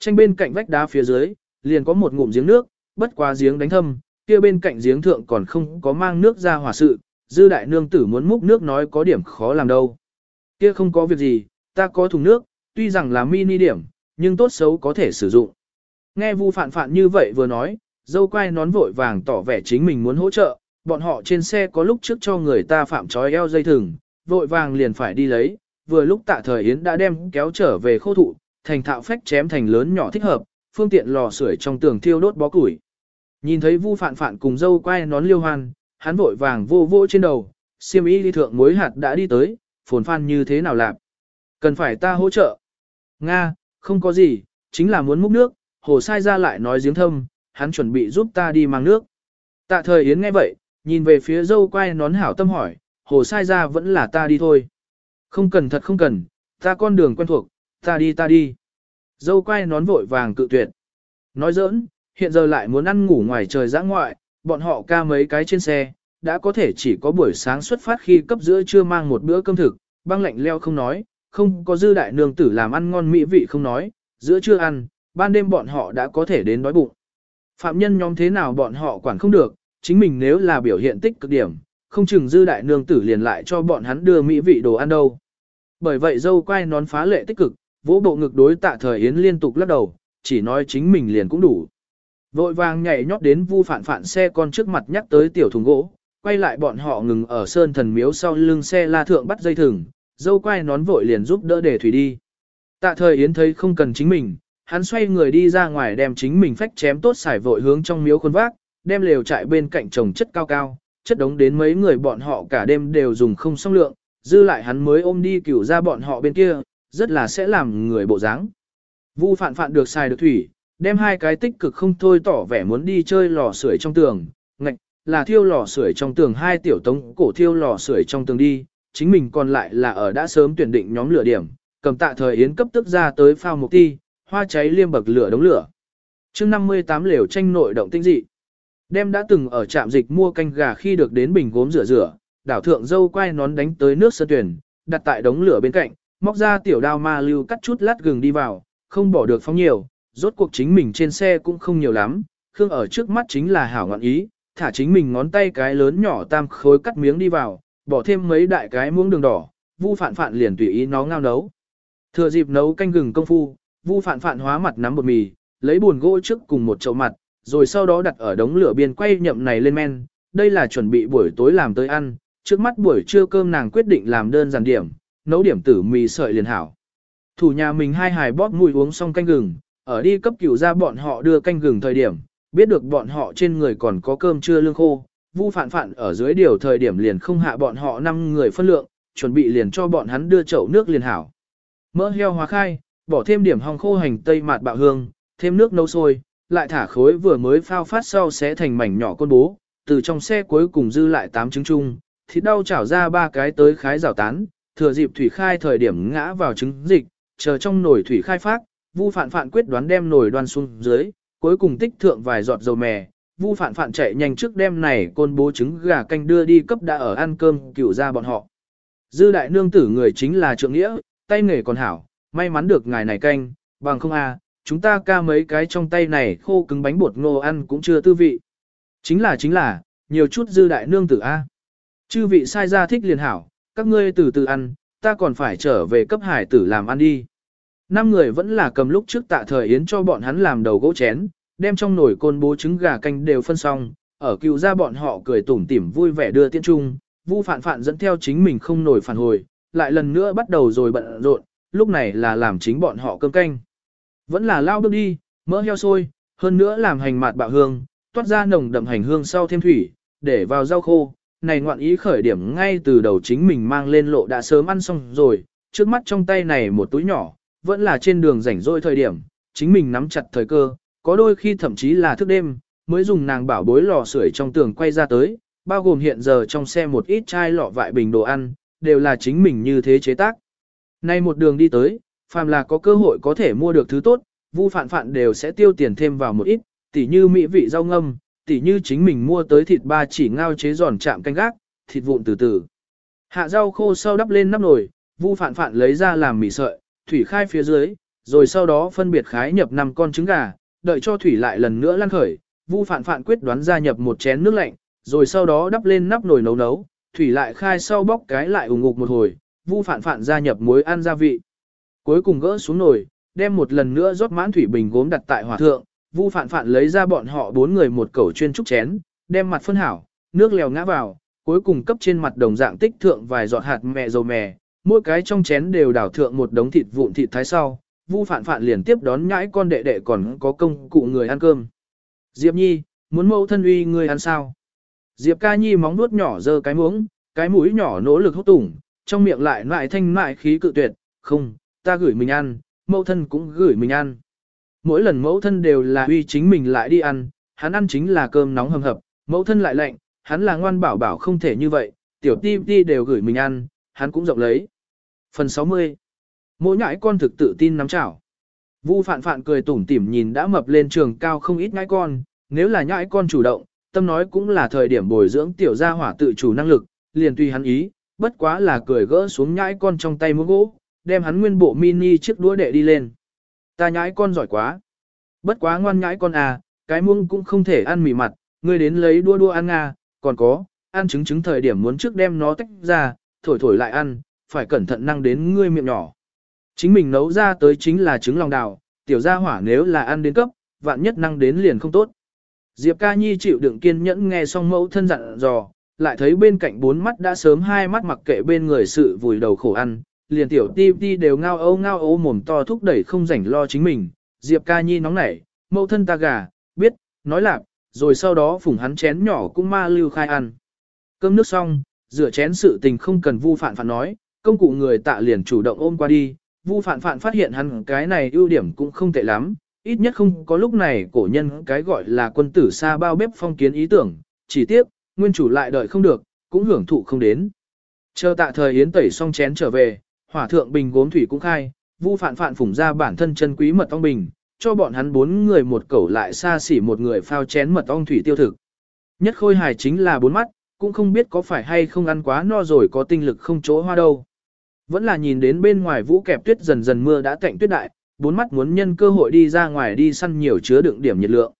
Tranh bên cạnh vách đá phía dưới, liền có một ngụm giếng nước, bất quá giếng đánh thâm, kia bên cạnh giếng thượng còn không có mang nước ra hỏa sự, dư đại nương tử muốn múc nước nói có điểm khó làm đâu. Kia không có việc gì, ta có thùng nước, tuy rằng là mini điểm, nhưng tốt xấu có thể sử dụng. Nghe Vu Phạn Phạn như vậy vừa nói, dâu quay nón vội vàng tỏ vẻ chính mình muốn hỗ trợ, bọn họ trên xe có lúc trước cho người ta phạm trói eo dây thừng, vội vàng liền phải đi lấy, vừa lúc tạ thời Yến đã đem kéo trở về khô thụ, thành thạo phách chém thành lớn nhỏ thích hợp, phương tiện lò sưởi trong tường thiêu đốt bó củi. Nhìn thấy Vu Phạn Phạn cùng dâu quay nón liêu hoan, hắn vội vàng vô vô trên đầu, xiêm y đi thượng mối hạt đã đi tới, phồn phan như thế nào làm. Cần phải ta hỗ trợ. Nga, không có gì, chính là muốn múc nước, hồ sai ra lại nói giếng thâm, hắn chuẩn bị giúp ta đi mang nước. Tạ thời Yến nghe vậy, nhìn về phía dâu quay nón hảo tâm hỏi, hồ sai ra vẫn là ta đi thôi. Không cần thật không cần, ta con đường quen thuộc, ta đi ta đi. Dâu quay nón vội vàng cự tuyệt. Nói giỡn, hiện giờ lại muốn ăn ngủ ngoài trời giã ngoại, bọn họ ca mấy cái trên xe, đã có thể chỉ có buổi sáng xuất phát khi cấp giữa chưa mang một bữa cơm thực, băng lạnh leo không nói, không có dư đại nương tử làm ăn ngon mỹ vị không nói, giữa chưa ăn, ban đêm bọn họ đã có thể đến đói bụng. Phạm nhân nhóm thế nào bọn họ quản không được, chính mình nếu là biểu hiện tích cực điểm, không chừng dư đại nương tử liền lại cho bọn hắn đưa mỹ vị đồ ăn đâu. Bởi vậy dâu quay nón phá lệ tích cực, vỗ bộ ngực đối tạ thời Yến liên tục lắc đầu, chỉ nói chính mình liền cũng đủ. Vội vàng nhảy nhót đến vu phản phản xe con trước mặt nhắc tới tiểu thùng gỗ, quay lại bọn họ ngừng ở sơn thần miếu sau lưng xe la thượng bắt dây thừng, dâu quay nón vội liền giúp đỡ để thủy đi. Tạ thời Yến thấy không cần chính mình, hắn xoay người đi ra ngoài đem chính mình phách chém tốt xài vội hướng trong miếu khuôn vác, đem lều trại bên cạnh trồng chất cao cao, chất đống đến mấy người bọn họ cả đêm đều dùng không xong lượng, dư lại hắn mới ôm đi cửu ra bọn họ bên kia, rất là sẽ làm người bộ dáng. Vu phạn phạn được xài được thủy, đem hai cái tích cực không thôi tỏ vẻ muốn đi chơi lò sưởi trong tường, ngạch, là thiêu lò sưởi trong tường hai tiểu tống cổ thiêu lò sưởi trong tường đi, chính mình còn lại là ở đã sớm tuyển định nhóm lửa điểm, cầm tạ thời yến cấp tức ra tới phao mục ti, hoa cháy liêm bậc lửa đống lửa. chương 58 lều tranh nội động tinh dị. Đem đã từng ở trạm dịch mua canh gà khi được đến bình gốm rửa rửa, đảo thượng dâu quay nón đánh tới nước sơ tuyển, đặt tại đống lửa bên cạnh, móc ra tiểu đao ma lưu cắt chút lát gừng đi vào, không bỏ được phóng nhiều, rốt cuộc chính mình trên xe cũng không nhiều lắm, Khương ở trước mắt chính là hảo ngọn ý, thả chính mình ngón tay cái lớn nhỏ tam khối cắt miếng đi vào, bỏ thêm mấy đại cái muỗng đường đỏ, vu phạn phạn liền tùy ý nó ngao nấu. Thừa dịp nấu canh gừng công phu, vu phạn phạn hóa mặt nắm bột mì, lấy buồn gỗ trước cùng một chậu mặt, rồi sau đó đặt ở đống lửa biên quay nhậm này lên men, đây là chuẩn bị buổi tối làm tới ăn, trước mắt buổi trưa cơm nàng quyết định làm đơn giản điểm, nấu điểm tử mì sợi liền hảo. Thủ nhà mình hai hài bóp mùi uống xong canh gừng, ở đi cấp cửu ra bọn họ đưa canh gừng thời điểm, biết được bọn họ trên người còn có cơm trưa lương khô, vu phản phản ở dưới điều thời điểm liền không hạ bọn họ 5 người phân lượng, chuẩn bị liền cho bọn hắn đưa chậu nước liền hảo. Mỡ heo hóa khai, bỏ thêm điểm hong khô hành tây mạt bạo hương, thêm nước nấu sôi, lại thả khối vừa mới phao phát sau sẽ thành mảnh nhỏ côn bố, từ trong xe cuối cùng dư lại 8 trứng chung, thịt đau chảo ra ba cái tới khái rào tán, thừa dịp thủy khai thời điểm ngã vào trứng dịch, chờ trong nồi thủy khai phát, Vu Phạn Phạn quyết đoán đem nồi đoan xuống dưới, cuối cùng tích thượng vài giọt dầu mè. Vu Phạn Phạn chạy nhanh trước đem này côn bố trứng gà canh đưa đi cấp đã ở ăn cơm cựu ra bọn họ. Dư đại nương tử người chính là trượng nghĩa, tay nghề còn hảo, may mắn được ngài này canh, bằng không à, chúng ta ca mấy cái trong tay này khô cứng bánh bột ngô ăn cũng chưa tư vị. Chính là chính là, nhiều chút dư đại nương tử a. Chư vị sai ra thích liền hảo, các ngươi từ từ ăn, ta còn phải trở về cấp hải tử làm ăn đi. Năm người vẫn là cầm lúc trước tạ thời yến cho bọn hắn làm đầu gỗ chén, đem trong nồi côn bố trứng gà canh đều phân xong, ở cựu ra bọn họ cười tủm tỉm vui vẻ đưa tiễn trung, vu phản phản dẫn theo chính mình không nổi phản hồi, lại lần nữa bắt đầu rồi bận rộn, lúc này là làm chính bọn họ cơm canh. Vẫn là lao bước đi, mỡ heo sôi, hơn nữa làm hành mạt bạo hương, toát ra nồng đậm hành hương sau thêm thủy, để vào rau khô, này ngoạn ý khởi điểm ngay từ đầu chính mình mang lên lộ đã sớm ăn xong rồi, trước mắt trong tay này một túi nhỏ, vẫn là trên đường rảnh rỗi thời điểm, chính mình nắm chặt thời cơ, có đôi khi thậm chí là thức đêm, mới dùng nàng bảo bối lò sưởi trong tường quay ra tới, bao gồm hiện giờ trong xe một ít chai lọ vại bình đồ ăn, đều là chính mình như thế chế tác. Nay một đường đi tới, phàm là có cơ hội có thể mua được thứ tốt, vu phạn phạn đều sẽ tiêu tiền thêm vào một ít, tỉ như mỹ vị rau ngâm, tỉ như chính mình mua tới thịt ba chỉ ngao chế giòn chạm canh gác, thịt vụn từ từ. Hạ rau khô sau đắp lên nắp nồi, vu phạn phạn lấy ra làm mì sợi, thủy khai phía dưới, rồi sau đó phân biệt khái nhập 5 con trứng gà, đợi cho thủy lại lần nữa lăn khởi, Vu Phạn Phạn quyết đoán gia nhập một chén nước lạnh, rồi sau đó đắp lên nắp nồi nấu nấu, thủy lại khai sau bóc cái lại ủng ngục một hồi, Vu Phạn Phạn gia nhập muối ăn gia vị. Cuối cùng gỡ xuống nồi, đem một lần nữa rót mãn thủy bình gốm đặt tại hỏa thượng, Vu Phạn Phạn lấy ra bọn họ bốn người một cẩu chuyên trúc chén, đem mặt phân hảo, nước lèo ngã vào, cuối cùng cấp trên mặt đồng dạng tích thượng vài giọt hạt mẹ dầu mè, mỗi cái trong chén đều đảo thượng một đống thịt vụn thịt thái sau, Vu Phạn Phạn liền tiếp đón nhãi con đệ đệ còn có công cụ người ăn cơm. Diệp Nhi, muốn mẫu thân uy người ăn sao? Diệp Ca Nhi móng nuốt nhỏ giơ cái muỗng, cái mũi nhỏ nỗ lực hút tủng, trong miệng lại lại thanh mại khí cự tuyệt, không, ta gửi mình ăn, mẫu thân cũng gửi mình ăn. Mỗi lần mẫu thân đều là uy chính mình lại đi ăn, hắn ăn chính là cơm nóng hầm hập, mẫu thân lại lạnh, hắn là ngoan bảo bảo không thể như vậy, tiểu ti ti đều gửi mình ăn, hắn cũng rộng lấy. Phần 60 Mỗi nhãi con thực tự tin nắm chảo. Vu phạn phạn cười tủm tỉm nhìn đã mập lên trường cao không ít nhãi con, nếu là nhãi con chủ động, tâm nói cũng là thời điểm bồi dưỡng tiểu gia hỏa tự chủ năng lực, liền tùy hắn ý, bất quá là cười gỡ xuống nhãi con trong tay muỗng gỗ, đem hắn nguyên bộ mini chiếc đũa đệ đi lên. Ta nhãi con giỏi quá. Bất quá ngoan nhãi con à, cái muông cũng không thể ăn mì mặt, ngươi đến lấy đua đua ăn à, còn có, ăn trứng trứng thời điểm muốn trước đem nó tách ra, thổi thổi lại ăn, phải cẩn thận năng đến ngươi miệng nhỏ. Chính mình nấu ra tới chính là trứng lòng đào, tiểu gia hỏa nếu là ăn đến cấp, vạn nhất năng đến liền không tốt. Diệp ca nhi chịu đựng kiên nhẫn nghe xong mẫu thân dặn dò, lại thấy bên cạnh bốn mắt đã sớm hai mắt mặc kệ bên người sự vùi đầu khổ ăn, liền tiểu ti ti đều ngao âu ngao ấu mồm to thúc đẩy không rảnh lo chính mình. Diệp ca nhi nóng nảy, mẫu thân ta gà, biết, nói lạc, rồi sau đó phủng hắn chén nhỏ cũng ma lưu khai ăn. Cơm nước xong, rửa chén sự tình không cần vu phản phản nói, công cụ người tạ liền chủ động ôm qua đi, vu phản phản phát hiện hắn cái này ưu điểm cũng không tệ lắm, ít nhất không có lúc này cổ nhân cái gọi là quân tử xa bao bếp phong kiến ý tưởng, chỉ tiếc, nguyên chủ lại đợi không được, cũng hưởng thụ không đến. Chờ tạ thời yến tẩy xong chén trở về, hỏa thượng bình gốm thủy cũng khai, vu Phạn Phạn phủng ra bản thân chân quý mật ong bình, cho bọn hắn bốn người một cẩu lại xa xỉ một người phao chén mật ong thủy tiêu thực. Nhất khôi hài chính là bốn mắt, cũng không biết có phải hay không ăn quá no rồi có tinh lực không chỗ hoa đâu. Vẫn là nhìn đến bên ngoài vũ kẹp tuyết dần dần mưa đã tạnh tuyết đại, bốn mắt muốn nhân cơ hội đi ra ngoài đi săn nhiều chứa đựng điểm nhiệt lượng.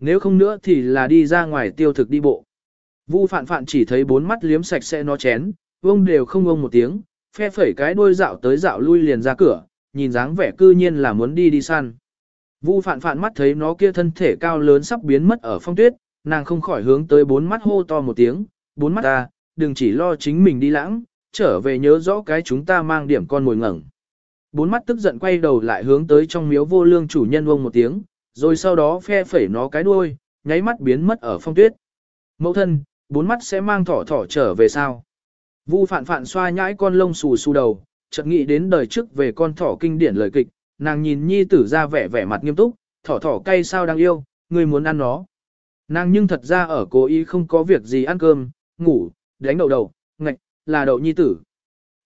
Nếu không nữa thì là đi ra ngoài tiêu thực đi bộ. Vu phạn phạn chỉ thấy bốn mắt liếm sạch sẽ nó chén, vông đều không ông một tiếng, phe phẩy cái đuôi dạo tới dạo lui liền ra cửa, nhìn dáng vẻ cư nhiên là muốn đi đi săn. Vu phạn phạn mắt thấy nó kia thân thể cao lớn sắp biến mất ở phong tuyết, nàng không khỏi hướng tới bốn mắt hô to một tiếng, bốn mắt ta, đừng chỉ lo chính mình đi lãng, trở về nhớ rõ cái chúng ta mang điểm con mồi ngẩng. Bốn mắt tức giận quay đầu lại hướng tới trong miếu vô lương chủ nhân vông một tiếng, rồi sau đó phe phẩy nó cái đuôi, nháy mắt biến mất ở phong tuyết. Mẫu thân, bốn mắt sẽ mang thỏ thỏ trở về sao? Vu phạn phạn xoa nhãi con lông xù xù đầu, chợt nghĩ đến đời trước về con thỏ kinh điển lời kịch, nàng nhìn nhi tử ra vẻ vẻ mặt nghiêm túc, thỏ thỏ cay sao đang yêu, người muốn ăn nó. Nàng nhưng thật ra ở cố ý không có việc gì ăn cơm, ngủ, đánh đầu đầu, ngạch, là đậu nhi tử.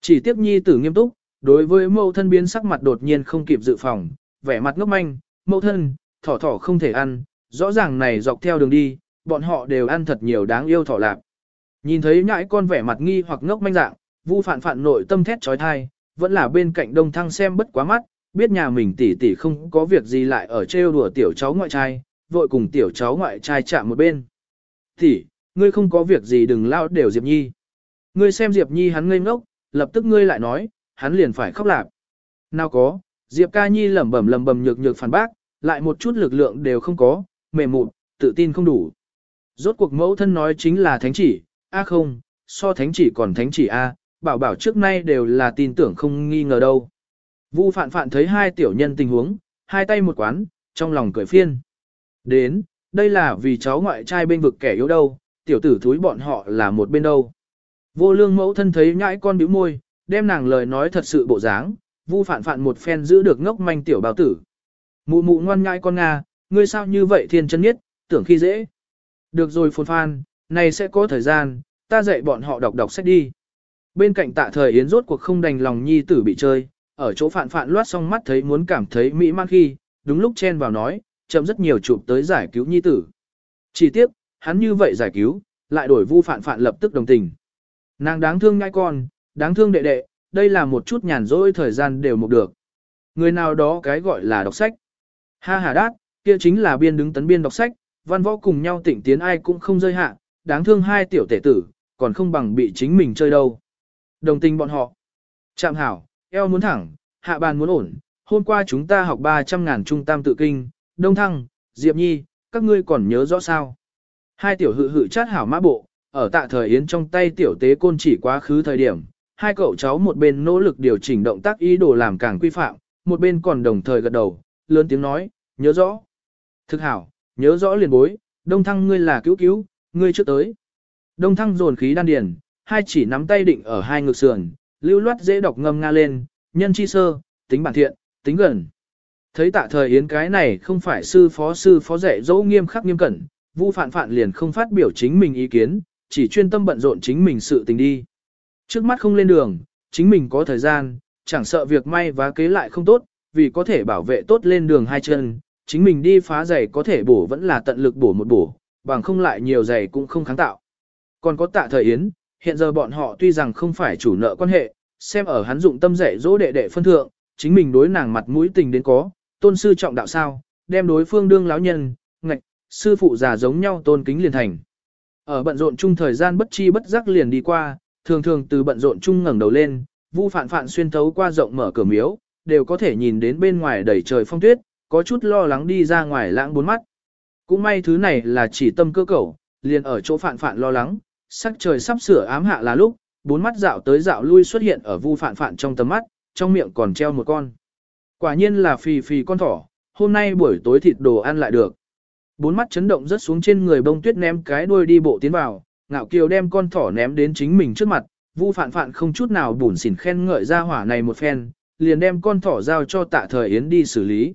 Chỉ tiếp nhi tử nghiêm túc, đối với mẫu thân biến sắc mặt đột nhiên không kịp dự phòng, vẻ mặt ngốc manh, mẫu thân, thỏ thỏ không thể ăn, rõ ràng này dọc theo đường đi, bọn họ đều ăn thật nhiều đáng yêu thỏ lạp. Nhìn thấy nhãi con vẻ mặt nghi hoặc ngốc manh dạng, vu phản phản nội tâm thét trói thai, vẫn là bên cạnh đông thăng xem bất quá mắt, biết nhà mình tỷ tỷ không có việc gì lại ở trêu đùa tiểu cháu ngoại trai, vội cùng tiểu cháu ngoại trai chạm một bên. Tỷ, ngươi không có việc gì đừng lao đều Diệp Nhi. Ngươi xem Diệp Nhi hắn ngây ngốc, lập tức ngươi lại nói, hắn liền phải khóc lạp. Nào có, Diệp ca Nhi lẩm bẩm lẩm bẩm nhược nhược phản bác, lại một chút lực lượng đều không có, mềm mụn, tự tin không đủ. Rốt cuộc mẫu thân nói chính là thánh chỉ, a không, so thánh chỉ còn thánh chỉ a, bảo bảo trước nay đều là tin tưởng không nghi ngờ đâu. Vu phạn phạn thấy hai tiểu nhân tình huống, hai tay một quán, trong lòng cười phiên. Đến, đây là vì cháu ngoại trai bên vực kẻ yếu đâu, tiểu tử thúi bọn họ là một bên đâu. Vô lương mẫu thân thấy nhãi con bĩu môi, đem nàng lời nói thật sự bộ dáng, vu phạn phạn một phen giữ được ngốc manh tiểu bào tử. Mụ mụ ngoan nhãi con Nga, ngươi sao như vậy thiên chân nhất, tưởng khi dễ. Được rồi phồn phan, này sẽ có thời gian, ta dạy bọn họ đọc đọc sách đi. Bên cạnh tạ thời Yến rốt cuộc không đành lòng nhi tử bị chơi, ở chỗ phạn phạn loát xong mắt thấy muốn cảm thấy mỹ man khi, đúng lúc chen vào nói, chậm rất nhiều chụp tới giải cứu nhi tử. Chỉ tiếp, hắn như vậy giải cứu, lại đổi vu phạn phạn lập tức đồng tình. Nàng đáng thương ngai con, đáng thương đệ đệ, đây là một chút nhàn rỗi thời gian đều một được. người nào đó cái gọi là đọc sách. Ha ha đát, kia chính là biên đứng tấn biên đọc sách, văn võ cùng nhau tỉnh tiến ai cũng không rơi hạ, đáng thương hai tiểu tể tử, còn không bằng bị chính mình chơi đâu. Đồng tình bọn họ. Chạm hảo, eo muốn thẳng, hạ bàn muốn ổn, hôm qua chúng ta học 300 ngàn trung tam tự kinh, đông thăng, diệp nhi, các ngươi còn nhớ rõ sao. Hai tiểu hự hự chát hảo mã bộ, ở tạ thời yến trong tay tiểu tế côn chỉ quá khứ thời điểm, hai cậu cháu một bên nỗ lực điều chỉnh động tác ý đồ làm càng quy phạm, một bên còn đồng thời gật đầu, lớn tiếng nói, nhớ rõ. Thực hảo, nhớ rõ liền bối, đông thăng ngươi là cứu cứu, ngươi trước tới. Đông thăng dồn khí đan điền, hai chỉ nắm tay định ở hai ngực sườn, lưu loát dễ đọc ngâm nga lên, nhân chi sơ, tính bản thiện, tính gần. Thấy tạ thời yến cái này không phải sư phó sư phó dạy dỗ nghiêm khắc nghiêm cẩn, vu phản phản liền không phát biểu chính mình ý kiến, chỉ chuyên tâm bận rộn chính mình sự tình đi. Trước mắt không lên đường, chính mình có thời gian, chẳng sợ việc may và kế lại không tốt, vì có thể bảo vệ tốt lên đường hai chân, chính mình đi phá giày có thể bổ vẫn là tận lực bổ một bổ, bằng không lại nhiều giày cũng không kháng tạo. Còn có tạ thời yến, hiện giờ bọn họ tuy rằng không phải chủ nợ quan hệ, xem ở hắn dụng tâm dạy dỗ đệ đệ phân thượng, chính mình đối nàng mặt mũi tình đến có, tôn sư trọng đạo sao, đem đối phương đương lão nhân, ngạch, sư phụ già giống nhau tôn kính liền thành. Ở bận rộn chung thời gian bất chi bất giác liền đi qua, thường thường từ bận rộn chung ngẩng đầu lên, Vu phản phản xuyên thấu qua rộng mở cửa miếu, đều có thể nhìn đến bên ngoài đầy trời phong tuyết, có chút lo lắng đi ra ngoài lãng bốn mắt. Cũng may thứ này là chỉ tâm cơ cầu, liền ở chỗ Phạn Phạn lo lắng, sắc trời sắp sửa ám hạ là lúc, bốn mắt dạo tới dạo lui xuất hiện ở Vu Phạn Phạn trong tầm mắt, trong miệng còn treo một con. Quả nhiên là phì phì con thỏ, hôm nay buổi tối thịt đồ ăn lại được. Bốn mắt chấn động rất xuống trên người bông tuyết ném cái đuôi đi bộ tiến vào, ngạo kiều đem con thỏ ném đến chính mình trước mặt, vu phạn phạn không chút nào bùn xỉn khen ngợi ra hỏa này một phen, liền đem con thỏ giao cho tạ thời yến đi xử lý.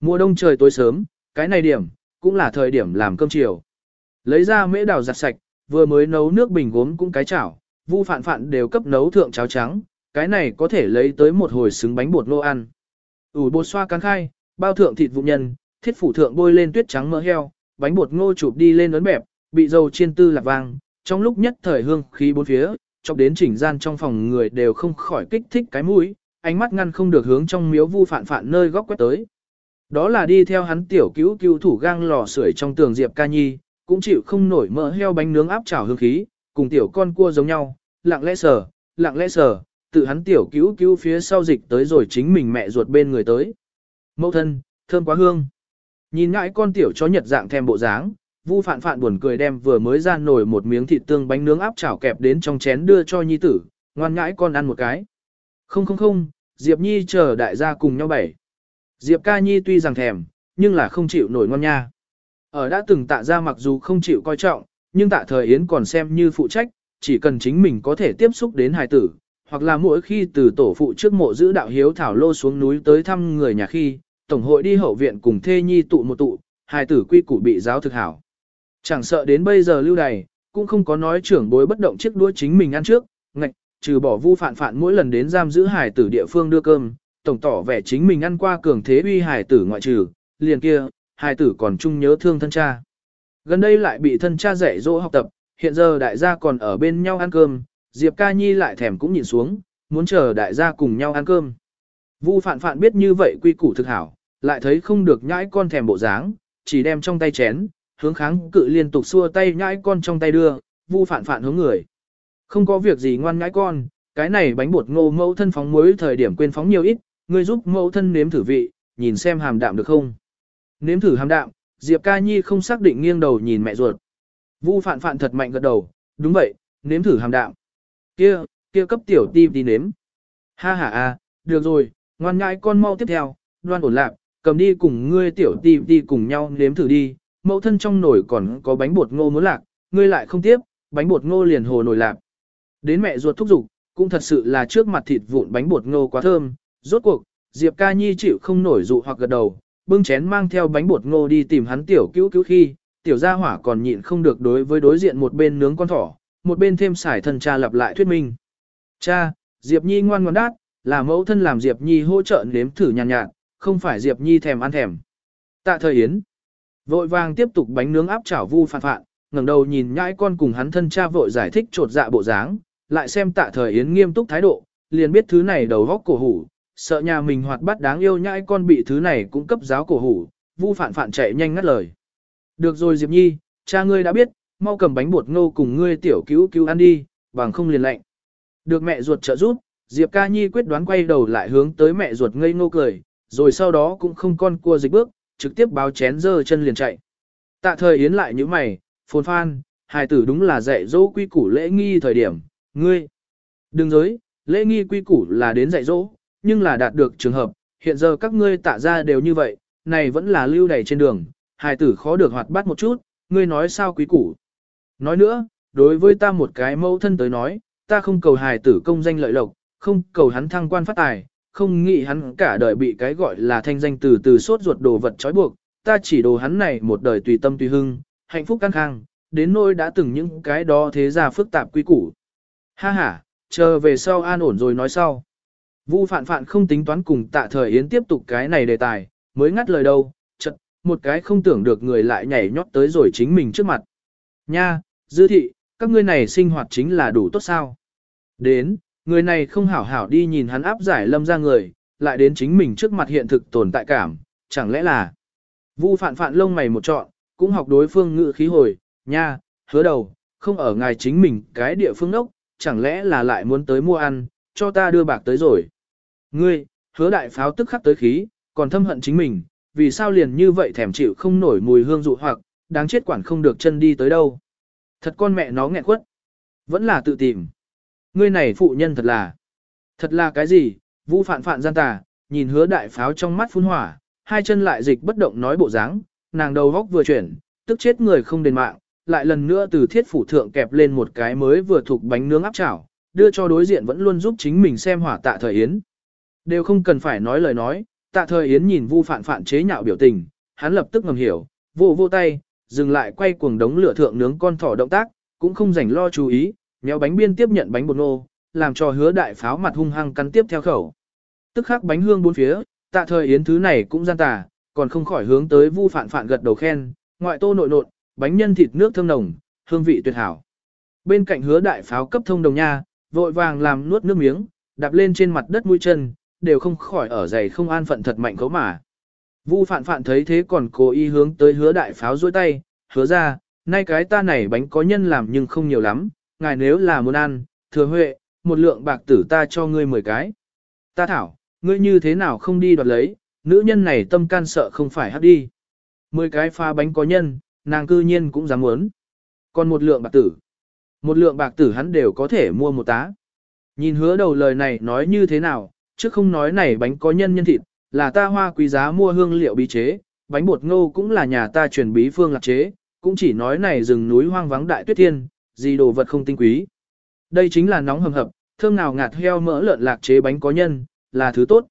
Mùa đông trời tối sớm, cái này điểm, cũng là thời điểm làm cơm chiều. Lấy ra mễ đào giặt sạch, vừa mới nấu nước bình gốm cũng cái chảo, vu phạn phạn đều cấp nấu thượng cháo trắng, cái này có thể lấy tới một hồi xứng bánh bột nô ăn. ủ bột xoa cán khai, bao thượng thịt vụ nhân, thiết phủ thượng bôi lên tuyết trắng mỡ heo, bánh bột ngô chụp đi lên ấn bẹp, bị dầu chiên tư lạc vang, trong lúc nhất thời hương khí bốn phía, chọc đến chỉnh gian trong phòng người đều không khỏi kích thích cái mũi, ánh mắt ngăn không được hướng trong miếu vu phạn phạn nơi góc quét tới. Đó là đi theo hắn tiểu cứu cứu thủ gang lò sưởi trong tường Diệp Ca Nhi, cũng chịu không nổi mỡ heo bánh nướng áp chảo hương khí, cùng tiểu con cua giống nhau, lặng lẽ sờ, lặng lẽ sờ, tự hắn tiểu cứu cứu phía sau dịch tới rồi chính mình mẹ ruột bên người tới. Mẫu thân, thơm quá hương. Nhìn ngãi con tiểu chó nhật dạng thèm bộ dáng, Vu Phạn Phạn buồn cười đem vừa mới ra nổi một miếng thịt tương bánh nướng áp chảo kẹp đến trong chén đưa cho nhi tử, ngoan ngãi con ăn một cái. Không không không, Diệp Nhi chờ đại gia cùng nhau bảy. Diệp ca nhi tuy rằng thèm, nhưng là không chịu nổi ngon nha. Ở đã từng tạ ra mặc dù không chịu coi trọng, nhưng tạ thời Yến còn xem như phụ trách, chỉ cần chính mình có thể tiếp xúc đến hài tử, hoặc là mỗi khi từ tổ phụ trước mộ giữ đạo hiếu thảo lô xuống núi tới thăm người nhà khi, tổng hội đi hậu viện cùng thê nhi tụ một tụ, hài tử quy củ bị giáo thực hảo. Chẳng sợ đến bây giờ lưu đày, cũng không có nói trưởng bối bất động chiếc đũa chính mình ăn trước, ngạch, trừ bỏ vu phản phản mỗi lần đến giam giữ hài tử địa phương đưa cơm, tổng tỏ vẻ chính mình ăn qua cường thế uy hài tử ngoại trừ, liền kia, hài tử còn chung nhớ thương thân cha. Gần đây lại bị thân cha dạy dỗ học tập, hiện giờ đại gia còn ở bên nhau ăn cơm, Diệp Ca Nhi lại thèm cũng nhìn xuống, muốn chờ đại gia cùng nhau ăn cơm. Vu Phạn Phạn biết như vậy quy củ thực hảo, lại thấy không được nhãi con thèm bộ dáng, chỉ đem trong tay chén, hướng kháng cự liên tục xua tay nhãi con trong tay đưa, Vu Phạn Phạn hướng người. Không có việc gì ngoan nhãi con, cái này bánh bột ngô mẫu thân phóng muối thời điểm quên phóng nhiều ít, ngươi giúp mẫu thân nếm thử vị, nhìn xem hàm đạm được không. Nếm thử hàm đạm, Diệp Ca Nhi không xác định nghiêng đầu nhìn mẹ ruột. Vu Phạn Phạn thật mạnh gật đầu, đúng vậy, nếm thử hàm đạm. Kia, kia cấp tiểu ti đi nếm. Ha ha a, được rồi, ngoan nhãi con mau tiếp theo, đoan ổn lạc, cầm đi cùng ngươi tiểu ti đi cùng nhau nếm thử đi, mẫu thân trong nồi còn có bánh bột ngô muốn lạc, ngươi lại không tiếp, bánh bột ngô liền hồ nồi lạc. Đến mẹ ruột thúc giục, cũng thật sự là trước mặt thịt vụn bánh bột ngô quá thơm, rốt cuộc, Diệp ca nhi chịu không nổi dụ hoặc gật đầu, bưng chén mang theo bánh bột ngô đi tìm hắn tiểu cứu cứu khi, tiểu gia hỏa còn nhịn không được đối với đối diện một bên nướng con thỏ, một bên thêm xài thân cha lặp lại thuyết minh. Cha, Diệp Nhi ngoan ngoan đát, là mẫu thân làm Diệp Nhi hỗ trợ nếm thử nhàn nhạt, nhạt, không phải Diệp Nhi thèm ăn thèm. Tạ thời Yến, vội vàng tiếp tục bánh nướng áp chảo vu phạn phạn, ngẩng đầu nhìn nhãi con cùng hắn thân cha vội giải thích trột dạ bộ dáng, lại xem tạ thời Yến nghiêm túc thái độ, liền biết thứ này đầu góc cổ hủ, sợ nhà mình hoạt bát đáng yêu nhãi con bị thứ này cũng cấp giáo cổ hủ, vu phản phản chạy nhanh ngắt lời. Được rồi Diệp Nhi, cha ngươi đã biết, mau cầm bánh bột ngô cùng ngươi tiểu cứu cứu ăn đi, bằng không liền lạnh. Được mẹ ruột trợ giúp, Diệp ca nhi quyết đoán quay đầu lại hướng tới mẹ ruột ngây ngô cười, rồi sau đó cũng không con cua dịch bước, trực tiếp báo chén dơ chân liền chạy. Tạ thời yến lại như mày, phồn phan, hài tử đúng là dạy dỗ quy củ lễ nghi thời điểm, ngươi. Đừng dối, lễ nghi quy củ là đến dạy dỗ, nhưng là đạt được trường hợp, hiện giờ các ngươi tạ ra đều như vậy, này vẫn là lưu đầy trên đường, hài tử khó được hoạt bát một chút, ngươi nói sao quý củ. Nói nữa, đối với ta một cái mẫu thân tới nói, ta không cầu hài tử công danh lợi lộc, không cầu hắn thăng quan phát tài, không nghĩ hắn cả đời bị cái gọi là thanh danh từ từ sốt ruột đồ vật trói buộc, ta chỉ đồ hắn này một đời tùy tâm tùy hưng, hạnh phúc căng khang, đến nỗi đã từng những cái đó thế ra phức tạp quý củ. Ha ha, chờ về sau an ổn rồi nói sau. Vu phạn phạn không tính toán cùng tạ thời Yến tiếp tục cái này đề tài, mới ngắt lời đâu, chật, một cái không tưởng được người lại nhảy nhót tới rồi chính mình trước mặt. Nha, dư thị, các ngươi này sinh hoạt chính là đủ tốt sao. Đến, người này không hảo hảo đi nhìn hắn áp giải lâm ra người, lại đến chính mình trước mặt hiện thực tồn tại cảm, chẳng lẽ là. Vu phạn phạn lông mày một trọn, cũng học đối phương ngự khí hồi, nha, hứa đầu, không ở ngài chính mình cái địa phương nốc, chẳng lẽ là lại muốn tới mua ăn, cho ta đưa bạc tới rồi. Ngươi, hứa đại pháo tức khắc tới khí, còn thâm hận chính mình, vì sao liền như vậy thèm chịu không nổi mùi hương dụ hoặc, đáng chết quản không được chân đi tới đâu. Thật con mẹ nó nghẹn quất. Vẫn là tự tìm. Ngươi này phụ nhân thật là. Thật là cái gì, vũ phạn phạn gian tà, nhìn hứa đại pháo trong mắt phun hỏa, hai chân lại dịch bất động nói bộ dáng, nàng đầu góc vừa chuyển, tức chết người không đền mạng, lại lần nữa từ thiết phủ thượng kẹp lên một cái mới vừa thuộc bánh nướng áp chảo, đưa cho đối diện vẫn luôn giúp chính mình xem hỏa tạ thời yến. Đều không cần phải nói lời nói, tạ thời Yến nhìn vu Phản phản chế nhạo biểu tình, hắn lập tức ngầm hiểu, vô vô tay, dừng lại quay cuồng đống lửa thượng nướng con thỏ động tác, cũng không rảnh lo chú ý, nhéo bánh biên tiếp nhận bánh bột nô, làm cho hứa đại pháo mặt hung hăng cắn tiếp theo khẩu. Tức khắc bánh hương bốn phía, tạ thời Yến thứ này cũng gian tà, còn không khỏi hướng tới vu Phản phản gật đầu khen, ngoại tô nội nộn, bánh nhân thịt nước thơm nồng, hương vị tuyệt hảo. Bên cạnh hứa đại pháo cấp thông đồng nha, vội vàng làm nuốt nước miếng, đạp lên trên mặt đất mũi chân, đều không khỏi ở giày không an phận thật mạnh cấu mà. Vu phạn phạn thấy thế còn cố ý hướng tới hứa đại pháo dôi tay, hứa ra, nay cái ta này bánh có nhân làm nhưng không nhiều lắm, ngài nếu là muốn ăn, thừa huệ, một lượng bạc tử ta cho ngươi 10 cái. Ta thảo, ngươi như thế nào không đi đoạt lấy, nữ nhân này tâm can sợ không phải hấp đi. 10 cái pha bánh có nhân, nàng cư nhiên cũng dám muốn. Còn một lượng bạc tử, một lượng bạc tử hắn đều có thể mua một tá. Nhìn hứa đầu lời này nói như thế nào, chứ không nói này bánh có nhân nhân thịt, là ta hoa quý giá mua hương liệu bí chế, bánh bột ngô cũng là nhà ta truyền bí phương lạc chế, cũng chỉ nói này rừng núi hoang vắng đại tuyết thiên, gì đồ vật không tinh quý. Đây chính là nóng hầm hập, thơm nào ngạt heo mỡ lợn lạc chế bánh có nhân, là thứ tốt.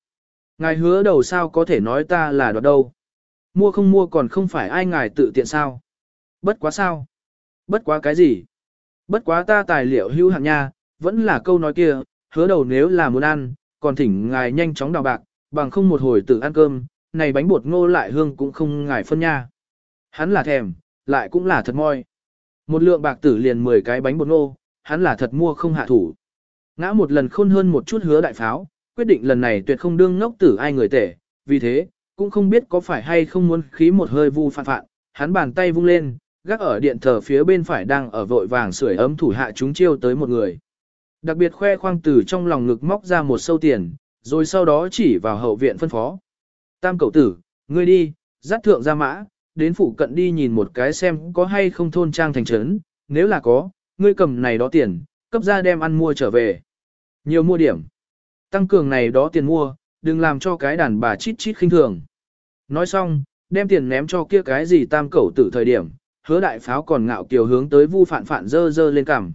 Ngài hứa đầu sao có thể nói ta là đoạt đâu. Mua không mua còn không phải ai ngài tự tiện sao. Bất quá sao. Bất quá cái gì. Bất quá ta tài liệu hữu hạn nha, vẫn là câu nói kia, hứa đầu nếu là muốn ăn, còn thỉnh ngài nhanh chóng đào bạc, bằng không một hồi tự ăn cơm, này bánh bột ngô lại hương cũng không ngài phân nha. Hắn là thèm, lại cũng là thật moi. Một lượng bạc tử liền 10 cái bánh bột ngô, hắn là thật mua không hạ thủ. Ngã một lần khôn hơn một chút hứa đại pháo, quyết định lần này tuyệt không đương ngốc tử ai người tể, vì thế, cũng không biết có phải hay không muốn khí một hơi vu phạn phạn, hắn bàn tay vung lên, gác ở điện thờ phía bên phải đang ở vội vàng sưởi ấm thủ hạ chúng chiêu tới một người. Đặc biệt khoe khoang từ trong lòng ngực móc ra một sâu tiền, rồi sau đó chỉ vào hậu viện phân phó. Tam cậu tử, ngươi đi, dắt thượng ra mã, đến phủ cận đi nhìn một cái xem có hay không thôn trang thành trấn, nếu là có, ngươi cầm này đó tiền, cấp ra đem ăn mua trở về. Nhiều mua điểm. Tăng cường này đó tiền mua, đừng làm cho cái đàn bà chít chít khinh thường. Nói xong, đem tiền ném cho kia cái gì tam cẩu tử thời điểm, hứa đại pháo còn ngạo kiều hướng tới vu phản phản dơ dơ lên cằm.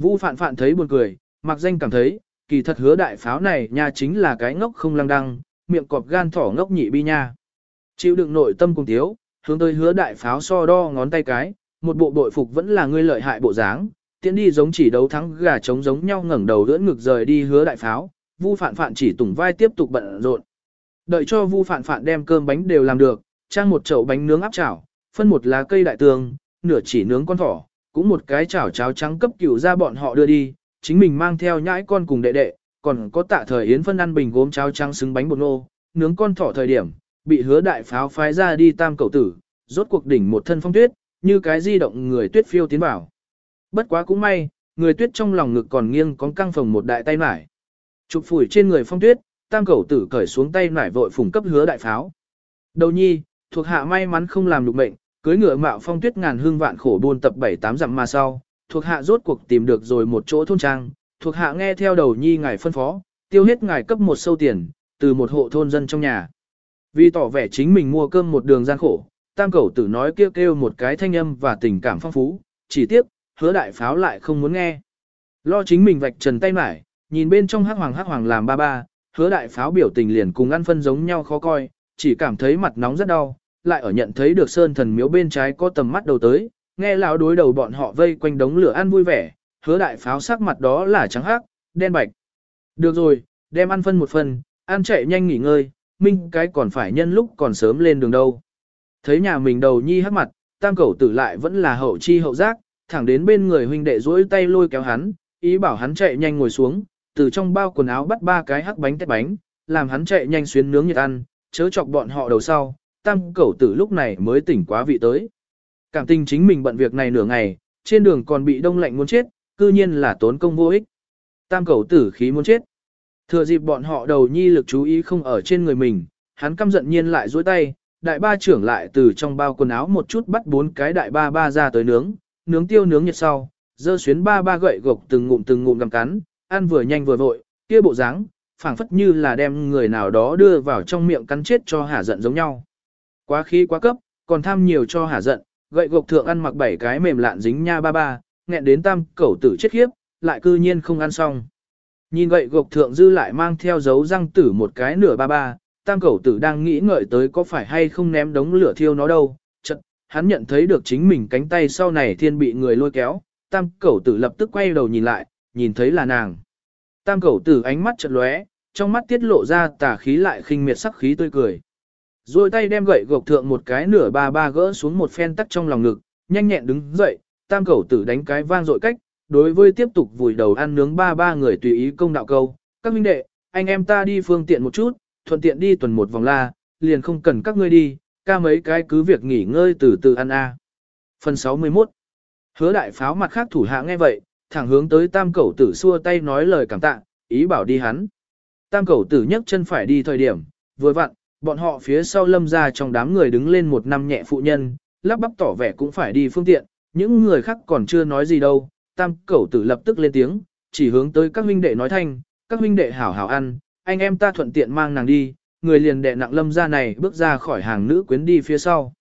Vu phạn phạn thấy buồn cười, mặc danh cảm thấy, kỳ thật hứa đại pháo này nha chính là cái ngốc không lăng đăng, miệng cọp gan thỏ ngốc nhị bi nha. Chịu đựng nội tâm cùng thiếu, hướng tới hứa đại pháo so đo ngón tay cái, một bộ bội phục vẫn là ngươi lợi hại bộ dáng, tiến đi giống chỉ đấu thắng gà trống giống nhau ngẩng đầu đỡ ngực rời đi hứa đại pháo, Vu Phạn Phạn chỉ tùng vai tiếp tục bận rộn. Đợi cho Vu Phạn Phạn đem cơm bánh đều làm được, trang một chậu bánh nướng áp chảo, phân một lá cây đại tường, nửa chỉ nướng con thỏ, cũng một cái chảo cháo trắng cấp cửu ra bọn họ đưa đi, chính mình mang theo nhãi con cùng đệ đệ, còn có tạ thời yến phân ăn bình gốm cháo trắng xứng bánh bột nô, nướng con thỏ thời điểm, bị hứa đại pháo phái ra đi tam cầu tử, rốt cuộc đỉnh một thân phong tuyết, như cái di động người tuyết phiêu tiến vào. Bất quá cũng may, người tuyết trong lòng ngực còn nghiêng có căng phồng một đại tay nải. Chụp phủi trên người phong tuyết, tam cầu tử cởi xuống tay nải vội phủng cấp hứa đại pháo. Đầu nhi, thuộc hạ may mắn không làm được mệnh, cưới ngựa mạo phong tuyết ngàn hương vạn khổ buôn tập bảy tám dặm mà sau, thuộc hạ rốt cuộc tìm được rồi một chỗ thôn trang, thuộc hạ nghe theo đầu nhi ngài phân phó, tiêu hết ngài cấp một sâu tiền, từ một hộ thôn dân trong nhà. Vì tỏ vẻ chính mình mua cơm một đường gian khổ, tam cẩu tử nói kêu kêu một cái thanh âm và tình cảm phong phú, chỉ tiếc, hứa đại pháo lại không muốn nghe. Lo chính mình vạch trần tay mải, nhìn bên trong hắc hoàng hắc hoàng làm ba ba, hứa đại pháo biểu tình liền cùng ăn phân giống nhau khó coi, chỉ cảm thấy mặt nóng rất đau, lại ở nhận thấy được sơn thần miếu bên trái có tầm mắt đầu tới, nghe lão đối đầu bọn họ vây quanh đống lửa ăn vui vẻ, hứa đại pháo sắc mặt đó là trắng hắc, đen bạch. Được rồi, đem ăn phân một phần, ăn chạy nhanh nghỉ ngơi, minh cái còn phải nhân lúc còn sớm lên đường đâu. Thấy nhà mình đầu nhi hắc mặt, tam cẩu tử lại vẫn là hậu chi hậu giác, thẳng đến bên người huynh đệ duỗi tay lôi kéo hắn, ý bảo hắn chạy nhanh ngồi xuống, từ trong bao quần áo bắt ba cái hắc bánh tét bánh, làm hắn chạy nhanh xuyến nướng nhiệt ăn, chớ chọc bọn họ đầu sau, tam cẩu tử lúc này mới tỉnh quá vị tới. Cảm tình chính mình bận việc này nửa ngày, trên đường còn bị đông lạnh muốn chết, cư nhiên là tốn công vô ích. Tam cẩu tử khí muốn chết. Thừa dịp bọn họ đầu nhi lực chú ý không ở trên người mình, hắn căm giận nhiên lại dối tay, đại ba trưởng lại từ trong bao quần áo một chút bắt bốn cái đại ba ba ra tới nướng, nướng tiêu nướng nhiệt sau, dơ xuyến ba ba gậy gộc từng ngụm từng ngụm gặm cắn, ăn vừa nhanh vừa vội, kia bộ dáng, phảng phất như là đem người nào đó đưa vào trong miệng cắn chết cho hả giận giống nhau. Quá khí quá cấp, còn tham nhiều cho hả giận, gậy gộc thượng ăn mặc bảy cái mềm lạn dính nha ba ba, nghẹn đến tam cẩu tử chết khiếp, lại cư nhiên không ăn xong. Nhìn gậy gộc thượng dư lại mang theo dấu răng tử một cái nửa ba ba, tam cẩu tử đang nghĩ ngợi tới có phải hay không ném đống lửa thiêu nó đâu. Chật, hắn nhận thấy được chính mình cánh tay sau này thiên bị người lôi kéo, tam cẩu tử lập tức quay đầu nhìn lại, nhìn thấy là nàng. Tam cẩu tử ánh mắt chật lóe, trong mắt tiết lộ ra tà khí lại khinh miệt sắc khí tươi cười. Rồi tay đem gậy gộc thượng một cái nửa ba ba gỡ xuống một phen tắt trong lòng ngực, nhanh nhẹn đứng dậy, tam cẩu tử đánh cái vang dội cách, đối với tiếp tục vùi đầu ăn nướng ba ba người tùy ý công đạo câu. Các minh đệ, anh em ta đi phương tiện một chút, thuận tiện đi tuần một vòng la, liền không cần các ngươi đi, ca mấy cái cứ việc nghỉ ngơi từ từ ăn a. Phần 61 Hứa đại pháo mặt khác thủ hạ nghe vậy, thẳng hướng tới tam cẩu tử xua tay nói lời cảm tạ, ý bảo đi hắn. Tam cẩu tử nhấc chân phải đi thời điểm, vừa vặn, bọn họ phía sau lâm ra trong đám người đứng lên một năm nhẹ phụ nhân, lắp bắp tỏ vẻ cũng phải đi phương tiện, những người khác còn chưa nói gì đâu, tam cẩu tử lập tức lên tiếng, chỉ hướng tới các huynh đệ nói thanh, các huynh đệ hảo hảo ăn, anh em ta thuận tiện mang nàng đi, người liền đệ nặng lâm ra này bước ra khỏi hàng nữ quyến đi phía sau.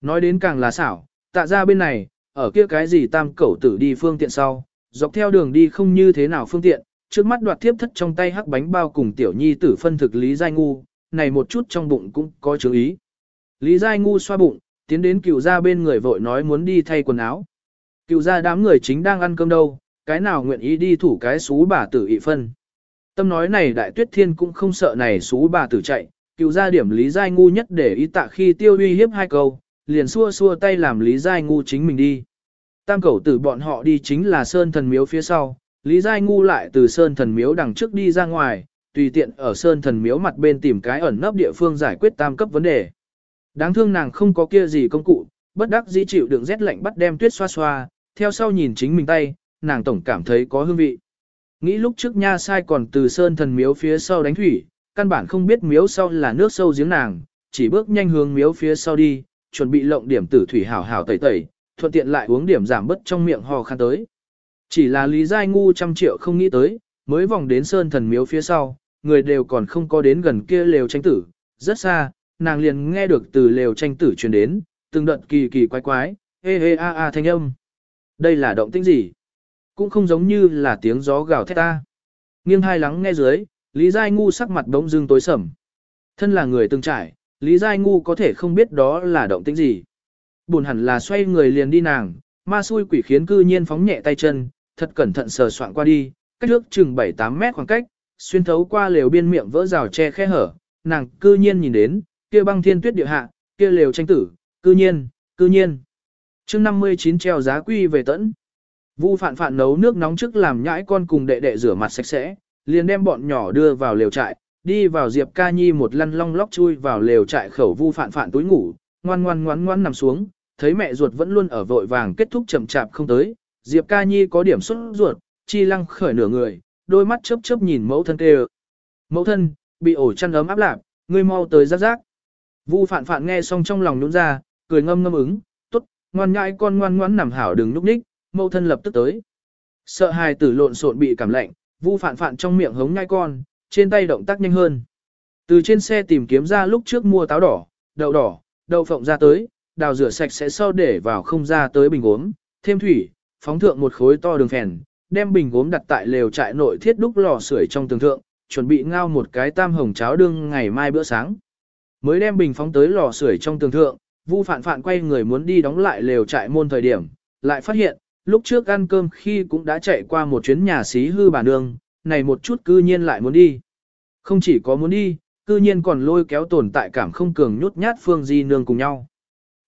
Nói đến càng là xảo, tạ ra bên này, ở kia cái gì tam cẩu tử đi phương tiện sau, dọc theo đường đi không như thế nào phương tiện, trước mắt đoạt thiếp thất trong tay hắc bánh bao cùng tiểu nhi tử phân thực lý giai ngu, này một chút trong bụng cũng có chứng ý. Lý giai ngu xoa bụng, tiến đến cựu ra bên người vội nói muốn đi thay quần áo. Cựu ra đám người chính đang ăn cơm đâu, cái nào nguyện ý đi thủ cái xú bà tử ị phân. Tâm nói này đại tuyết thiên cũng không sợ này xú bà tử chạy, cựu ra điểm lý giai ngu nhất để ý tạ khi tiêu uy hiếp hai câu, liền xua xua tay làm lý giai ngu chính mình đi. Tam cẩu tử bọn họ đi chính là sơn thần miếu phía sau, lý giai ngu lại từ sơn thần miếu đằng trước đi ra ngoài, tùy tiện ở sơn thần miếu mặt bên tìm cái ẩn nấp địa phương giải quyết tam cấp vấn đề. Đáng thương nàng không có kia gì công cụ, bất đắc dĩ chịu đựng rét lạnh bắt đem tuyết xoa xoa, theo sau nhìn chính mình tay, nàng tổng cảm thấy có hương vị. Nghĩ lúc trước nha sai còn từ sơn thần miếu phía sau đánh thủy, căn bản không biết miếu sau là nước sâu giếng nàng, chỉ bước nhanh hướng miếu phía sau đi, chuẩn bị lộng điểm tử thủy hảo hảo tẩy tẩy, thuận tiện lại uống điểm giảm bớt trong miệng ho khan tới. Chỉ là lý giai ngu trăm triệu không nghĩ tới, mới vòng đến sơn thần miếu phía sau, người đều còn không có đến gần kia lều tranh tử, rất xa, nàng liền nghe được từ lều tranh tử truyền đến, từng đợt kỳ kỳ quái quái, hê hê a a thanh âm. Đây là động tĩnh gì? Cũng không giống như là tiếng gió gào thét ta. Nghiêng hai lắng nghe dưới, Lý Giai Ngu sắc mặt bỗng dưng tối sầm. Thân là người từng trải, Lý Giai Ngu có thể không biết đó là động tĩnh gì. Buồn hẳn là xoay người liền đi nàng, ma xui quỷ khiến cư nhiên phóng nhẹ tay chân, thật cẩn thận sờ soạn qua đi, cách trước chừng 7-8 mét khoảng cách, xuyên thấu qua lều biên miệng vỡ rào che khe hở, nàng cư nhiên nhìn đến, kia băng thiên tuyết địa hạ, kia lều tranh tử, cư nhiên, cư nhiên. chương 59 treo giá quy về tẫn. Vu phạn phạn nấu nước nóng trước làm nhãi con cùng đệ đệ rửa mặt sạch sẽ, liền đem bọn nhỏ đưa vào lều trại, đi vào Diệp Ca Nhi một lăn long lóc chui vào lều trại khẩu vu phản phản túi ngủ, ngoan ngoan ngoan ngoan nằm xuống, thấy mẹ ruột vẫn luôn ở vội vàng kết thúc chậm chạp không tới, Diệp Ca Nhi có điểm xuất ruột, chi lăng khởi nửa người, đôi mắt chớp chớp nhìn mẫu thân kêu. Mẫu thân, bị ổ chăn ấm áp lạc, ngươi mau tới rác rác. Vu phản phản nghe xong trong lòng nhún ra, cười ngâm ngâm ứng, tốt, ngoan nhãi con ngoan ngoãn nằm hảo đừng núp ních, mẫu thân lập tức tới. Sợ hài tử lộn xộn bị cảm lạnh, vu phản phản trong miệng hống nhai con, trên tay động tác nhanh hơn. Từ trên xe tìm kiếm ra lúc trước mua táo đỏ, đậu đỏ, đậu phộng ra tới, đào rửa sạch sẽ sau để vào không ra tới bình uống, thêm thủy, phóng thượng một khối to đường phèn, đem bình gốm đặt tại lều trại nội thiết đúc lò sưởi trong tường thượng, chuẩn bị ngao một cái tam hồng cháo đương ngày mai bữa sáng. Mới đem bình phóng tới lò sưởi trong tường thượng, Vu Phạn Phạn quay người muốn đi đóng lại lều trại môn thời điểm, lại phát hiện, lúc trước ăn cơm khi cũng đã chạy qua một chuyến nhà xí hư bà nương, này một chút cư nhiên lại muốn đi. Không chỉ có muốn đi, cư nhiên còn lôi kéo tồn tại cảm không cường nhút nhát Phương Di nương cùng nhau.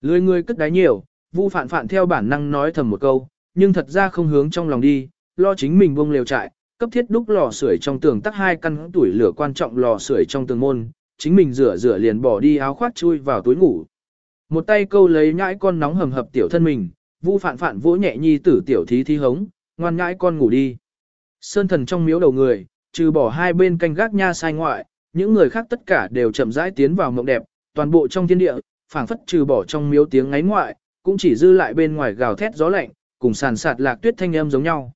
Lười người cất đáy nhiều, Vu Phạn Phạn theo bản năng nói thầm một câu, nhưng thật ra không hướng trong lòng đi, lo chính mình buông lều trại, cấp thiết đúc lò sưởi trong tường tắt hai căn tuổi lửa quan trọng lò sưởi trong tường môn, chính mình rửa rửa liền bỏ đi áo khoác chui vào túi ngủ. Một tay câu lấy nhãi con nóng hầm hập tiểu thân mình, Vu Phạn Phạn vỗ nhẹ nhi tử tiểu thí thí hống, ngoan nhãi con ngủ đi. Sơn thần trong miếu đầu người, trừ bỏ hai bên canh gác nha sai ngoại, những người khác tất cả đều chậm rãi tiến vào mộng đẹp, toàn bộ trong thiên địa, phảng phất trừ bỏ trong miếu tiếng ngáy ngoại, cũng chỉ dư lại bên ngoài gào thét gió lạnh, cùng sàn sạt lạc tuyết thanh âm giống nhau.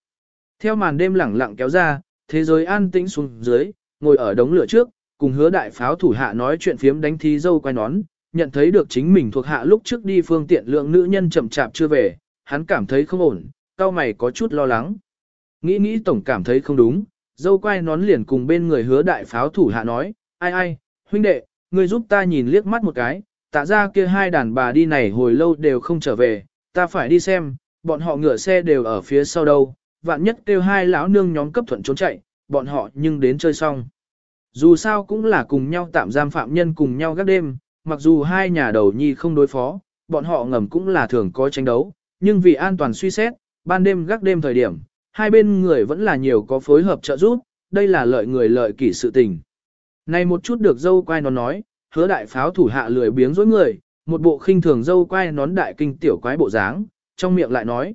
Theo màn đêm lẳng lặng kéo ra, thế giới an tĩnh xuống dưới, ngồi ở đống lửa trước, cùng hứa đại pháo thủ hạ nói chuyện phiếm đánh thí dâu quay nón, nhận thấy được chính mình thuộc hạ lúc trước đi phương tiện lượng nữ nhân chậm chạp chưa về, hắn cảm thấy không ổn, cao mày có chút lo lắng. Nghĩ nghĩ tổng cảm thấy không đúng, dâu quay nón liền cùng bên người hứa đại pháo thủ hạ nói, ai ai, huynh đệ, ngươi giúp ta nhìn liếc mắt một cái, tạ ra kia hai đàn bà đi này hồi lâu đều không trở về, ta phải đi xem, bọn họ ngựa xe đều ở phía sau đâu, vạn nhất kêu hai lão nương nhóm cấp thuận trốn chạy, bọn họ nhưng đến chơi xong. Dù sao cũng là cùng nhau tạm giam phạm nhân cùng nhau gác đêm, mặc dù hai nhà đầu nhi không đối phó, bọn họ ngầm cũng là thường có tranh đấu, nhưng vì an toàn suy xét, ban đêm gác đêm thời điểm, hai bên người vẫn là nhiều có phối hợp trợ giúp, đây là lợi người lợi kỷ sự tình. Này một chút được dâu quay nó nói, hứa đại pháo thủ hạ lười biếng dối người, một bộ khinh thường dâu quay nón đại kinh tiểu quái bộ dáng, trong miệng lại nói.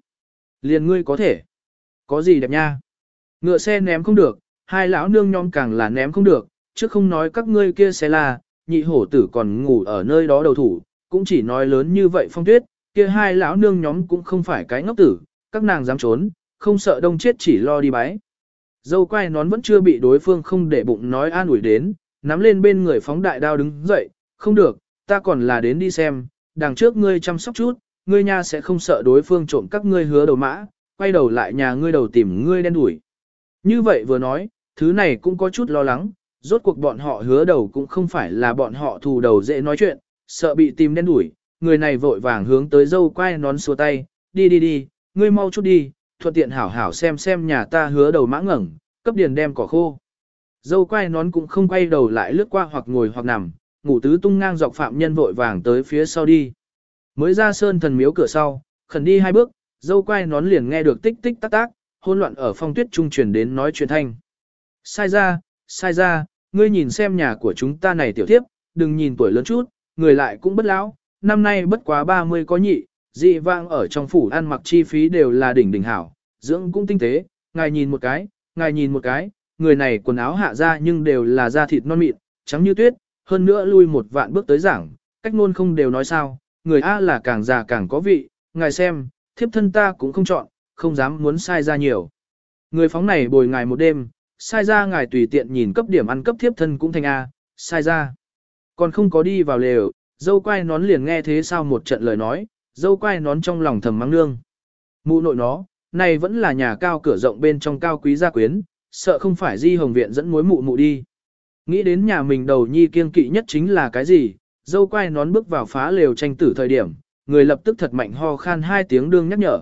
Liền ngươi có thể. Có gì đẹp nha? Ngựa xe ném không được, hai lão nương nhóm càng là ném không được, chứ không nói các ngươi kia xe là, nhị hổ tử còn ngủ ở nơi đó đầu thủ, cũng chỉ nói lớn như vậy phong tuyết, kia hai lão nương nhóm cũng không phải cái ngốc tử, các nàng dám trốn, không sợ đông chết chỉ lo đi bái. Dâu quay nón vẫn chưa bị đối phương không để bụng nói an ủi đến, nắm lên bên người phóng đại đao đứng dậy, không được, ta còn là đến đi xem, đằng trước ngươi chăm sóc chút, ngươi nha sẽ không sợ đối phương trộm các ngươi hứa đầu mã, quay đầu lại nhà ngươi đầu tìm ngươi đen đuổi. Như vậy vừa nói, thứ này cũng có chút lo lắng, rốt cuộc bọn họ hứa đầu cũng không phải là bọn họ thù đầu dễ nói chuyện, sợ bị tìm đen đuổi, người này vội vàng hướng tới dâu quay nón xua tay, đi đi đi, ngươi mau chút đi, thuận tiện hảo hảo xem xem nhà ta hứa đầu mã ngẩng, cấp điền đem cỏ khô. Dâu quay nón cũng không quay đầu lại lướt qua hoặc ngồi hoặc nằm, ngủ tứ tung ngang dọc phạm nhân vội vàng tới phía sau đi. Mới ra sơn thần miếu cửa sau, khẩn đi hai bước, dâu quai nón liền nghe được tích tích tắc tác, hôn loạn ở phong tuyết trung truyền đến nói chuyện thanh. Sai ra, sai ra, ngươi nhìn xem nhà của chúng ta này tiểu thiếp, đừng nhìn tuổi lớn chút, người lại cũng bất lão, năm nay bất quá 30 có nhị, dị vang ở trong phủ ăn mặc chi phí đều là đỉnh đỉnh hảo, dưỡng cũng tinh tế, ngài nhìn một cái, ngài nhìn một cái, người này quần áo hạ ra nhưng đều là da thịt non mịn, trắng như tuyết, hơn nữa lui một vạn bước tới giảng, cách ngôn không đều nói sao, người A là càng già càng có vị, ngài xem, thiếp thân ta cũng không chọn, không dám muốn sai ra nhiều. Người phóng này bồi ngài một đêm, sai ra ngài tùy tiện nhìn cấp điểm ăn cấp thiếp thân cũng thành A, sai ra. Còn không có đi vào lều, dâu quay nón liền nghe thế sao một trận lời nói, dâu quay nón trong lòng thầm mắng nương. Mụ nội nó, này vẫn là nhà cao cửa rộng bên trong cao quý gia quyến, sợ không phải di hồng viện dẫn mối mụ mụ đi. Nghĩ đến nhà mình đầu nhi kiên kỵ nhất chính là cái gì, dâu quay nón bước vào phá lều tranh tử thời điểm, người lập tức thật mạnh ho khan hai tiếng đương nhắc nhở.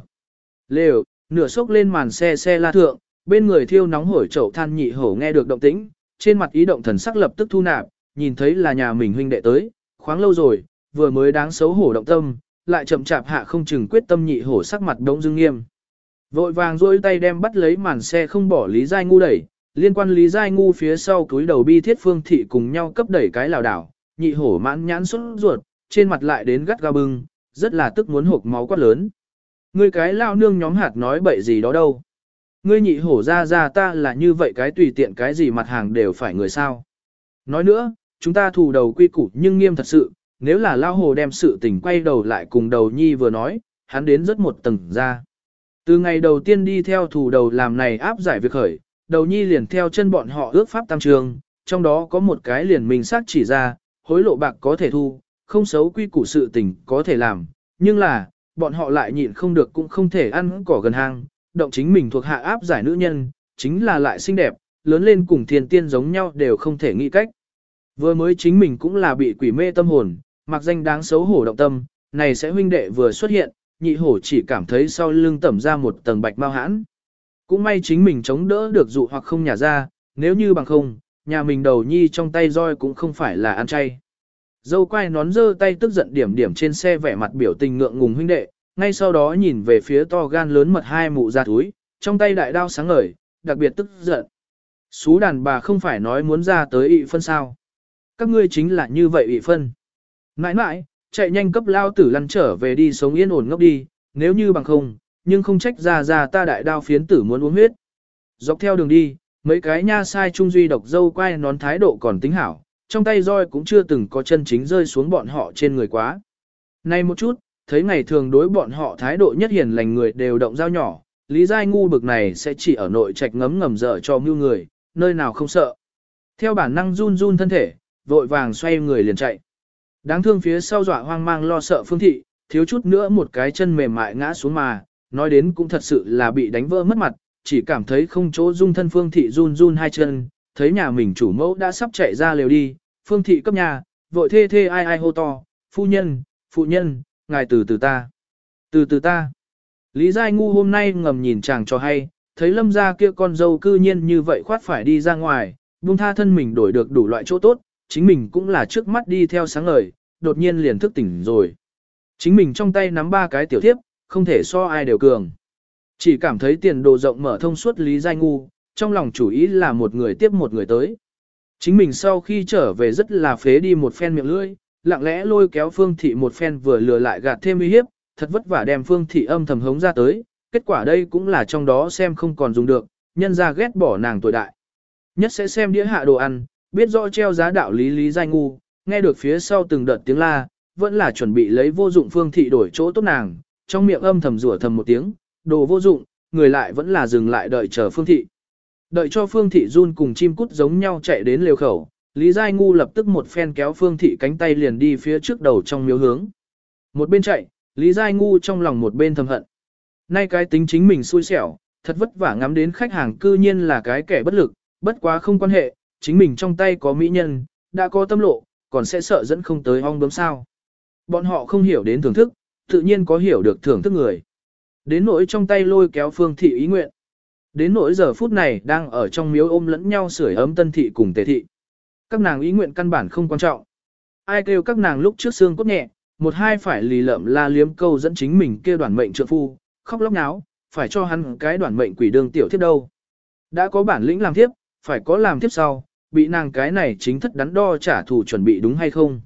Lều, nửa sốc lên màn xe xe la thượng, bên người thiêu nóng hổi chậu than nhị hổ nghe được động tĩnh, trên mặt ý động thần sắc lập tức thu nạp, nhìn thấy là nhà mình huynh đệ tới, khoáng lâu rồi, vừa mới đáng xấu hổ động tâm, lại chậm chạp hạ không chừng quyết tâm nhị hổ sắc mặt đống dưng nghiêm. Vội vàng rôi tay đem bắt lấy màn xe không bỏ lý giai ngu đẩy, liên quan Lý Giai Ngu phía sau túi đầu bi thiết phương thị cùng nhau cấp đẩy cái lào đảo, nhị hổ mãn nhãn xuất ruột, trên mặt lại đến gắt ga bưng, rất là tức muốn hộp máu quát lớn. Ngươi cái lao nương nhóm hạt nói bậy gì đó đâu. Ngươi nhị hổ ra ra ta là như vậy cái tùy tiện cái gì mặt hàng đều phải người sao. Nói nữa, chúng ta thù đầu quy củ nhưng nghiêm thật sự, nếu là lao hồ đem sự tình quay đầu lại cùng đầu nhi vừa nói, hắn đến rất một tầng ra. Từ ngày đầu tiên đi theo thủ đầu làm này áp giải việc khởi, đầu nhi liền theo chân bọn họ ước pháp tam trường, trong đó có một cái liền mình xác chỉ ra, hối lộ bạc có thể thu, không xấu quy củ sự tình có thể làm, nhưng là, bọn họ lại nhịn không được cũng không thể ăn cỏ gần hang, động chính mình thuộc hạ áp giải nữ nhân, chính là lại xinh đẹp, lớn lên cùng thiên tiên giống nhau đều không thể nghĩ cách. Vừa mới chính mình cũng là bị quỷ mê tâm hồn, mặc danh đáng xấu hổ động tâm, này sẽ huynh đệ vừa xuất hiện, nhị hổ chỉ cảm thấy sau lưng tẩm ra một tầng bạch mau hãn. Cũng may chính mình chống đỡ được dụ hoặc không nhả ra, nếu như bằng không, nhà mình đầu nhi trong tay roi cũng không phải là ăn chay. Dâu quay nón dơ tay tức giận điểm điểm trên xe vẻ mặt biểu tình ngượng ngùng huynh đệ, ngay sau đó nhìn về phía to gan lớn mật hai mụ ra túi, trong tay đại đao sáng ngời, đặc biệt tức giận. Xú đàn bà không phải nói muốn ra tới ị phân sao. Các ngươi chính là như vậy ị phân. Nãi nãi, chạy nhanh cấp lao tử lăn trở về đi sống yên ổn ngốc đi, nếu như bằng không, nhưng không trách ra ra ta đại đao phiến tử muốn uống huyết. Dọc theo đường đi, mấy cái nha sai trung duy độc dâu quay nón thái độ còn tính hảo, trong tay roi cũng chưa từng có chân chính rơi xuống bọn họ trên người quá. Nay một chút, thấy ngày thường đối bọn họ thái độ nhất hiền lành người đều động dao nhỏ, lý giai ngu bực này sẽ chỉ ở nội trạch ngấm ngầm dở cho mưu người, nơi nào không sợ. Theo bản năng run run thân thể, vội vàng xoay người liền chạy. Đáng thương phía sau dọa hoang mang lo sợ phương thị, thiếu chút nữa một cái chân mềm mại ngã xuống mà, nói đến cũng thật sự là bị đánh vỡ mất mặt, chỉ cảm thấy không chỗ dung thân phương thị run run hai chân, thấy nhà mình chủ mẫu đã sắp chạy ra lều đi, phương thị cấp nhà, vội thê thê ai ai hô to, phu nhân, phụ nhân, ngài từ từ ta, từ từ ta. Lý Giai Ngu hôm nay ngầm nhìn chàng cho hay, thấy lâm gia kia con dâu cư nhiên như vậy khoát phải đi ra ngoài, buông tha thân mình đổi được đủ loại chỗ tốt, chính mình cũng là trước mắt đi theo sáng ngời, đột nhiên liền thức tỉnh rồi. Chính mình trong tay nắm ba cái tiểu thiếp, không thể so ai đều cường. Chỉ cảm thấy tiền đồ rộng mở thông suốt lý giai ngu, trong lòng chủ ý là một người tiếp một người tới. Chính mình sau khi trở về rất là phế đi một phen miệng lưỡi, lặng lẽ lôi kéo phương thị một phen vừa lừa lại gạt thêm uy hiếp, thật vất vả đem phương thị âm thầm hống ra tới, kết quả đây cũng là trong đó xem không còn dùng được, nhân ra ghét bỏ nàng tuổi đại. Nhất sẽ xem đĩa hạ đồ ăn, biết rõ treo giá đạo lý lý danh ngu, nghe được phía sau từng đợt tiếng la, vẫn là chuẩn bị lấy vô dụng phương thị đổi chỗ tốt nàng, trong miệng âm thầm rủa thầm một tiếng, đồ vô dụng, người lại vẫn là dừng lại đợi chờ phương thị. Đợi cho phương thị run cùng chim cút giống nhau chạy đến liều khẩu, Lý Giai Ngu lập tức một phen kéo phương thị cánh tay liền đi phía trước đầu trong miếu hướng. Một bên chạy, Lý Giai Ngu trong lòng một bên thầm hận. Nay cái tính chính mình xui xẻo, thật vất vả ngắm đến khách hàng cư nhiên là cái kẻ bất lực, bất quá không quan hệ, chính mình trong tay có mỹ nhân, đã có tâm lộ, còn sẽ sợ dẫn không tới ong bướm sao. Bọn họ không hiểu đến thưởng thức, tự nhiên có hiểu được thưởng thức người. Đến nỗi trong tay lôi kéo phương thị ý nguyện. Đến nỗi giờ phút này đang ở trong miếu ôm lẫn nhau sưởi ấm tân thị cùng tề thị. Các nàng ý nguyện căn bản không quan trọng. Ai kêu các nàng lúc trước xương cốt nhẹ, một hai phải lì lợm la liếm câu dẫn chính mình kêu đoàn mệnh trượng phu, khóc lóc náo, phải cho hắn cái đoàn mệnh quỷ đường tiểu thiết đâu. Đã có bản lĩnh làm tiếp, phải có làm tiếp sau, bị nàng cái này chính thất đắn đo trả thù chuẩn bị đúng hay không.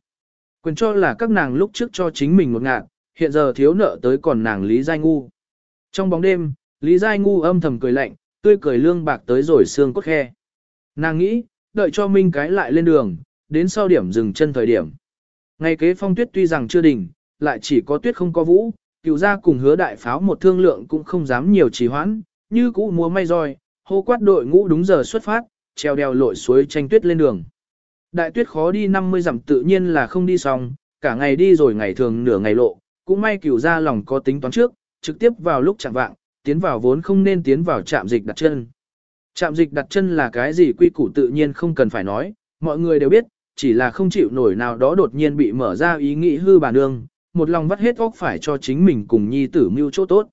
Quyền cho là các nàng lúc trước cho chính mình một ngạn, hiện giờ thiếu nợ tới còn nàng Lý Giai Ngu. Trong bóng đêm, Lý Giai Ngu âm thầm cười lạnh, tươi cười lương bạc tới rồi xương cốt khe. Nàng nghĩ, đợi cho Minh cái lại lên đường, đến sau điểm dừng chân thời điểm. Ngày kế phong tuyết tuy rằng chưa đỉnh, lại chỉ có tuyết không có vũ, cựu gia cùng hứa đại pháo một thương lượng cũng không dám nhiều trì hoãn, như cũ múa may roi, hô quát đội ngũ đúng giờ xuất phát, treo đèo lội suối tranh tuyết lên đường. Đại tuyết khó đi 50 dặm tự nhiên là không đi xong, cả ngày đi rồi ngày thường nửa ngày lộ, cũng may cửu ra lòng có tính toán trước, trực tiếp vào lúc chẳng vạng, tiến vào vốn không nên tiến vào trạm dịch đặt chân. Trạm dịch đặt chân là cái gì quy củ tự nhiên không cần phải nói, mọi người đều biết, chỉ là không chịu nổi nào đó đột nhiên bị mở ra ý nghĩ hư bà nương, một lòng vắt hết óc phải cho chính mình cùng nhi tử mưu chỗ tốt.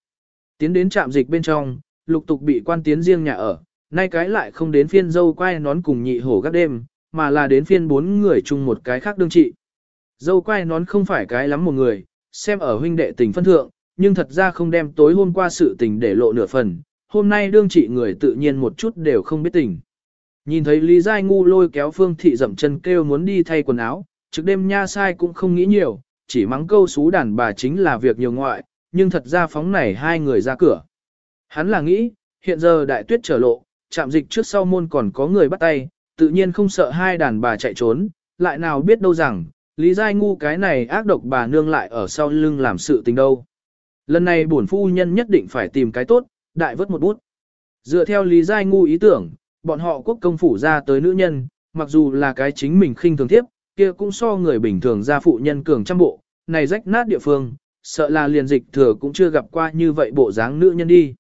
Tiến đến trạm dịch bên trong, lục tục bị quan tiến riêng nhà ở, nay cái lại không đến phiên dâu quay nón cùng nhị hổ gác đêm, mà là đến phiên bốn người chung một cái khác đương trị. Dâu quay nón không phải cái lắm một người, xem ở huynh đệ tình phân thượng, nhưng thật ra không đem tối hôm qua sự tình để lộ nửa phần, hôm nay đương trị người tự nhiên một chút đều không biết tình. Nhìn thấy Lý Giai Ngu lôi kéo Phương Thị dậm chân kêu muốn đi thay quần áo, trực đêm nha sai cũng không nghĩ nhiều, chỉ mắng câu xú đàn bà chính là việc nhiều ngoại, nhưng thật ra phóng này hai người ra cửa. Hắn là nghĩ, hiện giờ đại tuyết trở lộ, chạm dịch trước sau môn còn có người bắt tay, tự nhiên không sợ hai đàn bà chạy trốn, lại nào biết đâu rằng, Lý Giai Ngu cái này ác độc bà nương lại ở sau lưng làm sự tình đâu. Lần này bổn phu nhân nhất định phải tìm cái tốt, đại vớt một bút. Dựa theo Lý Giai Ngu ý tưởng, bọn họ quốc công phủ ra tới nữ nhân, mặc dù là cái chính mình khinh thường tiếp, kia cũng so người bình thường ra phụ nhân cường trăm bộ, này rách nát địa phương, sợ là liền dịch thừa cũng chưa gặp qua như vậy bộ dáng nữ nhân đi.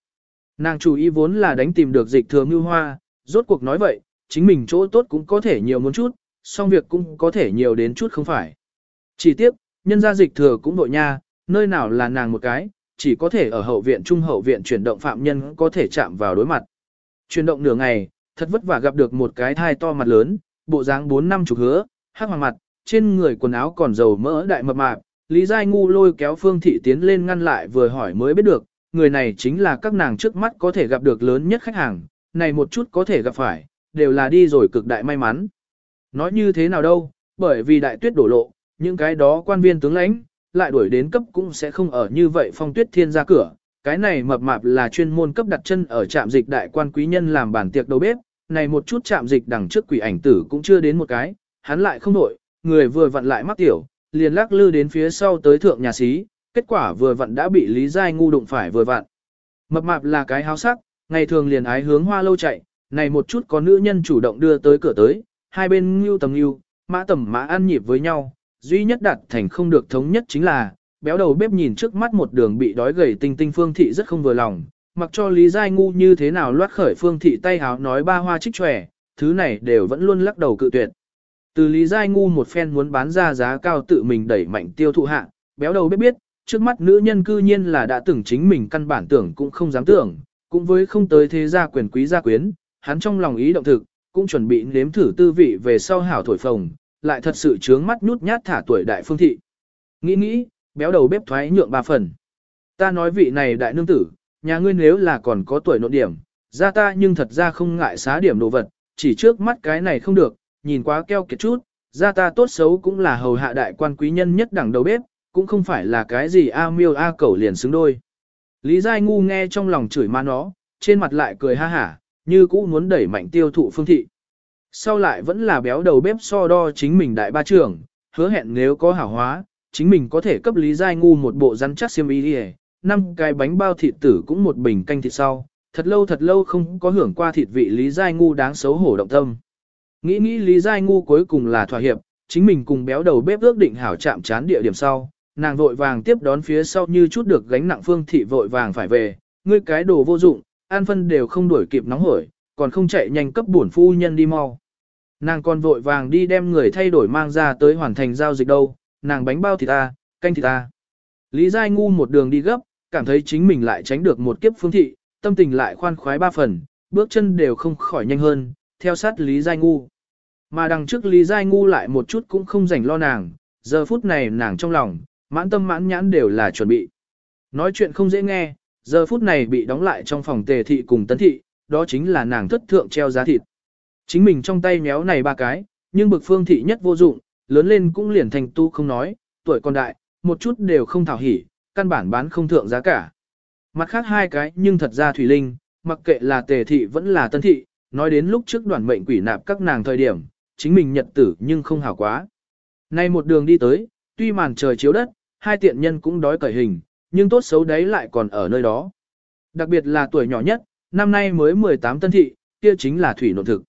Nàng chủ ý vốn là đánh tìm được dịch thừa mưu hoa, rốt cuộc nói vậy, chính mình chỗ tốt cũng có thể nhiều muốn chút, song việc cũng có thể nhiều đến chút không phải. Chỉ tiếp, nhân gia dịch thừa cũng đội nha, nơi nào là nàng một cái, chỉ có thể ở hậu viện trung hậu viện chuyển động phạm nhân có thể chạm vào đối mặt. Chuyển động nửa ngày, thật vất vả gặp được một cái thai to mặt lớn, bộ dáng bốn năm chục hứa, hắc hoàng mặt, trên người quần áo còn dầu mỡ đại mập mạp. Lý Giai Ngu lôi kéo Phương Thị tiến lên ngăn lại vừa hỏi mới biết được, người này chính là các nàng trước mắt có thể gặp được lớn nhất khách hàng, này một chút có thể gặp phải, đều là đi rồi cực đại may mắn. Nói như thế nào đâu, bởi vì đại tuyết đổ lộ, những cái đó quan viên tướng lãnh, lại đuổi đến cấp cũng sẽ không ở như vậy phong tuyết thiên ra cửa. Cái này mập mạp là chuyên môn cấp đặt chân ở trạm dịch đại quan quý nhân làm bản tiệc đầu bếp, này một chút trạm dịch đằng trước quỷ ảnh tử cũng chưa đến một cái, hắn lại không nổi, người vừa vặn lại mắc tiểu, liền lắc lư đến phía sau tới thượng nhà xí, kết quả vừa vặn đã bị Lý Giai ngu đụng phải vừa vặn. Mập mạp là cái háo sắc, ngày thường liền ái hướng hoa lâu chạy, này một chút có nữ nhân chủ động đưa tới cửa tới, hai bên ngưu tầm ngưu, mã tầm mã ăn nhịp với nhau, duy nhất đạt thành không được thống nhất chính là, béo đầu bếp nhìn trước mắt một đường bị đói gầy tinh tinh phương thị rất không vừa lòng, mặc cho Lý Giai ngu như thế nào loát khởi phương thị tay háo nói ba hoa trích tròe, thứ này đều vẫn luôn lắc đầu cự tuyệt. Từ Lý Giai ngu một phen muốn bán ra giá cao tự mình đẩy mạnh tiêu thụ hạ, béo đầu bếp biết, trước mắt nữ nhân cư nhiên là đã từng chính mình căn bản tưởng cũng không dám tưởng, cũng với không tới thế gia quyền quý gia quyến, hắn trong lòng ý động thực, cũng chuẩn bị nếm thử tư vị về sau hảo thổi phồng, lại thật sự trướng mắt nhút nhát thả tuổi đại phương thị. Nghĩ nghĩ, béo đầu bếp thoái nhượng ba phần. Ta nói vị này đại nương tử, nhà ngươi nếu là còn có tuổi nội điểm, ra ta nhưng thật ra không ngại xá điểm đồ vật, chỉ trước mắt cái này không được, nhìn quá keo kiệt chút, ra ta tốt xấu cũng là hầu hạ đại quan quý nhân nhất đẳng đầu bếp, cũng không phải là cái gì a miêu a cẩu liền xứng đôi. Lý Giai Ngu nghe trong lòng chửi ma nó, trên mặt lại cười ha hả, như cũ muốn đẩy mạnh tiêu thụ phương thị. Sau lại vẫn là béo đầu bếp so đo chính mình đại ba trưởng, hứa hẹn nếu có hảo hóa, chính mình có thể cấp Lý Giai Ngu một bộ rắn chắc xiêm y đi năm cái bánh bao thịt tử cũng một bình canh thịt sau, thật lâu thật lâu không có hưởng qua thịt vị Lý Giai Ngu đáng xấu hổ động tâm. Nghĩ nghĩ Lý Giai Ngu cuối cùng là thỏa hiệp, chính mình cùng béo đầu bếp ước định hảo chạm chán địa điểm sau, nàng vội vàng tiếp đón phía sau như chút được gánh nặng phương thị vội vàng phải về, ngươi cái đồ vô dụng, an phân đều không đuổi kịp nóng hổi, còn không chạy nhanh cấp bổn phu nhân đi mau. Nàng còn vội vàng đi đem người thay đổi mang ra tới hoàn thành giao dịch đâu, nàng bánh bao thì ta, canh thì ta. Lý Giai ngu một đường đi gấp, cảm thấy chính mình lại tránh được một kiếp phương thị, tâm tình lại khoan khoái ba phần, bước chân đều không khỏi nhanh hơn, theo sát Lý Giai ngu. Mà đằng trước Lý Giai ngu lại một chút cũng không rảnh lo nàng, giờ phút này nàng trong lòng, mãn tâm mãn nhãn đều là chuẩn bị. Nói chuyện không dễ nghe, giờ phút này bị đóng lại trong phòng tề thị cùng tấn thị, đó chính là nàng thất thượng treo giá thịt. Chính mình trong tay méo này ba cái, nhưng bực phương thị nhất vô dụng, lớn lên cũng liền thành tu không nói, tuổi còn đại, một chút đều không thảo hỉ, căn bản bán không thượng giá cả. Mặt khác hai cái nhưng thật ra Thủy Linh, mặc kệ là tề thị vẫn là tân thị, nói đến lúc trước đoàn mệnh quỷ nạp các nàng thời điểm, chính mình nhật tử nhưng không hảo quá. Nay một đường đi tới, tuy màn trời chiếu đất, hai tiện nhân cũng đói cởi hình, nhưng tốt xấu đấy lại còn ở nơi đó. Đặc biệt là tuổi nhỏ nhất, năm nay mới 18 tân thị, kia chính là thủy nộn thực.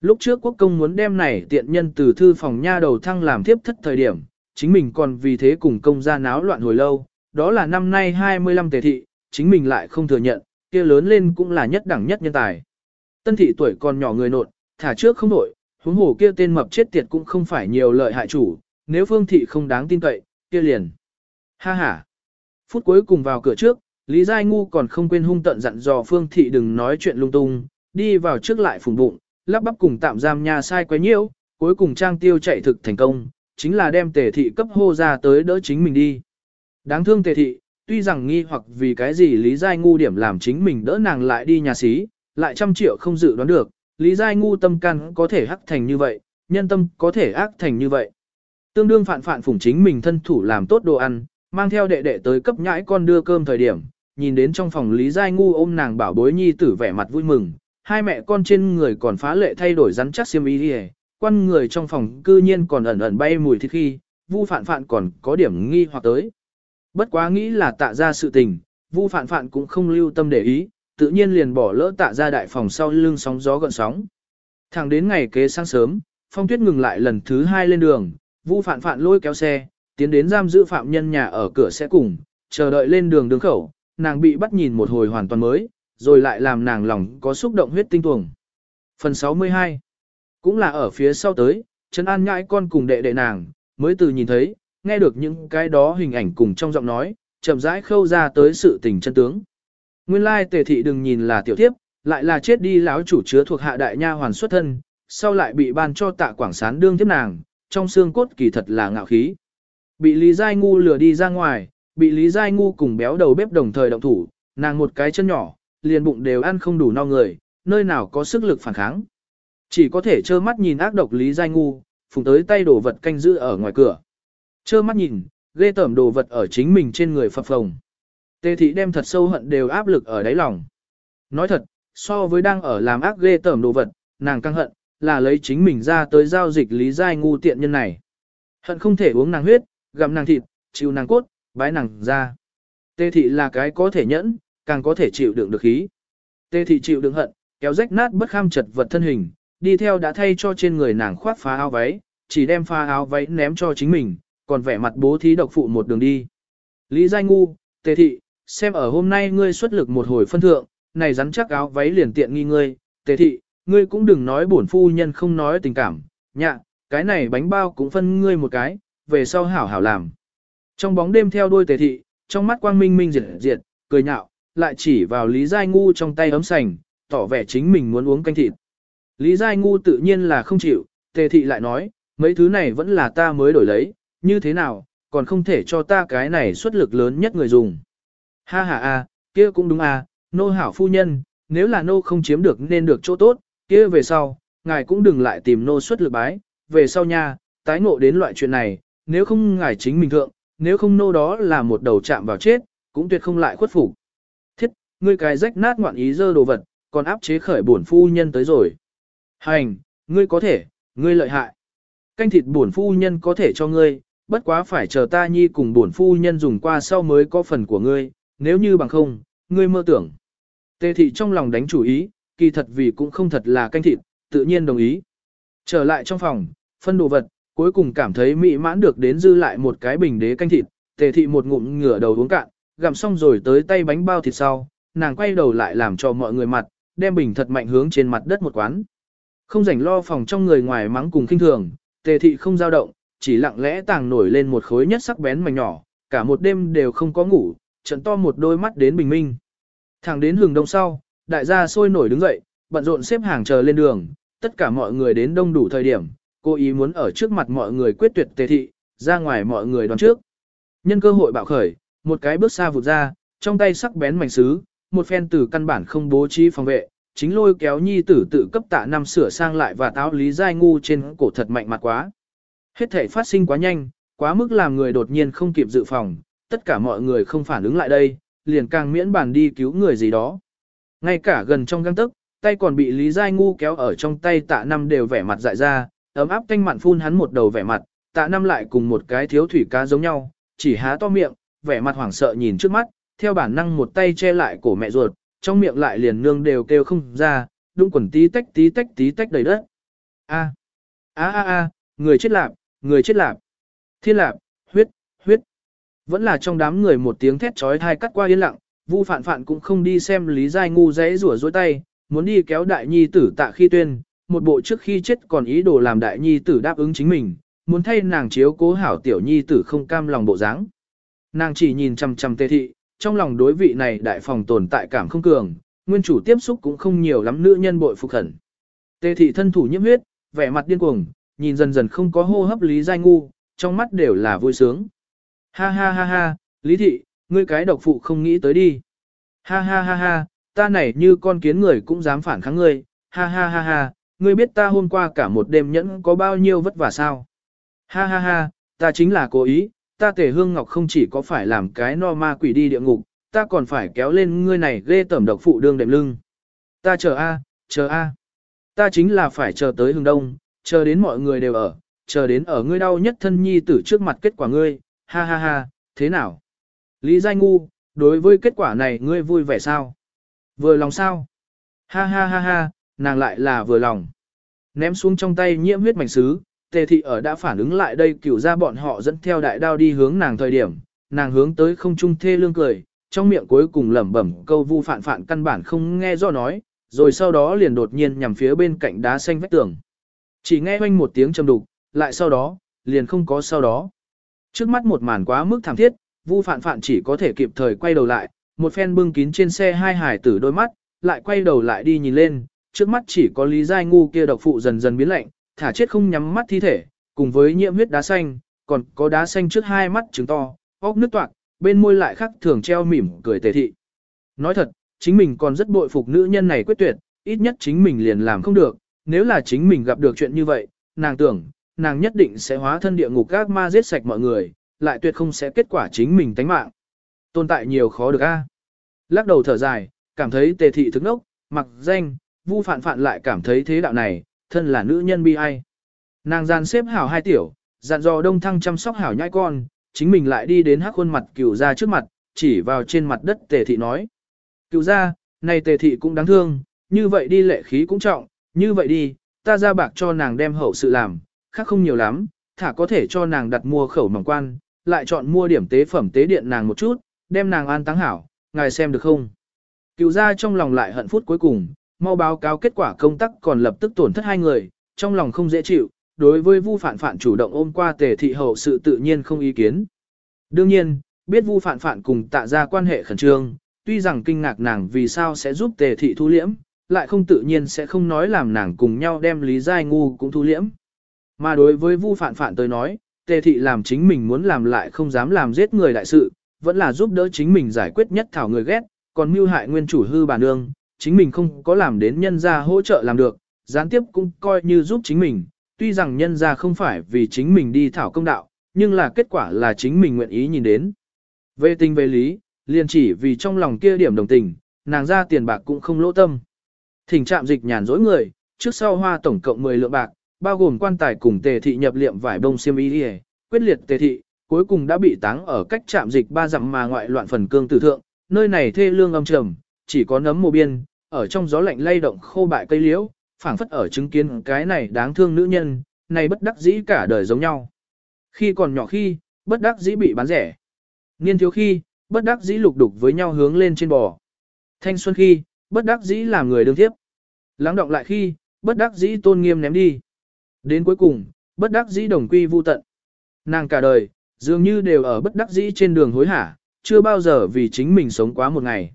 Lúc trước quốc công muốn đem này tiện nhân từ thư phòng nha đầu thăng làm tiếp thất thời điểm, chính mình còn vì thế cùng công gia náo loạn hồi lâu, đó là năm nay 25 tề thị, chính mình lại không thừa nhận, kia lớn lên cũng là nhất đẳng nhất nhân tài. Tân thị tuổi còn nhỏ người nộn, thả trước không nổi, huống hồ kia tên mập chết tiệt cũng không phải nhiều lợi hại chủ, nếu phương thị không đáng tin cậy, kia liền. Ha ha. Phút cuối cùng vào cửa trước, Lý Giai Ngu còn không quên hung tận dặn dò phương thị đừng nói chuyện lung tung, đi vào trước lại phùng bụng, lắp bắp cùng tạm giam nhà sai quấy nhiễu, cuối cùng trang tiêu chạy thực thành công, chính là đem tề thị cấp hô ra tới đỡ chính mình đi. Đáng thương tề thị, tuy rằng nghi hoặc vì cái gì lý giai ngu điểm làm chính mình đỡ nàng lại đi nhà xí, lại trăm triệu không dự đoán được, Lý Giai ngu tâm can có thể hắc thành như vậy, nhân tâm có thể ác thành như vậy. Tương đương phản phản phủng chính mình thân thủ làm tốt đồ ăn, mang theo đệ đệ tới cấp nhãi con đưa cơm thời điểm, nhìn đến trong phòng Lý Giai ngu ôm nàng bảo bối nhi tử vẻ mặt vui mừng, hai mẹ con trên người còn phá lệ thay đổi rắn chắc xiêm y đi quan người trong phòng cư nhiên còn ẩn ẩn bay mùi thịt khi, vu Phạn Phạn còn có điểm nghi hoặc tới. Bất quá nghĩ là tạ ra sự tình, vu Phạn Phạn cũng không lưu tâm để ý, tự nhiên liền bỏ lỡ tạ ra đại phòng sau lưng sóng gió gợn sóng. Thẳng đến ngày kế sáng sớm, phong tuyết ngừng lại lần thứ hai lên đường, vu Phạn Phạn lôi kéo xe, tiến đến giam giữ phạm nhân nhà ở cửa sẽ cùng, chờ đợi lên đường đường khẩu, nàng bị bắt nhìn một hồi hoàn toàn mới, rồi lại làm nàng lòng có xúc động huyết tinh tuồng. Phần 62 Cũng là ở phía sau tới, Trấn An nhãi con cùng đệ đệ nàng, mới từ nhìn thấy, nghe được những cái đó hình ảnh cùng trong giọng nói, chậm rãi khâu ra tới sự tình chân tướng. Nguyên lai tề thị đừng nhìn là tiểu thiếp, lại là chết đi lão chủ chứa thuộc hạ đại nha hoàn xuất thân, sau lại bị ban cho tạ quảng sán đương tiếp nàng, trong xương cốt kỳ thật là ngạo khí. Bị Lý Giai Ngu lừa đi ra ngoài, bị Lý Giai Ngu cùng béo đầu bếp đồng thời động thủ, nàng một cái chân nhỏ, liền bụng đều ăn không đủ no người, nơi nào có sức lực phản kháng. Chỉ có thể trơ mắt nhìn ác độc Lý Giai Ngu, phùng tới tay đổ vật canh giữ ở ngoài cửa. Trơ mắt nhìn, ghê tởm đồ vật ở chính mình trên người phập phồng. tê thị đem thật sâu hận đều áp lực ở đáy lòng. Nói thật, so với đang ở làm ác ghê tởm đồ vật, nàng căng hận, là lấy chính mình ra tới giao dịch lý giai ngu tiện nhân này. Hận không thể uống nàng huyết, gặm nàng thịt, chịu nàng cốt, bái nàng ra. tê thị là cái có thể nhẫn, càng có thể chịu đựng được khí. Tề thị chịu đựng hận, kéo rách nát bất kham chật vật thân hình, đi theo đã thay cho trên người nàng khoác phá áo váy, chỉ đem pha áo váy ném cho chính mình, còn vẻ mặt bố thí độc phụ một đường đi. Lý Giai Ngu, Tề Thị, xem ở hôm nay ngươi xuất lực một hồi phân thượng, này rắn chắc áo váy liền tiện nghi ngươi, Tề Thị, ngươi cũng đừng nói bổn phu nhân không nói tình cảm, nhạ, cái này bánh bao cũng phân ngươi một cái, về sau hảo hảo làm. Trong bóng đêm theo đuôi Tề Thị, trong mắt quang minh minh diệt diệt, cười nhạo, lại chỉ vào Lý Giai Ngu trong tay ấm sành, tỏ vẻ chính mình muốn uống canh thịt. Lý Giai Ngu tự nhiên là không chịu, Tề Thị lại nói, mấy thứ này vẫn là ta mới đổi lấy, như thế nào, còn không thể cho ta cái này xuất lực lớn nhất người dùng. Ha ha a, kia cũng đúng a, nô hảo phu nhân, nếu là nô không chiếm được nên được chỗ tốt, kia về sau, ngài cũng đừng lại tìm nô xuất lực bái, về sau nha, tái ngộ đến loại chuyện này, nếu không ngài chính mình thượng, nếu không nô đó là một đầu chạm vào chết, cũng tuyệt không lại khuất phục. Ngươi cái rách nát ngoạn ý dơ đồ vật, còn áp chế khởi bổn phu nhân tới rồi. Hành, ngươi có thể, ngươi lợi hại. Canh thịt bổn phu nhân có thể cho ngươi, bất quá phải chờ ta nhi cùng bổn phu nhân dùng qua sau mới có phần của ngươi, nếu như bằng không, ngươi mơ tưởng. Tề thị trong lòng đánh chủ ý, kỳ thật vì cũng không thật là canh thịt, tự nhiên đồng ý. Trở lại trong phòng, phân đồ vật, cuối cùng cảm thấy mỹ mãn được đến dư lại một cái bình đế canh thịt, tề thị một ngụm ngửa đầu uống cạn, gặm xong rồi tới tay bánh bao thịt sau, nàng quay đầu lại làm cho mọi người mặt, đem bình thật mạnh hướng trên mặt đất một quán. Không rảnh lo phòng trong người ngoài mắng cùng kinh thường, tề thị không dao động, chỉ lặng lẽ tàng nổi lên một khối nhất sắc bén mảnh nhỏ, cả một đêm đều không có ngủ, trận to một đôi mắt đến bình minh. Thẳng đến hừng đông sau, đại gia sôi nổi đứng dậy, bận rộn xếp hàng chờ lên đường, tất cả mọi người đến đông đủ thời điểm, cô ý muốn ở trước mặt mọi người quyết tuyệt tề thị, ra ngoài mọi người đoán trước. Nhân cơ hội bạo khởi, một cái bước xa vụt ra, trong tay sắc bén mảnh sứ, một phen từ căn bản không bố trí phòng vệ, chính lôi kéo nhi tử tự cấp tạ năm sửa sang lại và táo lý giai ngu trên cổ thật mạnh mặt quá. Hết thể phát sinh quá nhanh, quá mức làm người đột nhiên không kịp dự phòng, tất cả mọi người không phản ứng lại đây, liền càng miễn bàn đi cứu người gì đó. Ngay cả gần trong găng tức, tay còn bị Lý Giai Ngu kéo ở trong tay tạ năm đều vẻ mặt dại ra, ấm áp thanh mặn phun hắn một đầu vẻ mặt, tạ năm lại cùng một cái thiếu thủy cá giống nhau, chỉ há to miệng, vẻ mặt hoảng sợ nhìn trước mắt, theo bản năng một tay che lại cổ mẹ ruột, trong miệng lại liền nương đều kêu không ra, đung quần tí tách tí tách tí tách đầy đất. A a a a, người chết lạc, người chết lạp, thiên lạp, huyết, huyết. Vẫn là trong đám người một tiếng thét trói thai cắt qua yên lặng, Vu Phạn Phạn cũng không đi xem Lý Giai ngu rẽ rủa rối tay, muốn đi kéo đại nhi tử tạ khi tuyên, một bộ trước khi chết còn ý đồ làm đại nhi tử đáp ứng chính mình, muốn thay nàng chiếu cố hảo tiểu nhi tử không cam lòng bộ dáng. Nàng chỉ nhìn chằm chằm tê thị, trong lòng đối vị này đại phòng tồn tại cảm không cường, nguyên chủ tiếp xúc cũng không nhiều lắm nữ nhân bội phục khẩn. tề thị thân thủ nhiễm huyết, vẻ mặt điên cuồng, nhìn dần dần không có hô hấp Lý Giai Ngu, trong mắt đều là vui sướng. Ha ha ha ha, Lý Thị, ngươi cái độc phụ không nghĩ tới đi. Ha ha ha ha, ta này như con kiến người cũng dám phản kháng ngươi, ha ha ha ha, ngươi biết ta hôm qua cả một đêm nhẫn có bao nhiêu vất vả sao? Ha ha ha, ta chính là cố ý, ta tề hương ngọc không chỉ có phải làm cái no ma quỷ đi địa ngục, ta còn phải kéo lên ngươi này ghê tẩm độc phụ đương đệm lưng. Ta chờ a, chờ a. Ta chính là phải chờ tới hương đông, chờ đến mọi người đều ở, chờ đến ở ngươi đau nhất thân nhi tử trước mặt kết quả ngươi, ha ha ha, thế nào? Lý Giai Ngu, đối với kết quả này ngươi vui vẻ sao? Vừa lòng sao? Ha ha ha ha, nàng lại là vừa lòng. Ném xuống trong tay nhiễm huyết mảnh sứ, tề thị ở đã phản ứng lại đây cửu ra bọn họ dẫn theo đại đao đi hướng nàng thời điểm, nàng hướng tới không trung thê lương cười, trong miệng cuối cùng lẩm bẩm câu vu phản phản căn bản không nghe do nói, rồi sau đó liền đột nhiên nhằm phía bên cạnh đá xanh vách tường. Chỉ nghe oanh một tiếng trầm đục, lại sau đó, liền không có sau đó. Trước mắt một màn quá mức thảm thiết, Vu phản phản chỉ có thể kịp thời quay đầu lại, một phen bưng kín trên xe hai hải tử đôi mắt, lại quay đầu lại đi nhìn lên, trước mắt chỉ có Lý Giai Ngu kia độc phụ dần dần biến lạnh, thả chết không nhắm mắt thi thể, cùng với nhiễm huyết đá xanh, còn có đá xanh trước hai mắt trứng to, óc nước toạc, bên môi lại khắc thường treo mỉm cười tề thị. Nói thật, chính mình còn rất bội phục nữ nhân này quyết tuyệt, ít nhất chính mình liền làm không được, nếu là chính mình gặp được chuyện như vậy, nàng tưởng, nàng nhất định sẽ hóa thân địa ngục các ma giết sạch mọi người, lại tuyệt không sẽ kết quả chính mình tánh mạng. Tồn tại nhiều khó được a. Lắc đầu thở dài, cảm thấy tề thị thức nốc, mặc danh, vu phản phản lại cảm thấy thế đạo này, thân là nữ nhân bi ai. Nàng gian xếp hảo hai tiểu, dặn dò đông thăng chăm sóc hảo nhãi con, chính mình lại đi đến hắc khuôn mặt cửu ra trước mặt, chỉ vào trên mặt đất tề thị nói. Cửu ra, này tề thị cũng đáng thương, như vậy đi lệ khí cũng trọng, như vậy đi, ta ra bạc cho nàng đem hậu sự làm, khác không nhiều lắm, thả có thể cho nàng đặt mua khẩu mỏng quan, lại chọn mua điểm tế phẩm tế điện nàng một chút, đem nàng an táng hảo, ngài xem được không? Cựu ra trong lòng lại hận phút cuối cùng, mau báo cáo kết quả công tác còn lập tức tổn thất hai người, trong lòng không dễ chịu, đối với Vu Phạn Phạn chủ động ôm qua tề thị hậu sự tự nhiên không ý kiến. Đương nhiên, biết Vu Phạn Phạn cùng tạ ra quan hệ khẩn trương, tuy rằng kinh ngạc nàng vì sao sẽ giúp tề thị thu liễm, lại không tự nhiên sẽ không nói làm nàng cùng nhau đem Lý Giai Ngu cũng thu liễm. Mà đối với Vu Phạn Phạn tới nói, tề thị làm chính mình muốn làm lại không dám làm giết người đại sự, vẫn là giúp đỡ chính mình giải quyết nhất thảo người ghét, còn mưu hại nguyên chủ hư bà nương, chính mình không có làm đến nhân gia hỗ trợ làm được, gián tiếp cũng coi như giúp chính mình, tuy rằng nhân gia không phải vì chính mình đi thảo công đạo, nhưng là kết quả là chính mình nguyện ý nhìn đến. Về tình về lý, liền chỉ vì trong lòng kia điểm đồng tình, nàng ra tiền bạc cũng không lỗ tâm. Thỉnh trạm dịch nhàn dối người, trước sau hoa tổng cộng 10 lượng bạc, bao gồm quan tài cùng tề thị nhập liệm vải bông xiêm y đi quyết liệt tề thị, cuối cùng đã bị táng ở cách trạm dịch ba dặm mà ngoại loạn phần cương tử thượng, nơi này thê lương âm trầm, chỉ có nấm mồ biên, ở trong gió lạnh lay động khô bại cây liễu, phảng phất ở chứng kiến cái này đáng thương nữ nhân, này bất đắc dĩ cả đời giống nhau. Khi còn nhỏ khi, bất đắc dĩ bị bán rẻ. Niên thiếu khi, bất đắc dĩ lục đục với nhau hướng lên trên bò. Thanh xuân khi, bất đắc dĩ làm người đương tiếp. Lắng động lại khi, bất đắc dĩ tôn nghiêm ném đi. Đến cuối cùng, bất đắc dĩ đồng quy vu tận. Nàng cả đời, dường như đều ở bất đắc dĩ trên đường hối hả, chưa bao giờ vì chính mình sống quá một ngày.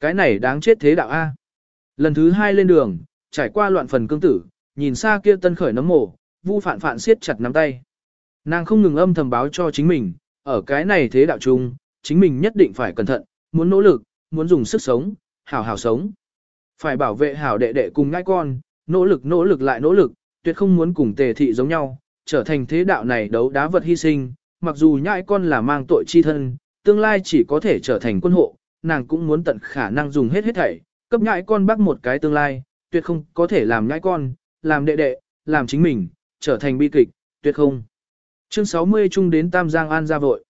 Cái này đáng chết thế đạo A. Lần thứ hai lên đường, trải qua loạn phần cương tử, nhìn xa kia tân khởi nấm mổ, vu phạn phạn siết chặt nắm tay. Nàng không ngừng âm thầm báo cho chính mình, ở cái này thế đạo chung, chính mình nhất định phải cẩn thận, muốn nỗ lực, muốn dùng sức sống, hảo hảo sống. Phải bảo vệ hảo đệ đệ cùng ngai con, nỗ lực nỗ lực lại nỗ lực, tuyệt không muốn cùng tề thị giống nhau, trở thành thế đạo này đấu đá vật hy sinh, mặc dù nhãi con là mang tội chi thân, tương lai chỉ có thể trở thành quân hộ, nàng cũng muốn tận khả năng dùng hết hết thảy, cấp nhãi con bác một cái tương lai, tuyệt không có thể làm nhãi con, làm đệ đệ, làm chính mình, trở thành bi kịch, tuyệt không. Chương 60 chung đến Tam Giang An ra vội.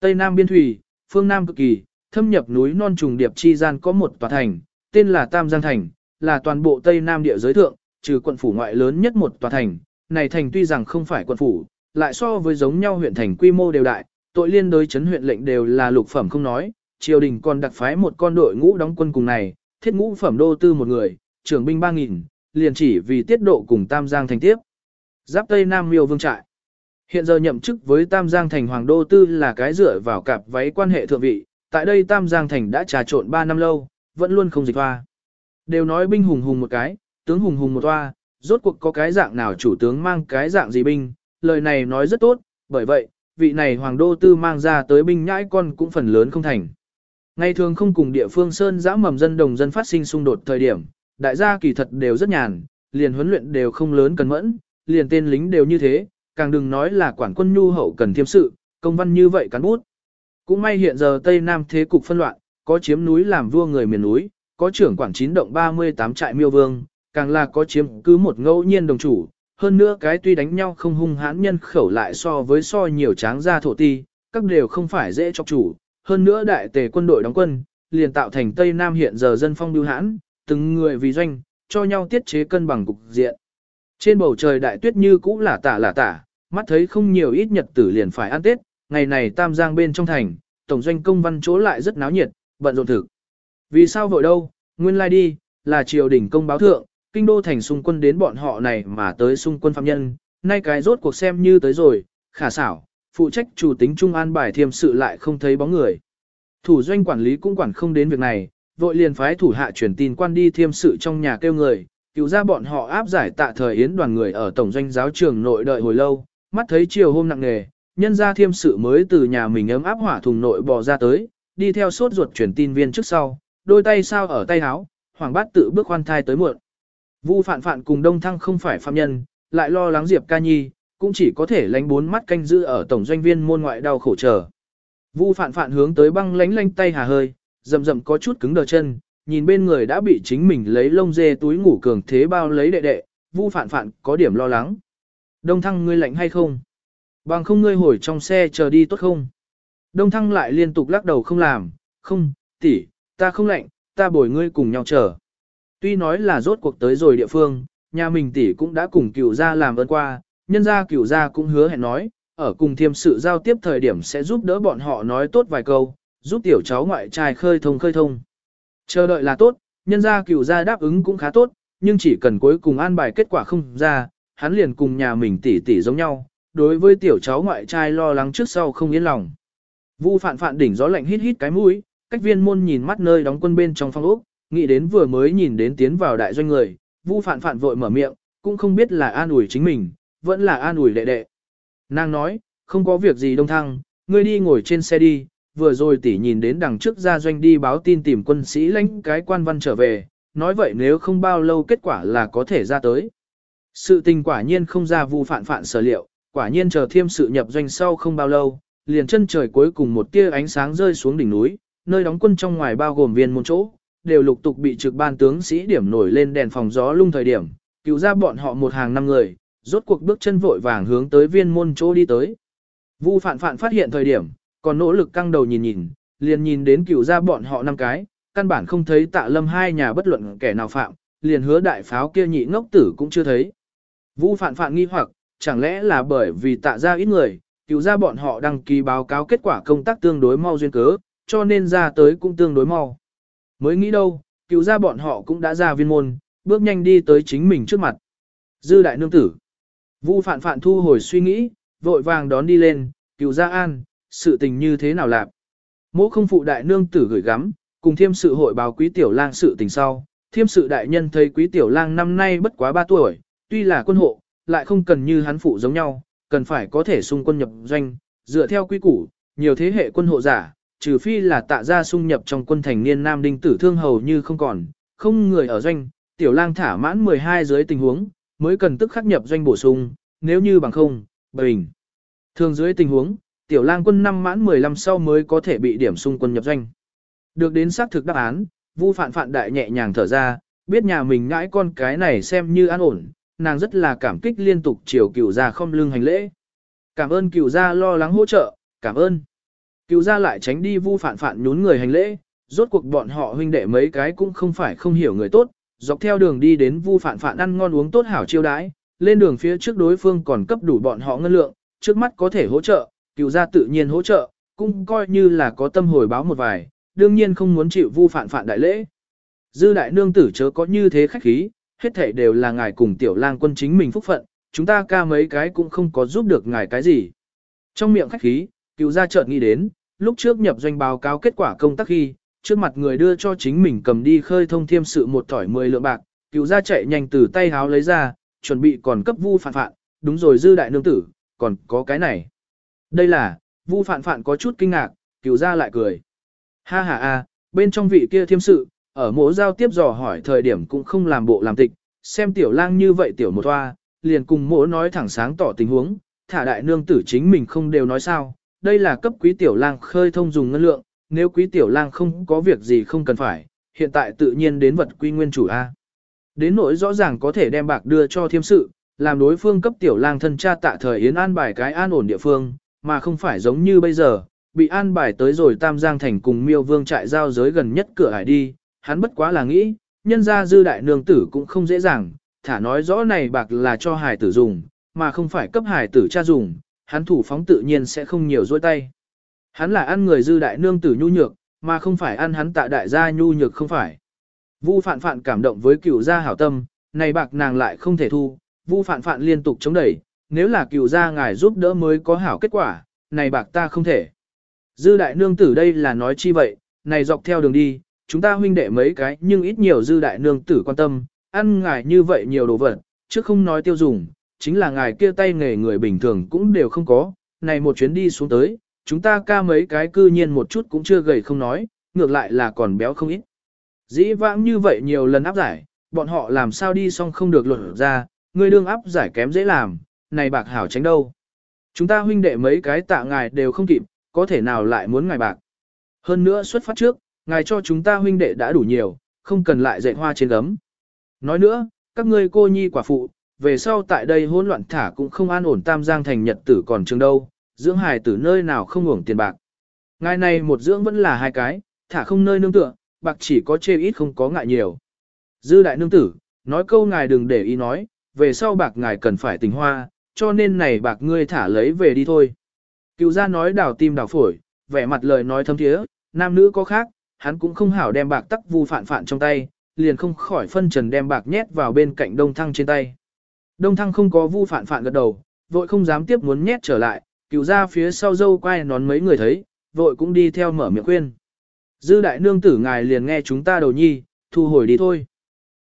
Tây Nam Biên Thủy, phương Nam cực kỳ, thâm nhập núi non trùng điệp chi gian có một tòa thành, tên là Tam Giang Thành, là toàn bộ Tây Nam địa giới thượng, trừ quận phủ ngoại lớn nhất một tòa thành. Này thành tuy rằng không phải quận phủ, lại so với giống nhau huyện thành quy mô đều đại, tội liên đối chấn huyện lệnh đều là lục phẩm không nói, triều đình còn đặc phái một con đội ngũ đóng quân cùng này, thiết ngũ phẩm đô tư một người, trưởng binh 3.000, liền chỉ vì tiết độ cùng Tam Giang thành tiếp. Giáp Tây Nam miêu vương trại. Hiện giờ nhậm chức với Tam Giang thành hoàng đô tư là cái dựa vào cặp váy quan hệ thượng vị, tại đây Tam Giang thành đã trà trộn 3 năm lâu, vẫn luôn không dịch hoa. Đều nói binh hùng hùng một cái, tướng hùng hùng một toa, rốt cuộc có cái dạng nào chủ tướng mang cái dạng gì binh, lời này nói rất tốt, bởi vậy, vị này hoàng đô tư mang ra tới binh nhãi con cũng phần lớn không thành. Ngày thường không cùng địa phương sơn giã mầm dân đồng dân phát sinh xung đột thời điểm, đại gia kỳ thật đều rất nhàn, liền huấn luyện đều không lớn cần mẫn, liền tên lính đều như thế, càng đừng nói là quản quân nhu hậu cần thiêm sự, công văn như vậy cán bút. Cũng may hiện giờ Tây Nam thế cục phân loạn, có chiếm núi làm vua người miền núi, có trưởng quản chín động 38 trại miêu vương, càng là có chiếm cứ một ngẫu nhiên đồng chủ. Hơn nữa cái tuy đánh nhau không hung hãn nhân khẩu lại so với so nhiều tráng gia thổ ti, các đều không phải dễ chọc chủ. Hơn nữa đại tề quân đội đóng quân, liền tạo thành Tây Nam hiện giờ dân phong lưu hãn, từng người vì doanh, cho nhau tiết chế cân bằng cục diện. Trên bầu trời đại tuyết như cũ là tả là tả, mắt thấy không nhiều ít nhật tử liền phải ăn Tết, ngày này Tam Giang bên trong thành, tổng doanh công văn chỗ lại rất náo nhiệt, bận rộn thực. Vì sao vội đâu, nguyên lai đi, là triều đình công báo thượng, kinh đô thành xung quân đến bọn họ này mà tới xung quân phạm nhân, nay cái rốt cuộc xem như tới rồi, khả xảo, phụ trách chủ tính trung an bài thiêm sự lại không thấy bóng người. Thủ doanh quản lý cũng quản không đến việc này, vội liền phái thủ hạ truyền tin quan đi thiêm sự trong nhà kêu người, cứu ra bọn họ áp giải tạ thời yến đoàn người ở tổng doanh giáo trường nội đợi hồi lâu, mắt thấy chiều hôm nặng nghề, nhân ra thiêm sự mới từ nhà mình ấm áp hỏa thùng nội bò ra tới, đi theo sốt ruột truyền tin viên trước sau, đôi tay sao ở tay áo, hoàng bát tự bước khoan thai tới muộn. Vu phạn phạn cùng đông thăng không phải phạm nhân, lại lo lắng Diệp ca nhi, cũng chỉ có thể lánh bốn mắt canh giữ ở tổng doanh viên môn ngoại đau khổ chờ. Vu phạn phạn hướng tới băng lánh lánh tay hà hơi, rầm rầm có chút cứng đờ chân, nhìn bên người đã bị chính mình lấy lông dê túi ngủ cường thế bao lấy đệ đệ, vu phạn phạn có điểm lo lắng. Đông thăng ngươi lạnh hay không? Bằng không ngươi hồi trong xe chờ đi tốt không? Đông thăng lại liên tục lắc đầu không làm, không, tỷ, ta không lạnh, ta bồi ngươi cùng nhau chờ. Tuy nói là rốt cuộc tới rồi địa phương, nhà mình tỷ cũng đã cùng cựu gia làm ơn qua, nhân gia cửu gia cũng hứa hẹn nói, ở cùng thiêm sự giao tiếp thời điểm sẽ giúp đỡ bọn họ nói tốt vài câu, giúp tiểu cháu ngoại trai khơi thông khơi thông. Chờ đợi là tốt, nhân gia cửu gia đáp ứng cũng khá tốt, nhưng chỉ cần cuối cùng an bài kết quả không ra, hắn liền cùng nhà mình tỷ tỷ giống nhau, đối với tiểu cháu ngoại trai lo lắng trước sau không yên lòng. Vu phạn phạn đỉnh gió lạnh hít hít cái mũi, cách viên môn nhìn mắt nơi đóng quân bên trong phòng ốc, nghĩ đến vừa mới nhìn đến tiến vào đại doanh người, Vu phạn phạn vội mở miệng, cũng không biết là an ủi chính mình, vẫn là an ủi đệ đệ. Nàng nói, không có việc gì đông thăng, ngươi đi ngồi trên xe đi, vừa rồi tỷ nhìn đến đằng trước ra doanh đi báo tin tìm quân sĩ lãnh cái quan văn trở về, nói vậy nếu không bao lâu kết quả là có thể ra tới. Sự tình quả nhiên không ra vu phạn phạn sở liệu, quả nhiên chờ thêm sự nhập doanh sau không bao lâu, liền chân trời cuối cùng một tia ánh sáng rơi xuống đỉnh núi, nơi đóng quân trong ngoài bao gồm viên một chỗ, đều lục tục bị trực ban tướng sĩ điểm nổi lên đèn phòng gió lung thời điểm, cứu ra bọn họ một hàng năm người, rốt cuộc bước chân vội vàng hướng tới viên môn chỗ đi tới. Vu phạn phạn phát hiện thời điểm, còn nỗ lực căng đầu nhìn nhìn, liền nhìn đến cửu ra bọn họ năm cái, căn bản không thấy tạ lâm hai nhà bất luận kẻ nào phạm, liền hứa đại pháo kia nhị ngốc tử cũng chưa thấy. Vu phạn phạn nghi hoặc, chẳng lẽ là bởi vì tạ ra ít người, cửu ra bọn họ đăng ký báo cáo kết quả công tác tương đối mau duyên cớ, cho nên ra tới cũng tương đối mau. Mới nghĩ đâu, cửu ra bọn họ cũng đã ra viên môn, bước nhanh đi tới chính mình trước mặt. Dư đại nương tử. Vu phạn phạn thu hồi suy nghĩ, vội vàng đón đi lên, Cựu gia an, sự tình như thế nào lạc. Mỗ không phụ đại nương tử gửi gắm, cùng thiêm sự hội báo quý tiểu lang sự tình sau. Thiêm sự đại nhân thấy quý tiểu lang năm nay bất quá 3 tuổi, tuy là quân hộ, lại không cần như hắn phụ giống nhau, cần phải có thể xung quân nhập doanh, dựa theo quy củ, nhiều thế hệ quân hộ giả, trừ phi là tạ ra xung nhập trong quân thành niên nam đinh tử thương hầu như không còn, không người ở doanh, tiểu lang thả mãn 12 dưới tình huống, mới cần tức khắc nhập doanh bổ sung, nếu như bằng không, bình. Thường dưới tình huống, tiểu lang quân năm mãn 15 sau mới có thể bị điểm xung quân nhập doanh. Được đến xác thực đáp án, Vu Phạn Phạn đại nhẹ nhàng thở ra, biết nhà mình ngãi con cái này xem như an ổn, nàng rất là cảm kích liên tục chiều cửu gia không lưng hành lễ. Cảm ơn cửu gia lo lắng hỗ trợ, cảm ơn. Cửu gia lại tránh đi Vu Phạn Phạn nhún người hành lễ, rốt cuộc bọn họ huynh đệ mấy cái cũng không phải không hiểu người tốt, dọc theo đường đi đến Vu Phạn Phạn ăn ngon uống tốt hảo chiêu đãi, lên đường phía trước đối phương còn cấp đủ bọn họ ngân lượng, trước mắt có thể hỗ trợ, cựu gia tự nhiên hỗ trợ, cũng coi như là có tâm hồi báo một vài, đương nhiên không muốn chịu vu Phạn Phạn đại lễ. Dư đại nương tử chớ có như thế khách khí, hết thảy đều là ngài cùng tiểu lang quân chính mình phúc phận, chúng ta ca mấy cái cũng không có giúp được ngài cái gì. Trong miệng khách khí, cựu gia chợt nghĩ đến, lúc trước nhập doanh báo cáo kết quả công tác khi, trước mặt người đưa cho chính mình cầm đi khơi thông thiêm sự một thỏi 10 lượng bạc, cựu gia chạy nhanh từ tay háo lấy ra, chuẩn bị còn cấp vu phản phạn đúng rồi dư đại nương tử, còn có cái này. Đây là, Vu Phạn Phạn có chút kinh ngạc, cựu ra lại cười. Ha ha a, bên trong vị kia thiêm sự, ở mỗ giao tiếp dò hỏi thời điểm cũng không làm bộ làm tịch, xem tiểu lang như vậy tiểu một toa, liền cùng mỗ nói thẳng sáng tỏ tình huống, thả đại nương tử chính mình không đều nói sao, đây là cấp quý tiểu lang khơi thông dùng ngân lượng, nếu quý tiểu lang không có việc gì không cần phải, hiện tại tự nhiên đến vật quy nguyên chủ A. Đến nỗi rõ ràng có thể đem bạc đưa cho thiêm sự, làm đối phương cấp tiểu lang thân cha tạ thời yến an bài cái an ổn địa phương, mà không phải giống như bây giờ, bị an bài tới rồi Tam Giang Thành cùng miêu vương trại giao giới gần nhất cửa hải đi, hắn bất quá là nghĩ, nhân ra dư đại nương tử cũng không dễ dàng, thả nói rõ này bạc là cho hải tử dùng, mà không phải cấp hải tử cha dùng, hắn thủ phóng tự nhiên sẽ không nhiều dôi tay. Hắn là ăn người dư đại nương tử nhu nhược, mà không phải ăn hắn tạ đại gia nhu nhược không phải. Vu phạn phạn cảm động với cựu gia hảo tâm, này bạc nàng lại không thể thu, vu phạn phạn liên tục chống đẩy, nếu là cựu gia ngài giúp đỡ mới có hảo kết quả, này bạc ta không thể. Dư đại nương tử đây là nói chi vậy, này dọc theo đường đi, chúng ta huynh đệ mấy cái nhưng ít nhiều dư đại nương tử quan tâm, ăn ngài như vậy nhiều đồ vật, chứ không nói tiêu dùng, chính là ngài kia tay nghề người bình thường cũng đều không có, này một chuyến đi xuống tới, chúng ta ca mấy cái cư nhiên một chút cũng chưa gầy không nói, ngược lại là còn béo không ít. Dĩ vãng như vậy nhiều lần áp giải, bọn họ làm sao đi xong không được luật ra, người đương áp giải kém dễ làm, này bạc hảo tránh đâu. Chúng ta huynh đệ mấy cái tạ ngài đều không kịp, có thể nào lại muốn ngài bạc. Hơn nữa xuất phát trước, ngài cho chúng ta huynh đệ đã đủ nhiều, không cần lại dạy hoa trên gấm. Nói nữa, các ngươi cô nhi quả phụ, về sau tại đây hỗn loạn thả cũng không an ổn tam giang thành nhật tử còn trường đâu, dưỡng hài tử nơi nào không uổng tiền bạc. Ngài này một dưỡng vẫn là hai cái, thả không nơi nương tựa, bạc chỉ có chê ít không có ngại nhiều. Dư đại nương tử, nói câu ngài đừng để ý nói, về sau bạc ngài cần phải tình hoa, cho nên này bạc ngươi thả lấy về đi thôi. Cựu gia nói đảo tim đảo phổi, vẻ mặt lời nói thâm thiế, nam nữ có khác, hắn cũng không hảo đem bạc tắc vu phản phản trong tay, liền không khỏi phân trần đem bạc nhét vào bên cạnh đông thăng trên tay. Đông thăng không có vu phản phản gật đầu, vội không dám tiếp muốn nhét trở lại, cựu ra phía sau dâu quay nón mấy người thấy, vội cũng đi theo mở miệng khuyên. Dư đại nương tử ngài liền nghe chúng ta đầu nhi, thu hồi đi thôi.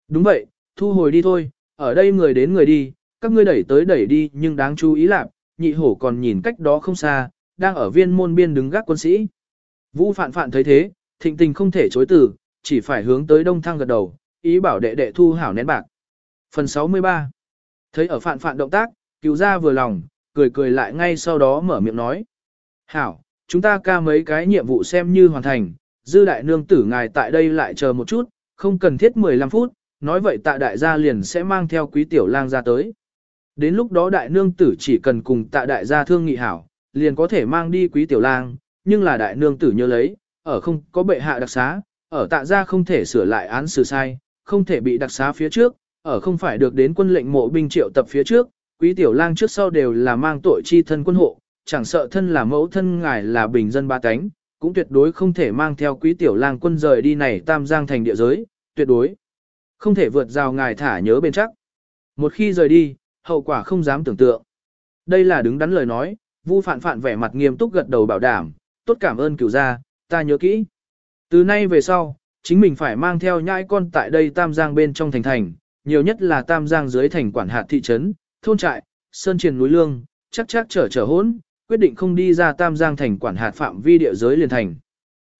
Đúng vậy, thu hồi đi thôi, ở đây người đến người đi, các ngươi đẩy tới đẩy đi nhưng đáng chú ý là, nhị hổ còn nhìn cách đó không xa, đang ở viên môn biên đứng gác quân sĩ. Vũ phạn phạn thấy thế, thịnh tình không thể chối từ, chỉ phải hướng tới đông thăng gật đầu, ý bảo đệ đệ thu hảo nén bạc. Phần 63 Thấy ở phạn phạn động tác, cứu ra vừa lòng, cười cười lại ngay sau đó mở miệng nói. Hảo, chúng ta ca mấy cái nhiệm vụ xem như hoàn thành, dư đại nương tử ngài tại đây lại chờ một chút, không cần thiết 15 phút, nói vậy tạ đại gia liền sẽ mang theo quý tiểu lang ra tới. Đến lúc đó đại nương tử chỉ cần cùng tạ đại gia thương nghị hảo, liền có thể mang đi quý tiểu lang, nhưng là đại nương tử nhớ lấy, ở không có bệ hạ đặc xá, ở tạ gia không thể sửa lại án xử sai, không thể bị đặc xá phía trước, ở không phải được đến quân lệnh mộ binh triệu tập phía trước, quý tiểu lang trước sau đều là mang tội chi thân quân hộ, chẳng sợ thân là mẫu thân ngài là bình dân ba cánh, cũng tuyệt đối không thể mang theo quý tiểu lang quân rời đi này tam giang thành địa giới, tuyệt đối không thể vượt rào ngài thả nhớ bên chắc. Một khi rời đi, hậu quả không dám tưởng tượng. Đây là đứng đắn lời nói, Vu Phạn Phạn vẻ mặt nghiêm túc gật đầu bảo đảm, tốt cảm ơn cửu gia, ta nhớ kỹ. Từ nay về sau, chính mình phải mang theo nhãi con tại đây Tam Giang bên trong thành thành, nhiều nhất là Tam Giang dưới thành quản hạt thị trấn, thôn trại, sơn triền núi lương, chắc chắc trở trở hỗn, quyết định không đi ra Tam Giang thành quản hạt phạm vi địa giới liền thành.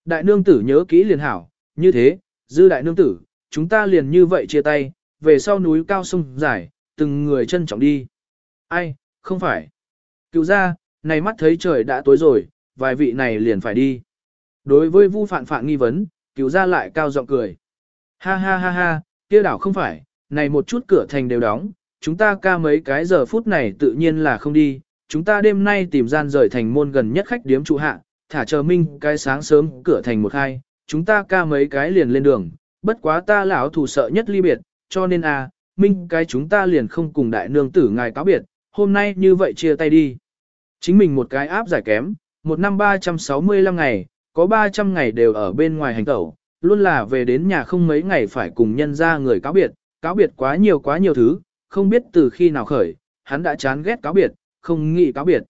Đại nương tử nhớ kỹ liền hảo, như thế, dư đại nương tử, chúng ta liền như vậy chia tay, về sau núi cao sông dài, từng người trân trọng đi. Ai, không phải. Cựu ra, này mắt thấy trời đã tối rồi, vài vị này liền phải đi. Đối với vu phạn phạn nghi vấn, cựu ra lại cao giọng cười. Ha ha ha ha, kia đảo không phải, này một chút cửa thành đều đóng, chúng ta ca mấy cái giờ phút này tự nhiên là không đi, chúng ta đêm nay tìm gian rời thành môn gần nhất khách điếm trụ hạ, thả chờ minh cái sáng sớm cửa thành một hai, chúng ta ca mấy cái liền lên đường, bất quá ta lão thủ sợ nhất ly biệt, cho nên à, minh cái chúng ta liền không cùng đại nương tử ngài cáo biệt, hôm nay như vậy chia tay đi. Chính mình một cái áp giải kém, một năm 365 ngày, có 300 ngày đều ở bên ngoài hành tẩu, luôn là về đến nhà không mấy ngày phải cùng nhân ra người cáo biệt, cáo biệt quá nhiều quá nhiều thứ, không biết từ khi nào khởi, hắn đã chán ghét cáo biệt, không nghĩ cáo biệt.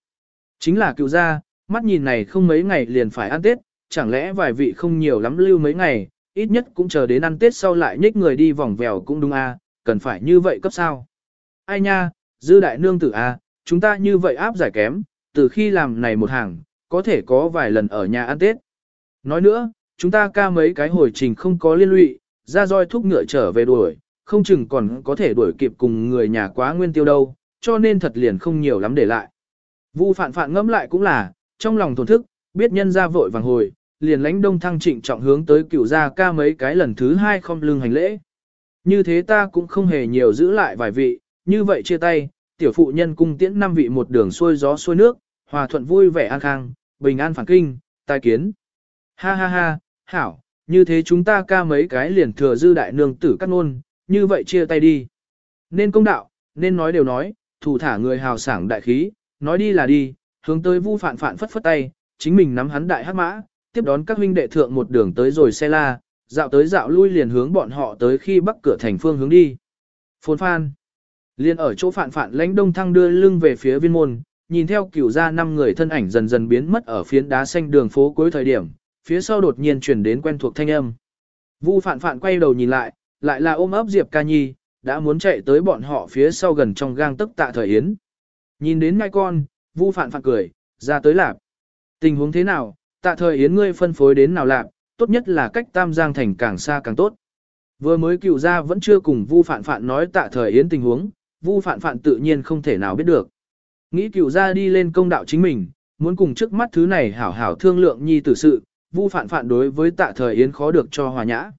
Chính là cựu gia, mắt nhìn này không mấy ngày liền phải ăn Tết, chẳng lẽ vài vị không nhiều lắm lưu mấy ngày, ít nhất cũng chờ đến ăn Tết sau lại nhích người đi vòng vèo cũng đúng a, cần phải như vậy cấp sao. Ai nha, dư đại nương tử a, chúng ta như vậy áp giải kém, từ khi làm này một hàng, có thể có vài lần ở nhà ăn Tết. Nói nữa, chúng ta ca mấy cái hồi trình không có liên lụy, ra roi thúc ngựa trở về đuổi, không chừng còn có thể đuổi kịp cùng người nhà quá nguyên tiêu đâu, cho nên thật liền không nhiều lắm để lại. Vu phạn phạn ngẫm lại cũng là, trong lòng thổn thức, biết nhân ra vội vàng hồi, liền lãnh đông thăng trịnh trọng hướng tới cửu gia ca mấy cái lần thứ hai không lưng hành lễ. Như thế ta cũng không hề nhiều giữ lại vài vị, như vậy chia tay, tiểu phụ nhân cung tiễn năm vị một đường xuôi gió xuôi nước, hòa thuận vui vẻ an khang, bình an phản kinh, tai kiến. Ha ha ha, hảo, như thế chúng ta ca mấy cái liền thừa dư đại nương tử cắt ngôn, như vậy chia tay đi. Nên công đạo, nên nói đều nói, thủ thả người hào sảng đại khí, nói đi là đi, hướng tới vu phản phản phất phất tay, chính mình nắm hắn đại hắc mã, tiếp đón các huynh đệ thượng một đường tới rồi xe la, dạo tới dạo lui liền hướng bọn họ tới khi bắc cửa thành phương hướng đi. Phồn phan. Liên ở chỗ phản phản lãnh đông thăng đưa lưng về phía viên môn, nhìn theo cửu ra năm người thân ảnh dần dần biến mất ở phiến đá xanh đường phố cuối thời điểm, phía sau đột nhiên chuyển đến quen thuộc thanh âm. Vu phản phản quay đầu nhìn lại, lại là ôm ấp Diệp Ca Nhi, đã muốn chạy tới bọn họ phía sau gần trong gang tức tạ thời yến. Nhìn đến ngai con, Vu phạn phạn cười, ra tới lạp. Tình huống thế nào, tạ thời yến ngươi phân phối đến nào lạp, tốt nhất là cách Tam Giang thành càng xa càng tốt. Vừa mới cựu ra vẫn chưa cùng Vu phạn phạn nói tạ thời yến tình huống, Vu phạn phạn tự nhiên không thể nào biết được. Nghĩ cựu ra đi lên công đạo chính mình, muốn cùng trước mắt thứ này hảo hảo thương lượng nhi tử sự, Vu phạn phạn đối với tạ thời yến khó được cho hòa nhã.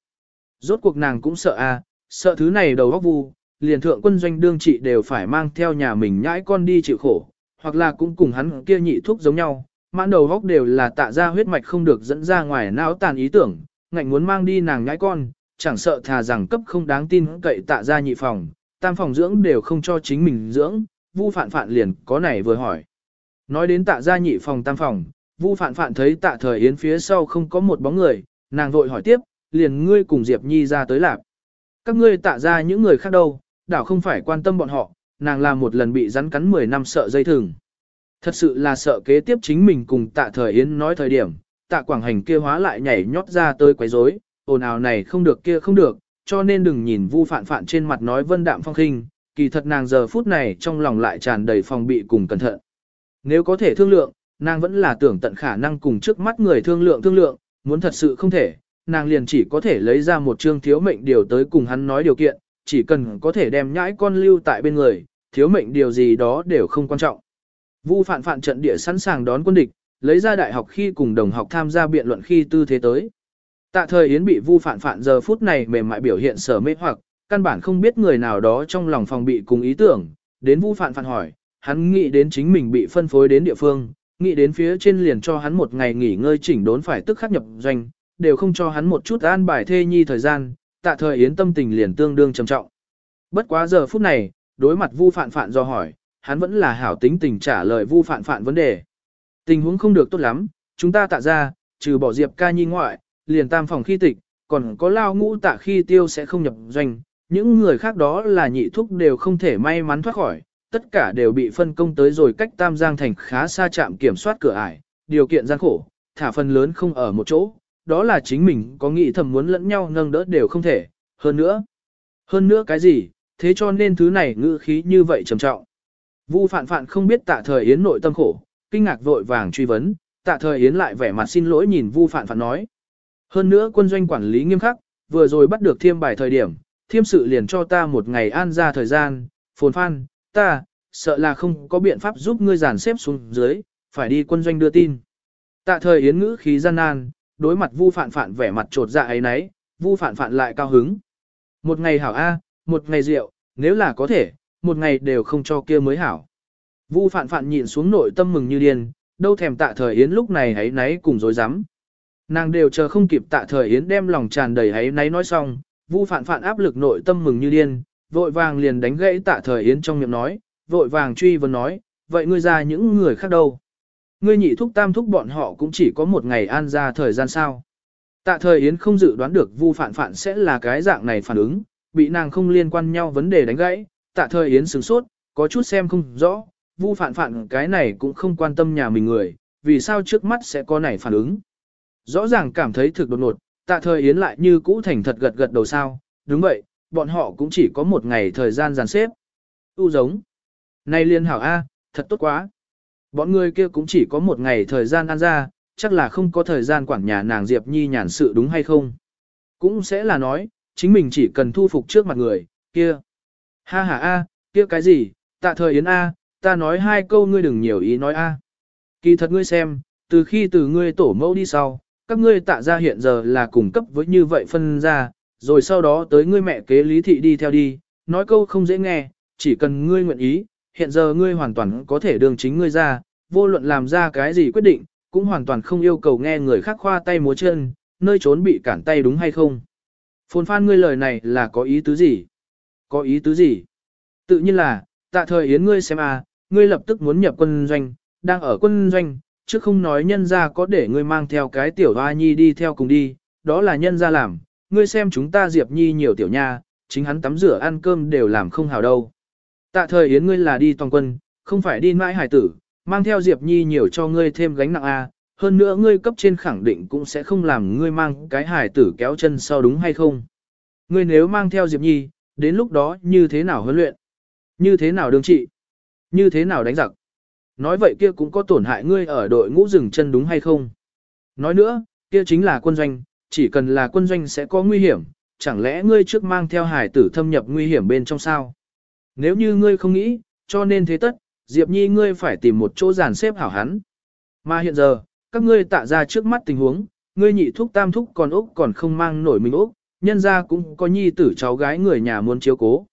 Rốt cuộc nàng cũng sợ a, sợ thứ này đầu góc vu, liền thượng quân doanh đương trị đều phải mang theo nhà mình nhãi con đi chịu khổ, hoặc là cũng cùng hắn kia nhị thuốc giống nhau, mãn đầu góc đều là tạ ra huyết mạch không được dẫn ra ngoài não tàn ý tưởng, ngạnh muốn mang đi nàng nhãi con, chẳng sợ thà rằng cấp không đáng tin cậy tạ ra nhị phòng, tam phòng dưỡng đều không cho chính mình dưỡng, vu phạn phạn liền có này vừa hỏi. Nói đến tạ ra nhị phòng tam phòng, vu phạn phạn thấy tạ thời yến phía sau không có một bóng người, nàng vội hỏi tiếp, liền ngươi cùng Diệp Nhi ra tới lạp. Các ngươi tạ ra những người khác đâu, đảo không phải quan tâm bọn họ, nàng làm một lần bị rắn cắn 10 năm sợ dây thừng. Thật sự là sợ kế tiếp chính mình cùng tạ thời yến nói thời điểm, tạ quảng hành kia hóa lại nhảy nhót ra tới quấy rối, ồn ào này không được kia không được, cho nên đừng nhìn vu phạn phạn trên mặt nói vân đạm phong khinh, kỳ thật nàng giờ phút này trong lòng lại tràn đầy phòng bị cùng cẩn thận. Nếu có thể thương lượng, nàng vẫn là tưởng tận khả năng cùng trước mắt người thương lượng thương lượng, muốn thật sự không thể, nàng liền chỉ có thể lấy ra một chương thiếu mệnh điều tới cùng hắn nói điều kiện, chỉ cần có thể đem nhãi con lưu tại bên người, thiếu mệnh điều gì đó đều không quan trọng. Vu phạn phạn trận địa sẵn sàng đón quân địch, lấy ra đại học khi cùng đồng học tham gia biện luận khi tư thế tới. Tạ thời Yến bị vu phạn phạn giờ phút này mềm mại biểu hiện sở mê hoặc, căn bản không biết người nào đó trong lòng phòng bị cùng ý tưởng, đến vu phạn phạn hỏi, hắn nghĩ đến chính mình bị phân phối đến địa phương, nghĩ đến phía trên liền cho hắn một ngày nghỉ ngơi chỉnh đốn phải tức khắc nhập doanh, đều không cho hắn một chút an bài thê nhi thời gian, tạ thời Yến tâm tình liền tương đương trầm trọng. Bất quá giờ phút này, đối mặt vu phạn phạn do hỏi, hắn vẫn là hảo tính tình trả lời vu phạn phạn vấn đề. Tình huống không được tốt lắm, chúng ta tạ ra, trừ bỏ Diệp ca nhi ngoại, liền tam phòng khi tịch, còn có lao ngũ tạ khi tiêu sẽ không nhập doanh, những người khác đó là nhị thúc đều không thể may mắn thoát khỏi, tất cả đều bị phân công tới rồi cách tam giang thành khá xa trạm kiểm soát cửa ải, điều kiện gian khổ, thả phần lớn không ở một chỗ, đó là chính mình có nghĩ thầm muốn lẫn nhau nâng đỡ đều không thể, hơn nữa. Hơn nữa cái gì, thế cho nên thứ này ngữ khí như vậy trầm trọng. Vu phạn phạn không biết tạ thời Yến nội tâm khổ, kinh ngạc vội vàng truy vấn, tạ thời Yến lại vẻ mặt xin lỗi nhìn Vu phạn phạn nói. Hơn nữa quân doanh quản lý nghiêm khắc, vừa rồi bắt được thiêm bài thời điểm, thiêm sự liền cho ta một ngày an ra thời gian, phồn phan, ta, sợ là không có biện pháp giúp ngươi giàn xếp xuống dưới, phải đi quân doanh đưa tin. Tạ thời Yến ngữ khí gian nan, đối mặt Vu phạn phạn vẻ mặt trột dạ ấy nấy, Vu phạn phạn lại cao hứng. Một ngày hảo A, một ngày rượu, nếu là có thể, một ngày đều không cho kia mới hảo. Vu phạn phạn nhịn xuống nội tâm mừng như điên, đâu thèm tạ thời yến lúc này ấy nấy cùng dối rắm Nàng đều chờ không kịp tạ thời yến đem lòng tràn đầy ấy nấy nói xong, vu phạn phạn áp lực nội tâm mừng như điên, vội vàng liền đánh gãy tạ thời yến trong miệng nói, vội vàng truy vấn nói, vậy ngươi ra những người khác đâu? Ngươi nhị thúc tam thúc bọn họ cũng chỉ có một ngày an ra thời gian sao? Tạ thời yến không dự đoán được vu phạn phạn sẽ là cái dạng này phản ứng, bị nàng không liên quan nhau vấn đề đánh gãy, tạ thời yến sửng sốt, có chút xem không rõ, vu phản phản cái này cũng không quan tâm nhà mình người, vì sao trước mắt sẽ có này phản ứng. Rõ ràng cảm thấy thực đột ngột, tạ thời yến lại như cũ thành thật gật gật đầu sao, đúng vậy, bọn họ cũng chỉ có một ngày thời gian dàn xếp. Tu giống. Này liên hảo A, thật tốt quá. Bọn người kia cũng chỉ có một ngày thời gian ăn ra, chắc là không có thời gian quản nhà nàng Diệp Nhi nhàn sự đúng hay không. Cũng sẽ là nói, chính mình chỉ cần thu phục trước mặt người, kia. Ha ha a, kia cái gì, tạ thời yến a, ta nói hai câu ngươi đừng nhiều ý nói a. Kỳ thật ngươi xem, từ khi từ ngươi tổ mẫu đi sau, các ngươi tạ ra hiện giờ là cùng cấp với như vậy phân ra, rồi sau đó tới ngươi mẹ kế lý thị đi theo đi, nói câu không dễ nghe, chỉ cần ngươi nguyện ý, hiện giờ ngươi hoàn toàn có thể đường chính ngươi ra, vô luận làm ra cái gì quyết định, cũng hoàn toàn không yêu cầu nghe người khác khoa tay múa chân, nơi trốn bị cản tay đúng hay không. Phồn phan ngươi lời này là có ý tứ gì? Có ý tứ gì? Tự nhiên là, tạ thời yến ngươi xem à, ngươi lập tức muốn nhập quân doanh, đang ở quân doanh, chứ không nói nhân ra có để ngươi mang theo cái tiểu hoa nhi đi theo cùng đi, đó là nhân ra làm, ngươi xem chúng ta Diệp Nhi nhiều tiểu nha, chính hắn tắm rửa ăn cơm đều làm không hào đâu. Tạ thời yến ngươi là đi toàn quân, không phải đi mãi hải tử, mang theo Diệp Nhi nhiều cho ngươi thêm gánh nặng a. hơn nữa ngươi cấp trên khẳng định cũng sẽ không làm ngươi mang cái hải tử kéo chân sau đúng hay không. Ngươi nếu mang theo Diệp Nhi, đến lúc đó như thế nào huấn luyện, như thế nào đương trị, như thế nào đánh giặc. Nói vậy kia cũng có tổn hại ngươi ở đội ngũ rừng chân đúng hay không. Nói nữa, kia chính là quân doanh, chỉ cần là quân doanh sẽ có nguy hiểm, chẳng lẽ ngươi trước mang theo hải tử thâm nhập nguy hiểm bên trong sao? Nếu như ngươi không nghĩ, cho nên thế tất, Diệp Nhi ngươi phải tìm một chỗ giàn xếp hảo hắn. Mà hiện giờ, các ngươi tạ ra trước mắt tình huống, ngươi nhị thúc tam thúc còn Úc còn không mang nổi mình Úc, nhân ra cũng có nhi tử cháu gái người nhà muốn chiếu cố.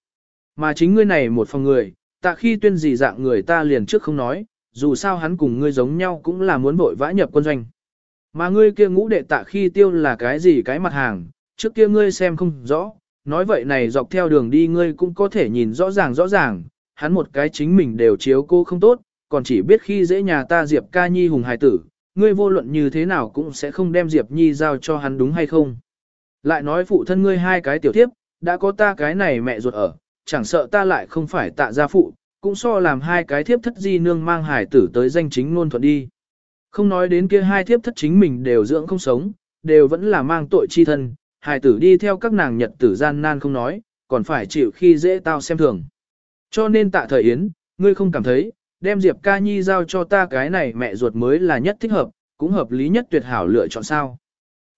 Mà chính ngươi này một phòng người, tạ khi tuyên gì dạng người ta liền trước không nói, dù sao hắn cùng ngươi giống nhau cũng là muốn vội vã nhập quân doanh. Mà ngươi kia ngũ đệ tạ khi tiêu là cái gì cái mặt hàng, trước kia ngươi xem không rõ, nói vậy này dọc theo đường đi ngươi cũng có thể nhìn rõ ràng rõ ràng, hắn một cái chính mình đều chiếu cô không tốt, còn chỉ biết khi dễ nhà ta Diệp ca nhi hùng hài tử, ngươi vô luận như thế nào cũng sẽ không đem Diệp nhi giao cho hắn đúng hay không. Lại nói phụ thân ngươi hai cái tiểu tiếp, đã có ta cái này mẹ ruột ở, chẳng sợ ta lại không phải tạ gia phụ, cũng so làm hai cái thiếp thất di nương mang hài tử tới danh chính luôn thuận đi. Không nói đến kia hai thiếp thất chính mình đều dưỡng không sống, đều vẫn là mang tội chi thân, hài tử đi theo các nàng nhật tử gian nan không nói, còn phải chịu khi dễ tao xem thường. Cho nên tạ thời Yến, ngươi không cảm thấy, đem Diệp ca nhi giao cho ta cái này mẹ ruột mới là nhất thích hợp, cũng hợp lý nhất tuyệt hảo lựa chọn sao.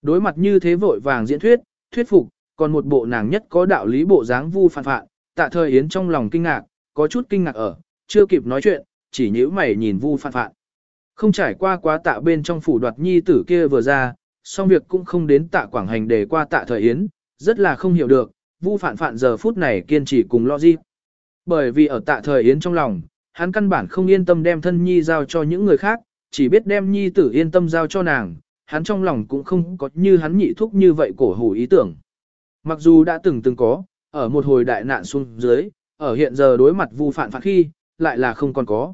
Đối mặt như thế vội vàng diễn thuyết, thuyết phục, còn một bộ nàng nhất có đạo lý bộ dáng vu phản phạn, tạ thời Yến trong lòng kinh ngạc, có chút kinh ngạc ở, chưa kịp nói chuyện, chỉ nhíu mày nhìn vu phản phạn. Không trải qua quá tạ bên trong phủ đoạt nhi tử kia vừa ra, song việc cũng không đến tạ quảng hành để qua tạ thời Yến, rất là không hiểu được, vu phản phạn giờ phút này kiên trì cùng lo gì. Bởi vì ở tạ thời Yến trong lòng, hắn căn bản không yên tâm đem thân nhi giao cho những người khác, chỉ biết đem nhi tử yên tâm giao cho nàng, hắn trong lòng cũng không có như hắn nhị thúc như vậy cổ hủ ý tưởng. Mặc dù đã từng từng có, ở một hồi đại nạn xuống dưới, ở hiện giờ đối mặt vu phản phản khi, lại là không còn có.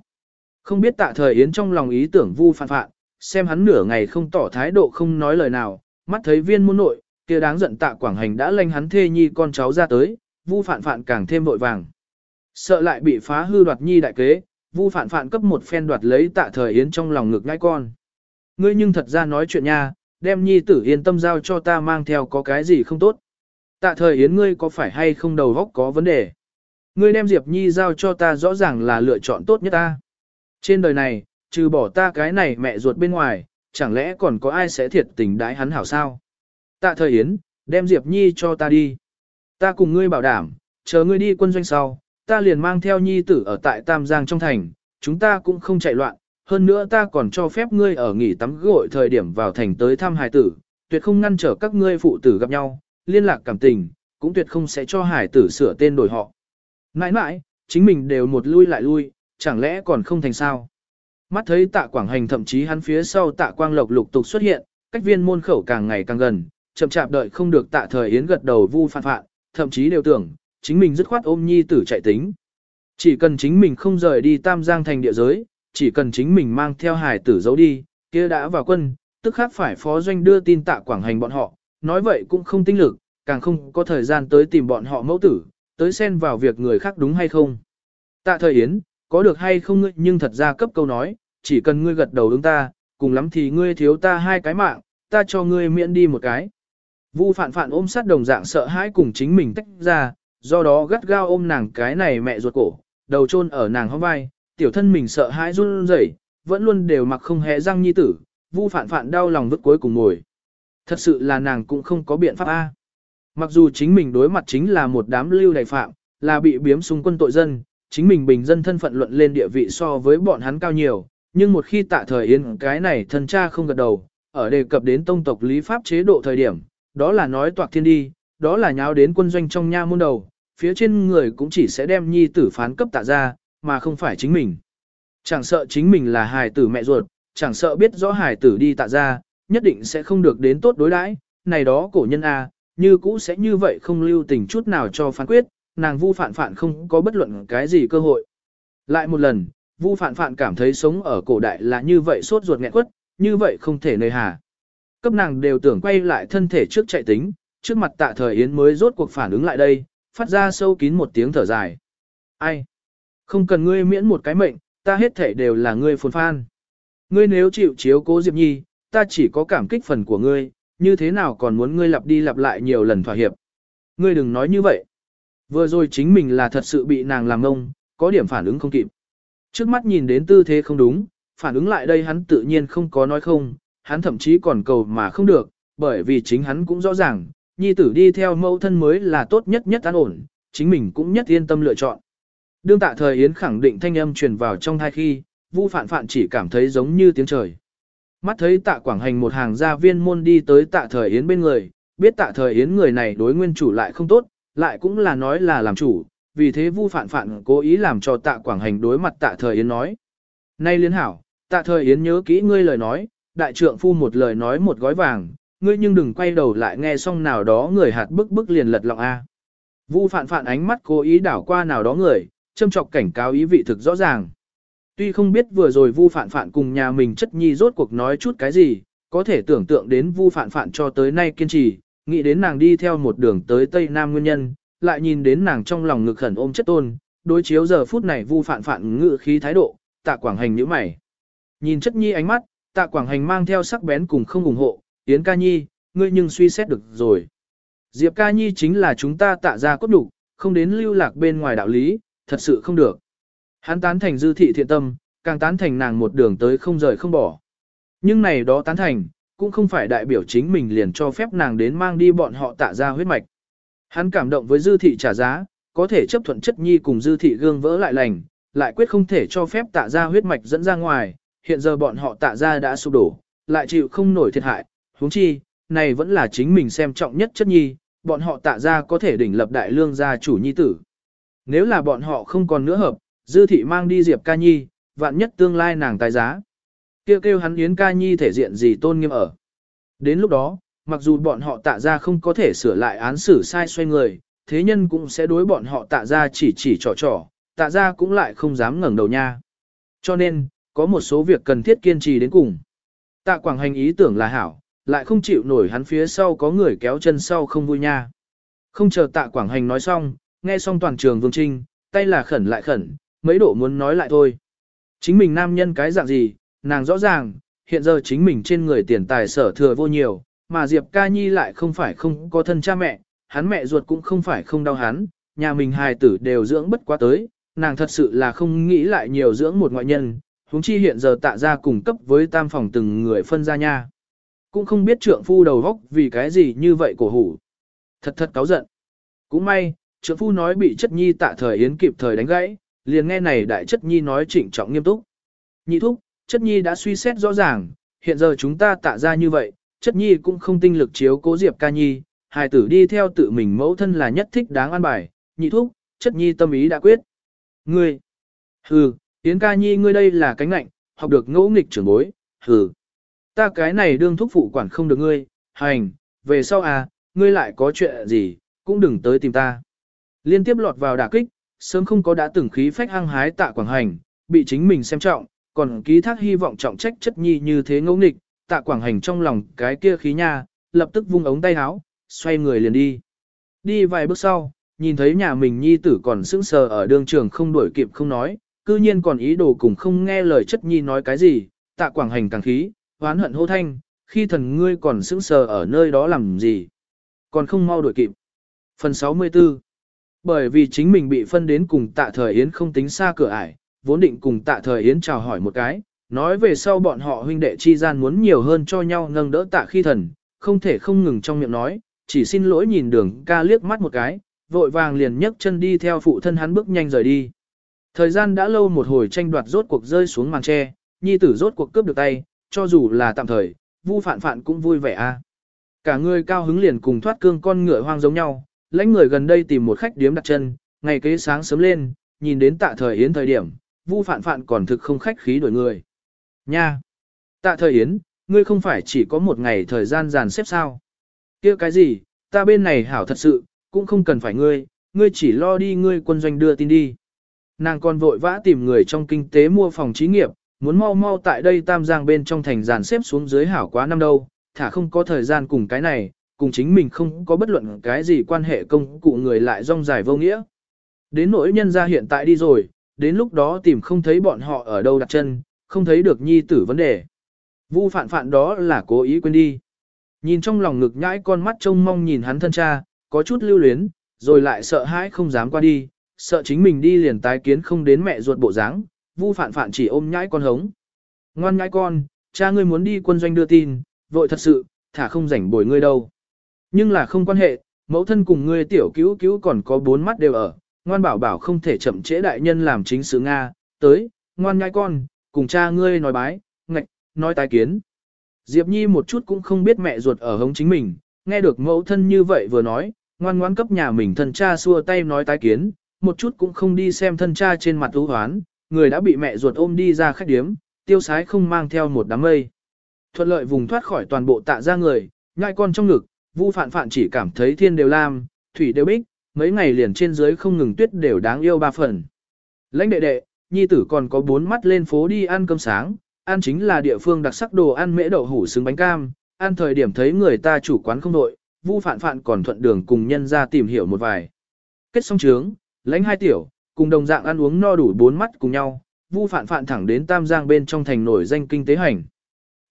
Không biết tạ thời Yến trong lòng ý tưởng vu phản phản, xem hắn nửa ngày không tỏ thái độ không nói lời nào, mắt thấy viên môn nội, kia đáng giận tạ quảng hành đã lanh hắn thê nhi con cháu ra tới, vu phản phản càng thêm vội vàng. Sợ lại bị phá hư đoạt nhi đại kế, vu phản phản cấp một phen đoạt lấy tạ thời Yến trong lòng ngực ngai con. Ngươi nhưng thật ra nói chuyện nha, đem nhi tử yên tâm giao cho ta mang theo có cái gì không tốt. Tạ thời Yến ngươi có phải hay không đầu góc có vấn đề? Ngươi đem Diệp Nhi giao cho ta rõ ràng là lựa chọn tốt nhất ta. Trên đời này, trừ bỏ ta cái này mẹ ruột bên ngoài, chẳng lẽ còn có ai sẽ thiệt tình đái hắn hảo sao? Tạ thời Yến, đem Diệp Nhi cho ta đi. Ta cùng ngươi bảo đảm, chờ ngươi đi quân doanh sau, ta liền mang theo Nhi tử ở tại Tam Giang trong thành, chúng ta cũng không chạy loạn, hơn nữa ta còn cho phép ngươi ở nghỉ tắm gội thời điểm vào thành tới thăm hải tử, tuyệt không ngăn trở các ngươi phụ tử gặp nhau, liên lạc cảm tình, cũng tuyệt không sẽ cho hải tử sửa tên đổi họ. Nãi nãi, chính mình đều một lui lại lui, chẳng lẽ còn không thành sao? Mắt thấy tạ quảng hành thậm chí hắn phía sau tạ quang lộc lục tục xuất hiện, cách viên môn khẩu càng ngày càng gần, chậm chạp đợi không được tạ thời yến gật đầu vu phản phạn, thậm chí đều tưởng, chính mình dứt khoát ôm nhi tử chạy tính. Chỉ cần chính mình không rời đi tam giang thành địa giới, chỉ cần chính mình mang theo hải tử giấu đi, kia đã vào quân, tức khác phải phó doanh đưa tin tạ quảng hành bọn họ, nói vậy cũng không tinh lực, càng không có thời gian tới tìm bọn họ mẫu tử, tới xen vào việc người khác đúng hay không. Tạ thời Yến, có được hay không ngươi nhưng thật ra cấp câu nói, chỉ cần ngươi gật đầu ứng ta, cùng lắm thì ngươi thiếu ta hai cái mạng, ta cho ngươi miễn đi một cái. Vu phạn phạn ôm sát đồng dạng sợ hãi cùng chính mình tách ra, do đó gắt gao ôm nàng cái này mẹ ruột cổ, đầu chôn ở nàng hông vai, tiểu thân mình sợ hãi run rẩy, vẫn luôn đều mặc không hé răng nhi tử, vu phản phản đau lòng vứt cuối cùng ngồi. Thật sự là nàng cũng không có biện pháp A. Mặc dù chính mình đối mặt chính là một đám lưu đại phạm, là bị biếm xung quân tội dân, chính mình bình dân thân phận luận lên địa vị so với bọn hắn cao nhiều, nhưng một khi tạ thời yên cái này thân cha không gật đầu, ở đề cập đến tông tộc lý pháp chế độ thời điểm, đó là nói toạc thiên đi, đó là nháo đến quân doanh trong nha môn đầu, phía trên người cũng chỉ sẽ đem nhi tử phán cấp tạ ra, mà không phải chính mình. Chẳng sợ chính mình là hài tử mẹ ruột, chẳng sợ biết rõ hài tử đi tạ ra, nhất định sẽ không được đến tốt đối đãi, này đó cổ nhân A, như cũ sẽ như vậy không lưu tình chút nào cho phán quyết, nàng vu phản phản không có bất luận cái gì cơ hội. Lại một lần, vu phản phản cảm thấy sống ở cổ đại là như vậy sốt ruột nghẹn quất, như vậy không thể nơi hà. Cấp nàng đều tưởng quay lại thân thể trước chạy tính, trước mặt tạ thời Yến mới rốt cuộc phản ứng lại đây, phát ra sâu kín một tiếng thở dài. Ai? Không cần ngươi miễn một cái mệnh, ta hết thể đều là ngươi phồn phan. Ngươi nếu chịu chiếu cố Diệp Nhi, ta chỉ có cảm kích phần của ngươi, như thế nào còn muốn ngươi lặp đi lặp lại nhiều lần thỏa hiệp. Ngươi đừng nói như vậy. Vừa rồi chính mình là thật sự bị nàng làm ngông, có điểm phản ứng không kịp. Trước mắt nhìn đến tư thế không đúng, phản ứng lại đây hắn tự nhiên không có nói không, hắn thậm chí còn cầu mà không được, bởi vì chính hắn cũng rõ ràng, nhi tử đi theo mẫu thân mới là tốt nhất nhất an ổn, chính mình cũng nhất yên tâm lựa chọn. Đương tạ thời Yến khẳng định thanh âm truyền vào trong thai khi, Vu Phạn Phạn chỉ cảm thấy giống như tiếng trời. Mắt thấy tạ quảng hành một hàng gia viên môn đi tới tạ thời Yến bên người, biết tạ thời Yến người này đối nguyên chủ lại không tốt, lại cũng là nói là làm chủ, vì thế Vu Phạn Phạn cố ý làm cho tạ quảng hành đối mặt tạ thời Yến nói. Nay liên hảo, tạ thời Yến nhớ kỹ ngươi lời nói, đại trượng phu một lời nói một gói vàng, ngươi nhưng đừng quay đầu lại nghe xong nào đó người hạt bức bức liền lật lọng A. Vu Phạn Phạn ánh mắt cố ý đảo qua nào đó người, châm chọc cảnh cáo ý vị thực rõ ràng. Tuy không biết vừa rồi Vu Phạn Phạn cùng nhà mình chất nhi rốt cuộc nói chút cái gì, có thể tưởng tượng đến Vu Phạn Phạn cho tới nay kiên trì, nghĩ đến nàng đi theo một đường tới Tây Nam nguyên nhân, lại nhìn đến nàng trong lòng ngực khẩn ôm chất tôn, đối chiếu giờ phút này Vu Phạn Phạn ngự khí thái độ, Tạ Quảng Hành nhíu mày. Nhìn chất nhi ánh mắt, Tạ Quảng Hành mang theo sắc bén cùng không ủng hộ, Yến ca nhi, ngươi nhưng suy xét được rồi. Diệp ca nhi chính là chúng ta tạ ra cốt đủ, không đến lưu lạc bên ngoài đạo lý, thật sự không được. Hắn tán thành dư thị thiện tâm, càng tán thành nàng một đường tới không rời không bỏ. Nhưng này đó tán thành, cũng không phải đại biểu chính mình liền cho phép nàng đến mang đi bọn họ tạ ra huyết mạch. Hắn cảm động với dư thị trả giá, có thể chấp thuận chất nhi cùng dư thị gương vỡ lại lành, lại quyết không thể cho phép tạ ra huyết mạch dẫn ra ngoài, hiện giờ bọn họ tạ ra đã sụp đổ, lại chịu không nổi thiệt hại, huống chi, này vẫn là chính mình xem trọng nhất chất nhi, bọn họ tạ ra có thể đỉnh lập đại lương gia chủ nhi tử. Nếu là bọn họ không còn nữa hợp, dư thị mang đi Diệp ca nhi, vạn nhất tương lai nàng tài giá. Kêu kêu hắn yến ca nhi thể diện gì tôn nghiêm ở. Đến lúc đó, mặc dù bọn họ tạ ra không có thể sửa lại án xử sai xoay người, thế nhân cũng sẽ đối bọn họ tạ ra chỉ chỉ trò trò, tạ ra cũng lại không dám ngẩng đầu nha. Cho nên, có một số việc cần thiết kiên trì đến cùng. Tạ quảng hành ý tưởng là hảo, lại không chịu nổi hắn phía sau có người kéo chân sau không vui nha. Không chờ tạ quảng hành nói xong, nghe xong toàn trường vương trinh, tay là khẩn lại khẩn, mấy độ muốn nói lại thôi. Chính mình nam nhân cái dạng gì, nàng rõ ràng, hiện giờ chính mình trên người tiền tài sở thừa vô nhiều, mà Diệp ca nhi lại không phải không có thân cha mẹ, hắn mẹ ruột cũng không phải không đau hắn, nhà mình hài tử đều dưỡng bất quá tới, nàng thật sự là không nghĩ lại nhiều dưỡng một ngoại nhân, huống chi hiện giờ tạ ra cùng cấp với tam phòng từng người phân ra nha. Cũng không biết trượng phu đầu góc vì cái gì như vậy cổ hủ. Thật thật cáo giận. Cũng may, trượng phu nói bị chất nhi tạ thời yến kịp thời đánh gãy, liền nghe này đại chất nhi nói chỉnh trọng nghiêm túc. Nhị thúc, chất nhi đã suy xét rõ ràng, hiện giờ chúng ta tạ ra như vậy, chất nhi cũng không tinh lực chiếu cố diệp ca nhi, hài tử đi theo tự mình mẫu thân là nhất thích đáng an bài, nhị thúc, chất nhi tâm ý đã quyết. Ngươi, hừ, Yến ca nhi ngươi đây là cánh lạnh, học được ngẫu nghịch trưởng bối, hừ. Ta cái này đương thúc phụ quản không được ngươi, hành, về sau à, ngươi lại có chuyện gì, cũng đừng tới tìm ta. Liên tiếp lọt vào đả kích, sớm không có đã từng khí phách hăng hái tạ quảng hành, bị chính mình xem trọng, còn ký thác hy vọng trọng trách chất nhi như thế ngẫu nghịch, tạ quảng hành trong lòng cái kia khí nha, lập tức vung ống tay háo, xoay người liền đi. Đi vài bước sau, nhìn thấy nhà mình nhi tử còn sững sờ ở đường trường không đuổi kịp không nói, cư nhiên còn ý đồ cùng không nghe lời chất nhi nói cái gì, tạ quảng hành càng khí, hoán hận hô thanh, khi thần ngươi còn sững sờ ở nơi đó làm gì, còn không mau đuổi kịp. Phần 64 Bởi vì chính mình bị phân đến cùng tạ thời Yến không tính xa cửa ải, vốn định cùng tạ thời Yến chào hỏi một cái, nói về sau bọn họ huynh đệ chi gian muốn nhiều hơn cho nhau nâng đỡ tạ khi thần, không thể không ngừng trong miệng nói, chỉ xin lỗi nhìn đường ca liếc mắt một cái, vội vàng liền nhấc chân đi theo phụ thân hắn bước nhanh rời đi. Thời gian đã lâu một hồi tranh đoạt rốt cuộc rơi xuống màn tre, nhi tử rốt cuộc cướp được tay, cho dù là tạm thời, vu Phạn Phạn cũng vui vẻ a. Cả người cao hứng liền cùng thoát cương con ngựa hoang giống nhau, lãnh người gần đây tìm một khách điếm đặt chân, ngày kế sáng sớm lên, nhìn đến tạ thời yến thời điểm, vu Phạn Phạn còn thực không khách khí đổi người. Nha! Tạ thời yến, ngươi không phải chỉ có một ngày thời gian dàn xếp sao? kia cái gì, ta bên này hảo thật sự, cũng không cần phải ngươi, ngươi chỉ lo đi ngươi quân doanh đưa tin đi. Nàng còn vội vã tìm người trong kinh tế mua phòng trí nghiệp, muốn mau mau tại đây tam giang bên trong thành dàn xếp xuống dưới hảo quá năm đâu, thả không có thời gian cùng cái này, cùng chính mình không có bất luận cái gì quan hệ công cụ người lại rong dài vô nghĩa. Đến nỗi nhân ra hiện tại đi rồi, đến lúc đó tìm không thấy bọn họ ở đâu đặt chân, không thấy được nhi tử vấn đề. Vu phạn phạn đó là cố ý quên đi. Nhìn trong lòng ngực nhãi con mắt trông mong nhìn hắn thân cha, có chút lưu luyến, rồi lại sợ hãi không dám qua đi, sợ chính mình đi liền tái kiến không đến mẹ ruột bộ dáng. Vu phạn phạn chỉ ôm nhãi con hống. Ngoan nhãi con, cha ngươi muốn đi quân doanh đưa tin, vội thật sự, thả không rảnh bồi ngươi đâu. Nhưng là không quan hệ, mẫu thân cùng ngươi tiểu cứu cứu còn có bốn mắt đều ở, ngoan bảo bảo không thể chậm trễ đại nhân làm chính sự Nga, tới, ngoan nhãi con, cùng cha ngươi nói bái, ngạch, nói tái kiến. Diệp Nhi một chút cũng không biết mẹ ruột ở hống chính mình, nghe được mẫu thân như vậy vừa nói, ngoan ngoãn cấp nhà mình thân cha xua tay nói tái kiến, một chút cũng không đi xem thân cha trên mặt ưu hoán, người đã bị mẹ ruột ôm đi ra khách điếm, tiêu sái không mang theo một đám mây. Thuận lợi vùng thoát khỏi toàn bộ tạ ra người, nhai con trong ngực, vu phạn phạn chỉ cảm thấy thiên đều lam, thủy đều bích, mấy ngày liền trên dưới không ngừng tuyết đều đáng yêu ba phần. Lãnh đệ đệ, nhi tử còn có bốn mắt lên phố đi ăn cơm sáng, ăn chính là địa phương đặc sắc đồ ăn mễ đậu hủ xứng bánh cam, ăn thời điểm thấy người ta chủ quán không đội, Vu Phạn Phạn còn thuận đường cùng nhân ra tìm hiểu một vài. Kết xong trướng, lãnh hai tiểu, cùng đồng dạng ăn uống no đủ bốn mắt cùng nhau, Vu Phạn Phạn thẳng đến Tam Giang bên trong thành nổi danh kinh tế hành.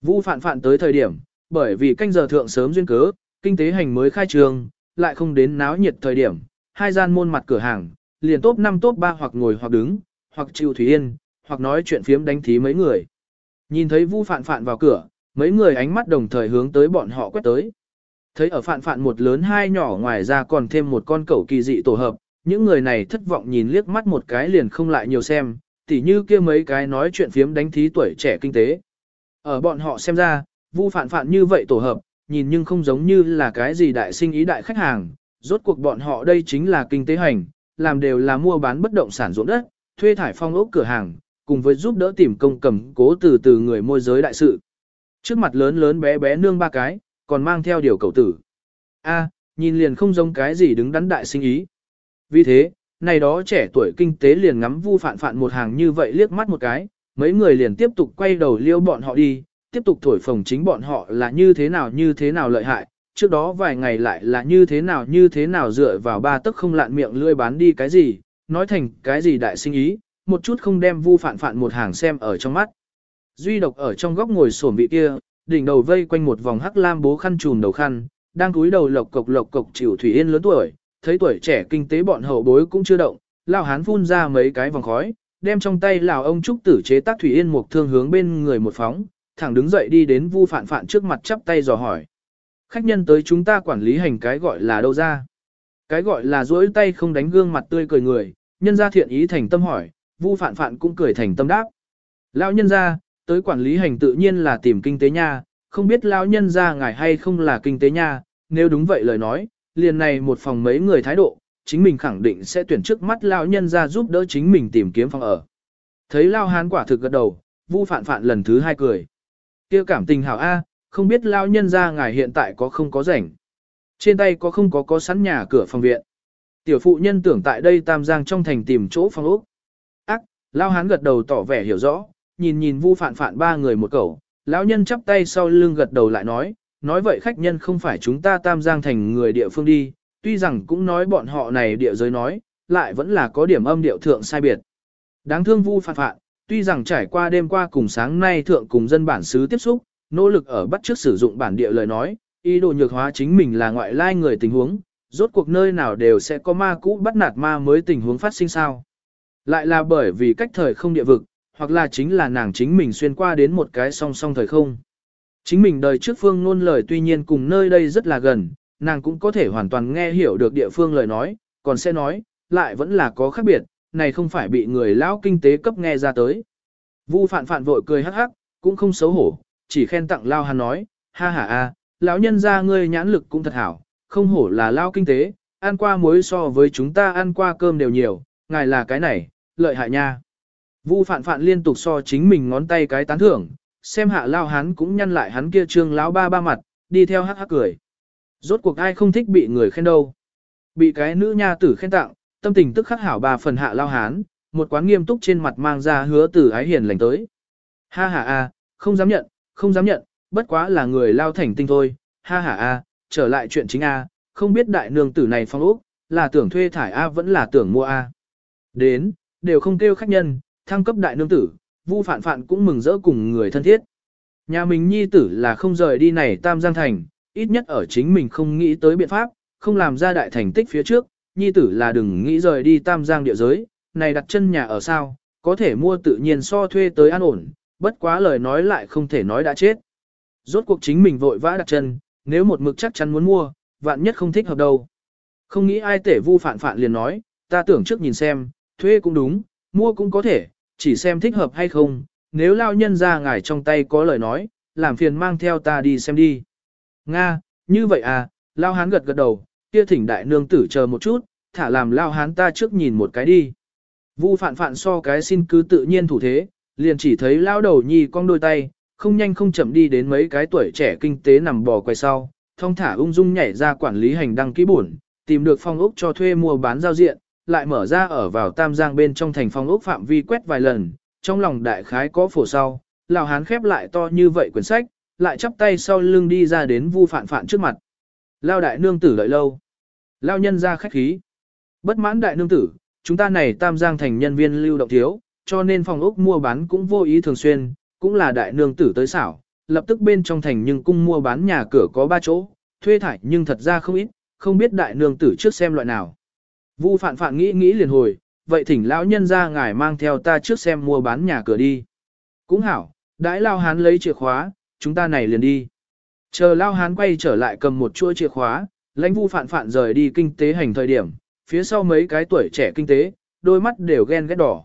Vu Phạn Phạn tới thời điểm, bởi vì canh giờ thượng sớm duyên cớ, kinh tế hành mới khai trường, lại không đến náo nhiệt thời điểm, hai gian môn mặt cửa hàng, liền top 5 top 3 hoặc ngồi hoặc đứng, hoặc chịu thủy yên, hoặc nói chuyện phiếm đánh thí mấy người. Nhìn thấy Vu Phạn Phạn vào cửa, mấy người ánh mắt đồng thời hướng tới bọn họ quét tới. Thấy ở Phạn Phạn một lớn hai nhỏ ngoài ra còn thêm một con cẩu kỳ dị tổ hợp, những người này thất vọng nhìn liếc mắt một cái liền không lại nhiều xem, tỉ như kia mấy cái nói chuyện phiếm đánh thí tuổi trẻ kinh tế. Ở bọn họ xem ra, Vu phản phản như vậy tổ hợp, nhìn nhưng không giống như là cái gì đại sinh ý đại khách hàng, rốt cuộc bọn họ đây chính là kinh tế hành, làm đều là mua bán bất động sản ruộng đất, thuê thải phong ốc cửa hàng, cùng với giúp đỡ tìm công cầm cố từ từ người môi giới đại sự. Trước mặt lớn lớn bé bé nương ba cái, còn mang theo điều cầu tử. A, nhìn liền không giống cái gì đứng đắn đại sinh ý. Vì thế, này đó trẻ tuổi kinh tế liền ngắm vu phạn phạn một hàng như vậy liếc mắt một cái, mấy người liền tiếp tục quay đầu liêu bọn họ đi, tiếp tục thổi phồng chính bọn họ là như thế nào như thế nào lợi hại, trước đó vài ngày lại là như thế nào như thế nào dựa vào ba tức không lạn miệng lươi bán đi cái gì, nói thành cái gì đại sinh ý, một chút không đem vu phản phản một hàng xem ở trong mắt. Duy độc ở trong góc ngồi sổm vị kia, đỉnh đầu vây quanh một vòng hắc lam bố khăn trùm đầu khăn, đang cúi đầu lộc cộc lộc cộc chịu thủy yên lớn tuổi, thấy tuổi trẻ kinh tế bọn hậu bối cũng chưa động, lão hán phun ra mấy cái vòng khói, đem trong tay lão ông trúc tử chế tác thủy yên một thương hướng bên người một phóng, thẳng đứng dậy đi đến vu phản phản trước mặt chắp tay dò hỏi. Khách nhân tới chúng ta quản lý hành cái gọi là đâu ra? Cái gọi là duỗi tay không đánh gương mặt tươi cười người, nhân gia thiện ý thành tâm hỏi, Vu Phạn Phạn cũng cười thành tâm đáp. Lão nhân gia, tới quản lý hành tự nhiên là tìm kinh tế nha, không biết lão nhân gia ngài hay không là kinh tế nha, nếu đúng vậy lời nói, liền này một phòng mấy người thái độ, chính mình khẳng định sẽ tuyển trước mắt lão nhân gia giúp đỡ chính mình tìm kiếm phòng ở. Thấy lão hán quả thực gật đầu, Vu Phạn Phạn lần thứ hai cười. Kia cảm tình hảo a, không biết lão nhân gia ngài hiện tại có không có rảnh. Trên tay có không có có sẵn nhà cửa phòng viện. Tiểu phụ nhân tưởng tại đây Tam Giang trong thành tìm chỗ phòng ốc. ác Lão hán gật đầu tỏ vẻ hiểu rõ, nhìn nhìn vu phạn phạn ba người một cậu, lão nhân chắp tay sau lưng gật đầu lại nói, nói vậy khách nhân không phải chúng ta tam giang thành người địa phương đi, tuy rằng cũng nói bọn họ này địa giới nói, lại vẫn là có điểm âm điệu thượng sai biệt. Đáng thương vu phạt phạt, tuy rằng trải qua đêm qua cùng sáng nay thượng cùng dân bản xứ tiếp xúc, nỗ lực ở bắt trước sử dụng bản địa lời nói, ý đồ nhược hóa chính mình là ngoại lai người tình huống, rốt cuộc nơi nào đều sẽ có ma cũ bắt nạt ma mới tình huống phát sinh sao. Lại là bởi vì cách thời không địa vực, hoặc là chính là nàng chính mình xuyên qua đến một cái song song thời không. Chính mình đời trước phương ngôn lời tuy nhiên cùng nơi đây rất là gần, nàng cũng có thể hoàn toàn nghe hiểu được địa phương lời nói, còn sẽ nói, lại vẫn là có khác biệt, này không phải bị người lão kinh tế cấp nghe ra tới. Vu phạn phạn vội cười hắc hắc, cũng không xấu hổ, chỉ khen tặng lao hắn nói, ha ha a, lão nhân gia ngươi nhãn lực cũng thật hảo, không hổ là lao kinh tế, ăn qua muối so với chúng ta ăn qua cơm đều nhiều, ngài là cái này, lợi hại nha. Vu phạn phạn liên tục so chính mình ngón tay cái tán thưởng, xem hạ lao hán cũng nhăn lại hắn kia trương lão ba ba mặt, đi theo hắc hắc cười. Rốt cuộc ai không thích bị người khen đâu. Bị cái nữ nha tử khen tặng, tâm tình tức khắc hảo ba phần hạ lao hán, một quán nghiêm túc trên mặt mang ra hứa tử ái hiền lành tới. Ha ha a, không dám nhận, không dám nhận, bất quá là người lao thành tinh thôi, ha ha a, trở lại chuyện chính a, không biết đại nương tử này phong ốc, là tưởng thuê thải a vẫn là tưởng mua a. Đến, đều không kêu khách nhân, thăng cấp đại nương tử, Vu Phạn Phạn cũng mừng rỡ cùng người thân thiết. Nhà mình nhi tử là không rời đi này Tam Giang Thành, ít nhất ở chính mình không nghĩ tới biện pháp, không làm ra đại thành tích phía trước, nhi tử là đừng nghĩ rời đi Tam Giang địa giới, này đặt chân nhà ở sao, có thể mua tự nhiên so thuê tới an ổn, bất quá lời nói lại không thể nói đã chết. Rốt cuộc chính mình vội vã đặt chân, nếu một mực chắc chắn muốn mua, vạn nhất không thích hợp đâu. Không nghĩ ai tể vu phản phản liền nói, ta tưởng trước nhìn xem, thuê cũng đúng, mua cũng có thể, chỉ xem thích hợp hay không, nếu lao nhân ra ngài trong tay có lời nói, làm phiền mang theo ta đi xem đi. Nga, như vậy à, lao hán gật gật đầu, kia thỉnh đại nương tử chờ một chút, thả làm lao hán ta trước nhìn một cái đi. Vu phạn phạn so cái xin cứ tự nhiên thủ thế, liền chỉ thấy lao đầu nhi cong đôi tay, không nhanh không chậm đi đến mấy cái tuổi trẻ kinh tế nằm bò quay sau, thông thả ung dung nhảy ra quản lý hành đăng ký buồn, tìm được phong ốc cho thuê mua bán giao diện, lại mở ra ở vào tam giang bên trong thành phong ốc phạm vi quét vài lần, trong lòng đại khái có phổ sau, lão hán khép lại to như vậy quyển sách, lại chắp tay sau lưng đi ra đến vu phạn phạn trước mặt. Lao đại nương tử đợi lâu. Lao nhân ra khách khí. Bất mãn đại nương tử, chúng ta này tam giang thành nhân viên lưu động thiếu, cho nên phòng ốc mua bán cũng vô ý thường xuyên, cũng là đại nương tử tới xảo, lập tức bên trong thành nhưng cung mua bán nhà cửa có ba chỗ, thuê thải nhưng thật ra không ít, không biết đại nương tử trước xem loại nào. Vu phạn phạn nghĩ nghĩ liền hồi, vậy thỉnh lão nhân ra ngài mang theo ta trước xem mua bán nhà cửa đi. Cũng hảo, đãi lao hán lấy chìa khóa, chúng ta này liền đi. Chờ lao hán quay trở lại cầm một chuỗi chìa khóa, lãnh vu phạn phạn rời đi kinh tế hành thời điểm, phía sau mấy cái tuổi trẻ kinh tế, đôi mắt đều ghen ghét đỏ.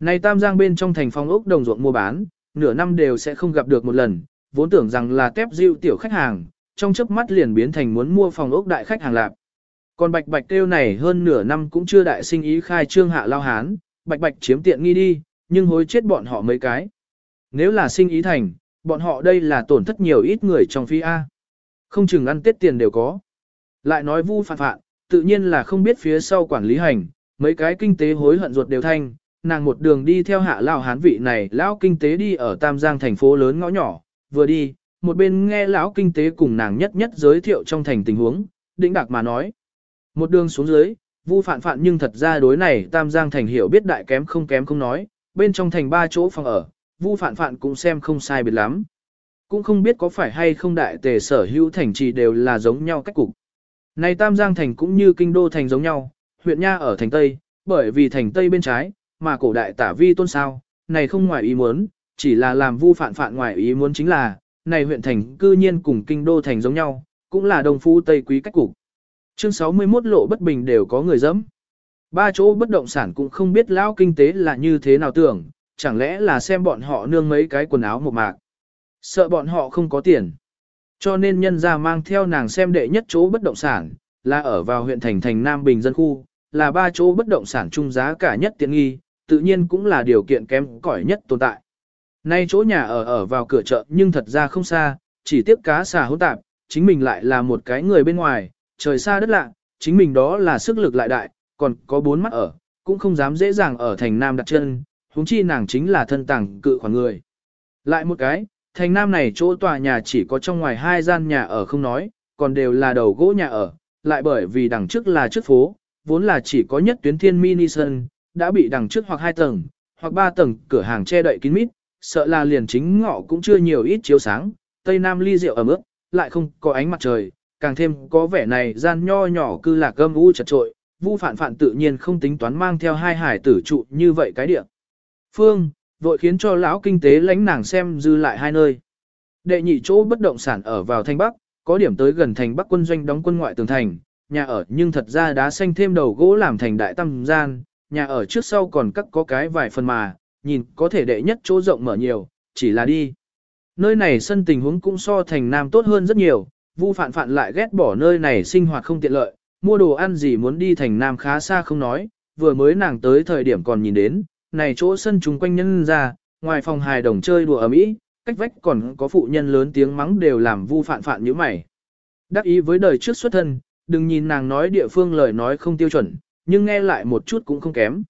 Này tam giang bên trong thành phong ốc đồng ruộng mua bán, nửa năm đều sẽ không gặp được một lần, vốn tưởng rằng là tép dịu tiểu khách hàng, trong chớp mắt liền biến thành muốn mua phòng ốc đại khách hàng lạp. Còn bạch bạch kêu này hơn nửa năm cũng chưa đại sinh ý khai trương hạ lao hán, bạch bạch chiếm tiện nghi đi, nhưng hối chết bọn họ mấy cái. Nếu là sinh ý thành, bọn họ đây là tổn thất nhiều ít người trong phi A. Không chừng ăn tết tiền đều có. Lại nói vu phạn phạn, tự nhiên là không biết phía sau quản lý hành, mấy cái kinh tế hối hận ruột đều thanh, nàng một đường đi theo hạ lao hán vị này lão kinh tế đi ở Tam Giang thành phố lớn ngõ nhỏ, vừa đi, một bên nghe lão kinh tế cùng nàng nhất nhất giới thiệu trong thành tình huống, đĩnh đạc mà nói. Một đường xuống dưới, Vu Phạn Phạn nhưng thật ra đối này Tam Giang thành hiểu biết đại kém không kém không nói, bên trong thành ba chỗ phòng ở, Vu Phạn Phạn cũng xem không sai biệt lắm. Cũng không biết có phải hay không đại tề sở hữu thành trì đều là giống nhau cách cục. Này Tam Giang thành cũng như kinh đô thành giống nhau, huyện nha ở thành Tây, bởi vì thành Tây bên trái, mà cổ đại tả vi tôn sao, này không ngoài ý muốn, chỉ là làm Vu Phạn Phạn ngoài ý muốn chính là, này huyện thành cư nhiên cùng kinh đô thành giống nhau, cũng là đồng phu Tây quý cách cục. Chương 61 lộ bất bình đều có người dẫm. Ba chỗ bất động sản cũng không biết lão kinh tế là như thế nào tưởng, chẳng lẽ là xem bọn họ nương mấy cái quần áo một mạc. Sợ bọn họ không có tiền. Cho nên nhân ra mang theo nàng xem đệ nhất chỗ bất động sản, là ở vào huyện thành thành Nam Bình dân khu, là ba chỗ bất động sản trung giá cả nhất tiện nghi, tự nhiên cũng là điều kiện kém cỏi nhất tồn tại. Nay chỗ nhà ở ở vào cửa chợ nhưng thật ra không xa, chỉ tiếp cá xà hỗn tạp, chính mình lại là một cái người bên ngoài, trời xa đất lạ, chính mình đó là sức lực lại đại, còn có bốn mắt ở, cũng không dám dễ dàng ở thành Nam đặt chân, huống chi nàng chính là thân tàng cự khoản người. Lại một cái, thành Nam này chỗ tòa nhà chỉ có trong ngoài hai gian nhà ở không nói, còn đều là đầu gỗ nhà ở, lại bởi vì đằng trước là trước phố, vốn là chỉ có nhất tuyến thiên mini sân, đã bị đằng trước hoặc hai tầng, hoặc ba tầng cửa hàng che đậy kín mít, sợ là liền chính ngọ cũng chưa nhiều ít chiếu sáng, tây nam ly rượu ở mức, lại không có ánh mặt trời, càng thêm có vẻ này gian nho nhỏ cư lạc gâm u chật trội, vu phản phản tự nhiên không tính toán mang theo hai hải tử trụ như vậy cái địa. Phương, vội khiến cho lão kinh tế lãnh nàng xem dư lại hai nơi. Đệ nhị chỗ bất động sản ở vào thanh bắc, có điểm tới gần thành Bắc quân doanh đóng quân ngoại tường thành, nhà ở nhưng thật ra đá xanh thêm đầu gỗ làm thành đại tam gian, nhà ở trước sau còn cắt có cái vài phần mà, nhìn có thể đệ nhất chỗ rộng mở nhiều, chỉ là đi. Nơi này sân tình huống cũng so thành nam tốt hơn rất nhiều, Vu Phạn Phạn lại ghét bỏ nơi này sinh hoạt không tiện lợi, mua đồ ăn gì muốn đi thành nam khá xa không nói, vừa mới nàng tới thời điểm còn nhìn đến, này chỗ sân chúng quanh nhân ra, ngoài phòng hài đồng chơi đùa ở mỹ, cách vách còn có phụ nhân lớn tiếng mắng đều làm Vu Phạn Phạn nhíu mày. Đắc ý với đời trước xuất thân, đừng nhìn nàng nói địa phương lời nói không tiêu chuẩn, nhưng nghe lại một chút cũng không kém.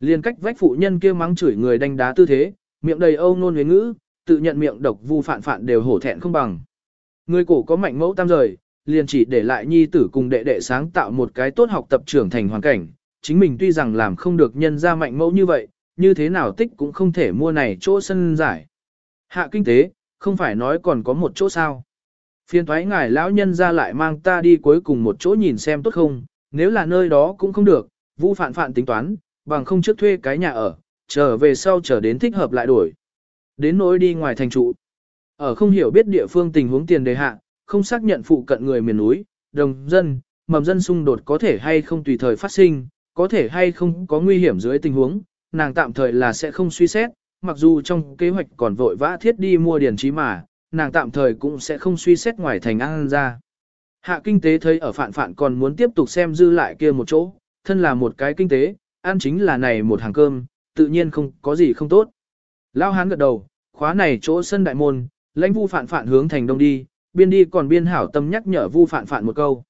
Liên cách vách phụ nhân kia mắng chửi người đánh đá tư thế, miệng đầy âu nôn huyến ngữ, tự nhận miệng độc vu phản phản đều hổ thẹn không bằng. Người cổ có mạnh mẫu tam rời, liền chỉ để lại nhi tử cùng đệ đệ sáng tạo một cái tốt học tập trưởng thành hoàn cảnh, chính mình tuy rằng làm không được nhân ra mạnh mẫu như vậy, như thế nào tích cũng không thể mua này chỗ sân giải. Hạ kinh tế, không phải nói còn có một chỗ sao. Phiên thoái ngài lão nhân ra lại mang ta đi cuối cùng một chỗ nhìn xem tốt không, nếu là nơi đó cũng không được, vũ phản phản tính toán, bằng không trước thuê cái nhà ở, trở về sau trở đến thích hợp lại đổi. Đến nỗi đi ngoài thành trụ. Ở không hiểu biết địa phương tình huống tiền đề hạ, không xác nhận phụ cận người miền núi, đồng dân, mầm dân xung đột có thể hay không tùy thời phát sinh, có thể hay không có nguy hiểm dưới tình huống, nàng tạm thời là sẽ không suy xét, mặc dù trong kế hoạch còn vội vã thiết đi mua điển trí mà, nàng tạm thời cũng sẽ không suy xét ngoài thành an ra. Hạ kinh tế thấy ở phản phản còn muốn tiếp tục xem dư lại kia một chỗ, thân là một cái kinh tế, ăn chính là này một hàng cơm, tự nhiên không có gì không tốt. Lao hán gật đầu, khóa này chỗ sân đại môn, lãnh vu phạn phạn hướng thành đông đi, biên đi còn biên hảo tâm nhắc nhở vu phạn phạn một câu.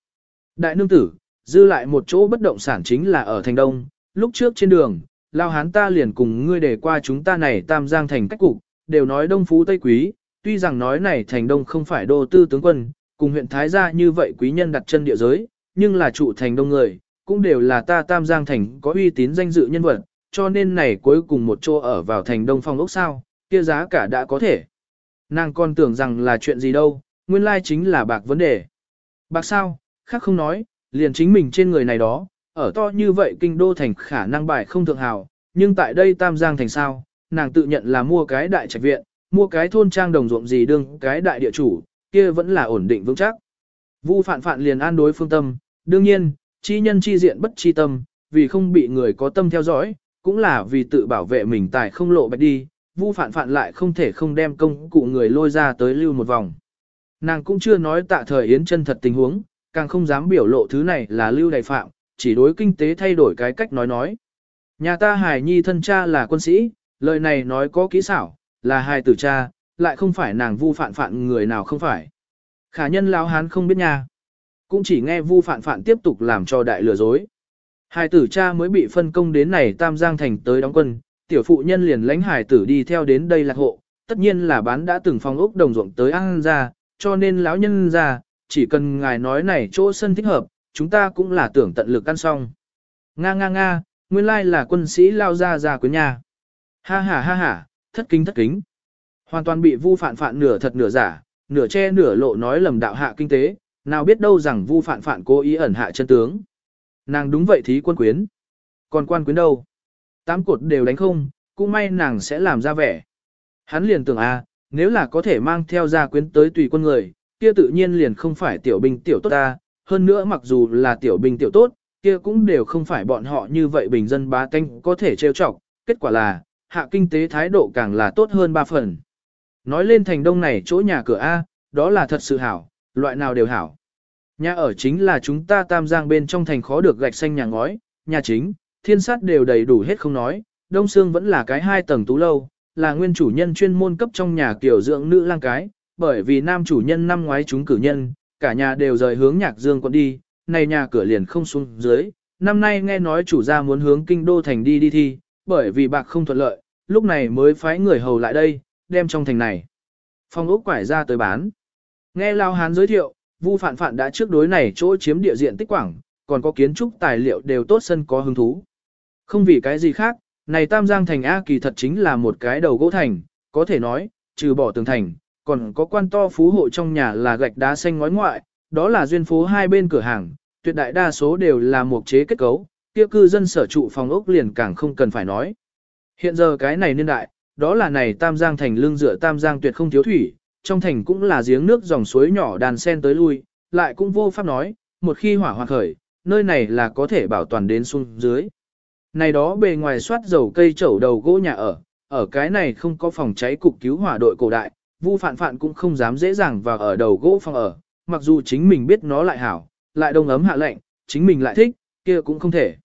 Đại nương tử, dư lại một chỗ bất động sản chính là ở thành đông, lúc trước trên đường, Lao hán ta liền cùng ngươi để qua chúng ta này tam giang thành cách cục, đều nói đông phú tây quý, tuy rằng nói này thành đông không phải đô tư tướng quân, cùng huyện Thái gia như vậy quý nhân đặt chân địa giới, nhưng là trụ thành đông người, cũng đều là ta tam giang thành có uy tín danh dự nhân vật, cho nên này cuối cùng một chỗ ở vào thành đông phong ốc sao, kia giá cả đã có thể. Nàng còn tưởng rằng là chuyện gì đâu, nguyên lai chính là bạc vấn đề. Bạc sao, khác không nói, liền chính mình trên người này đó, ở to như vậy kinh đô thành khả năng bài không thượng hào, nhưng tại đây tam giang thành sao, nàng tự nhận là mua cái đại trạch viện, mua cái thôn trang đồng ruộng gì đương cái đại địa chủ, kia vẫn là ổn định vững chắc. Vu phạn phạn liền an đối phương tâm, đương nhiên, chi nhân chi diện bất chi tâm, vì không bị người có tâm theo dõi, cũng là vì tự bảo vệ mình tài không lộ bạch đi, vu phạn phạn lại không thể không đem công cụ người lôi ra tới lưu một vòng. Nàng cũng chưa nói tạ thời yến chân thật tình huống, càng không dám biểu lộ thứ này là lưu đại phạm, chỉ đối kinh tế thay đổi cái cách nói nói. Nhà ta hài nhi thân cha là quân sĩ, lời này nói có kỹ xảo, là hài tử cha, lại không phải nàng vu phạn phạn người nào không phải. Khả nhân lão hán không biết nha. Cũng chỉ nghe vu phạn phạn tiếp tục làm cho đại lừa dối. Hài tử cha mới bị phân công đến này Tam Giang Thành tới đóng quân, tiểu phụ nhân liền lãnh hải tử đi theo đến đây lạc hộ, tất nhiên là bán đã từng phong ốc đồng ruộng tới ăn ra, cho nên lão nhân ra, chỉ cần ngài nói này chỗ sân thích hợp, chúng ta cũng là tưởng tận lực ăn xong. Nga nga nga, nguyên lai là quân sĩ lao ra ra quyến nhà. Ha ha ha ha, thất kính thất kính. Hoàn toàn bị vu phản phản nửa thật nửa giả, nửa che nửa lộ nói lầm đạo hạ kinh tế, nào biết đâu rằng vu phản phản cố ý ẩn hạ chân tướng. Nàng đúng vậy thí quân quyến. Còn quan quyến đâu? Tám cột đều đánh không, cũng may nàng sẽ làm ra vẻ. Hắn liền tưởng a, à, nếu là có thể mang theo gia quyến tới tùy quân người, kia tự nhiên liền không phải tiểu binh tiểu tốt ta, hơn nữa mặc dù là tiểu binh tiểu tốt, kia cũng đều không phải bọn họ như vậy bình dân bá tánh có thể trêu chọc, kết quả là, hạ kinh tế thái độ càng là tốt hơn ba phần. Nói lên thành đông này chỗ nhà cửa A, đó là thật sự hảo, loại nào đều hảo. Nhà ở chính là chúng ta tam giang bên trong thành khó được gạch xanh nhà ngói, nhà chính, thiên sát đều đầy đủ hết không nói, đông xương vẫn là cái hai tầng tú lâu, là nguyên chủ nhân chuyên môn cấp trong nhà kiểu dưỡng nữ lang cái, bởi vì nam chủ nhân năm ngoái chúng cử nhân, cả nhà đều rời hướng nhạc dương quận đi, này nhà cửa liền không xuống dưới, năm nay nghe nói chủ gia muốn hướng kinh đô thành đi đi thi, bởi vì bạc không thuận lợi, lúc này mới phái người hầu lại đây, đem trong thành này. Phong ốc quải ra tới bán. Nghe Lao Hán giới thiệu, Vu Phạn Phạn đã trước đối này chỗ chiếm địa diện tích quảng, còn có kiến trúc tài liệu đều tốt sân có hứng thú. Không vì cái gì khác, này Tam Giang thành A kỳ thật chính là một cái đầu gỗ thành, có thể nói, trừ bỏ tường thành, còn có quan to phú hộ trong nhà là gạch đá xanh ngói ngoại, đó là duyên phố hai bên cửa hàng, tuyệt đại đa số đều là một chế kết cấu, kia cư dân sở trụ phòng ốc liền càng không cần phải nói. Hiện giờ cái này niên đại, đó là này Tam Giang thành lưng dựa Tam Giang tuyệt không thiếu thủy, trong thành cũng là giếng nước dòng suối nhỏ đàn sen tới lui, lại cũng vô pháp nói, một khi hỏa hoạn khởi, nơi này là có thể bảo toàn đến xuống dưới. Này đó bề ngoài soát dầu cây chậu đầu gỗ nhà ở, ở cái này không có phòng cháy cục cứu hỏa đội cổ đại, Vu Phạn Phạn cũng không dám dễ dàng vào ở đầu gỗ phòng ở, mặc dù chính mình biết nó lại hảo, lại đông ấm hạ lạnh, chính mình lại thích, kia cũng không thể.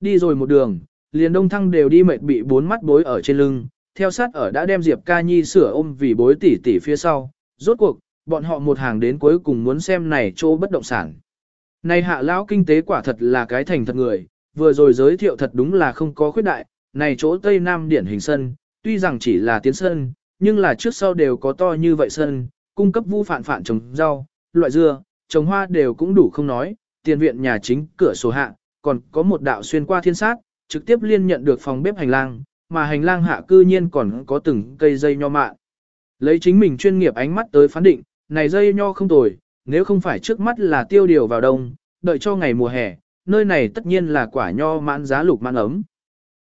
Đi rồi một đường, liền đông thăng đều đi mệt bị bốn mắt bối ở trên lưng, theo sát ở đã đem Diệp Ca Nhi sửa ôm vì bối tỷ tỷ phía sau, rốt cuộc, bọn họ một hàng đến cuối cùng muốn xem này chỗ bất động sản. Này hạ lão kinh tế quả thật là cái thành thật người, vừa rồi giới thiệu thật đúng là không có khuyết đại, này chỗ Tây Nam điển hình sân, tuy rằng chỉ là tiến sân, nhưng là trước sau đều có to như vậy sân, cung cấp vu phản phản trồng rau, loại dưa, trồng hoa đều cũng đủ không nói, tiền viện nhà chính cửa sổ hạ, còn có một đạo xuyên qua thiên sát, trực tiếp liên nhận được phòng bếp hành lang, mà hành lang hạ cư nhiên còn có từng cây dây nho mạ. Lấy chính mình chuyên nghiệp ánh mắt tới phán định, này dây nho không tồi, nếu không phải trước mắt là tiêu điều vào đông, đợi cho ngày mùa hè, nơi này tất nhiên là quả nho mãn giá lục mãn ấm.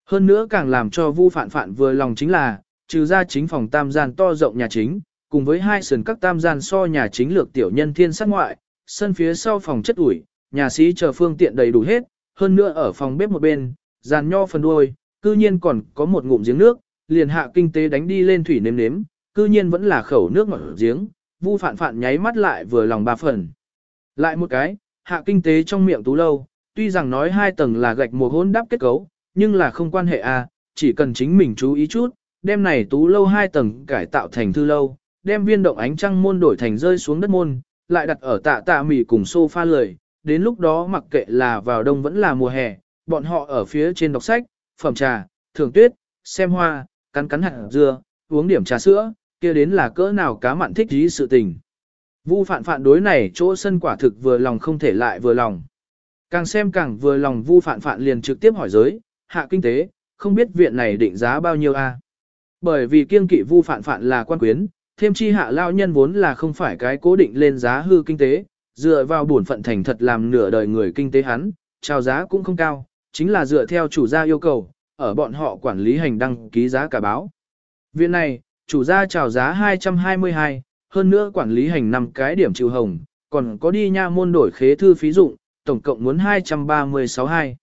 Hơn nữa càng làm cho Vu Phạn Phạn vừa lòng chính là, trừ ra chính phòng tam gian to rộng nhà chính, cùng với hai sườn các tam gian so nhà chính lược tiểu nhân thiên sát ngoại, sân phía sau phòng chất ủi, nhà sĩ chờ phương tiện đầy đủ hết, hơn nữa ở phòng bếp một bên, giàn nho phần đuôi, cư nhiên còn có một ngụm giếng nước, liền hạ kinh tế đánh đi lên thủy nếm nếm, cư nhiên vẫn là khẩu nước ngọt giếng, Vu Phạn Phạn nháy mắt lại vừa lòng ba phần. Lại một cái, hạ kinh tế trong miệng tú lâu, tuy rằng nói hai tầng là gạch một hôn đắp kết cấu, nhưng là không quan hệ à, chỉ cần chính mình chú ý chút, đem này tú lâu hai tầng cải tạo thành thư lâu, đem viên động ánh trăng môn đổi thành rơi xuống đất môn, lại đặt ở tạ tạ mỉ cùng sofa lười, đến lúc đó mặc kệ là vào đông vẫn là mùa hè, bọn họ ở phía trên đọc sách, phẩm trà, thưởng tuyết, xem hoa, cắn cắn hạt dưa, uống điểm trà sữa, kia đến là cỡ nào cá mặn thích ý sự tình. Vu phạn phạn đối này chỗ sân quả thực vừa lòng không thể lại vừa lòng. Càng xem càng vừa lòng vu phạn phạn liền trực tiếp hỏi giới, hạ kinh tế, không biết viện này định giá bao nhiêu a? Bởi vì kiên kỵ vu phạn phạn là quan quyến, thêm chi hạ lao nhân vốn là không phải cái cố định lên giá hư kinh tế, dựa vào bổn phận thành thật làm nửa đời người kinh tế hắn, trao giá cũng không cao, chính là dựa theo chủ gia yêu cầu, ở bọn họ quản lý hành đăng ký giá cả báo. Viện này, chủ gia chào giá 222, hơn nữa quản lý hành năm cái điểm trừ hồng, còn có đi nha môn đổi khế thư phí dụng, tổng cộng muốn 2362.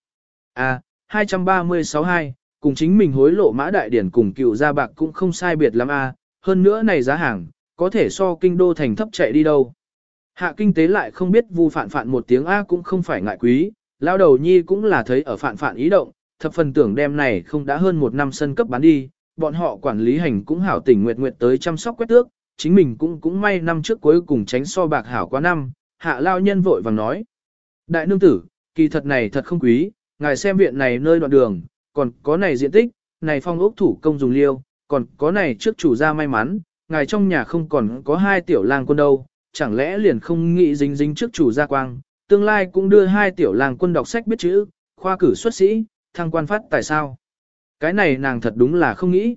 À, 2362, cùng chính mình hối lộ mã đại điển cùng cựu gia bạc cũng không sai biệt lắm a, à, hơn nữa này giá hàng, có thể so kinh đô thành thấp chạy đi đâu. Hạ kinh tế lại không biết vu phản phản một tiếng A cũng không phải ngại quý, lao đầu nhi cũng là thấy ở phản phản ý động, thập phần tưởng đem này không đã hơn một năm sân cấp bán đi, bọn họ quản lý hành cũng hảo tỉnh nguyệt nguyệt tới chăm sóc quét tước, chính mình cũng cũng may năm trước cuối cùng tránh so bạc hảo quá năm, hạ lao nhân vội vàng nói. Đại nương tử, kỳ thật này thật không quý, ngài xem viện này nơi đoạn đường, còn có này diện tích, này phong ốc thủ công dùng liêu, còn có này trước chủ gia may mắn, ngài trong nhà không còn có hai tiểu lang quân đâu, chẳng lẽ liền không nghĩ dính dính trước chủ gia quang, tương lai cũng đưa hai tiểu lang quân đọc sách biết chữ, khoa cử xuất sĩ, thăng quan phát tại sao? Cái này nàng thật đúng là không nghĩ.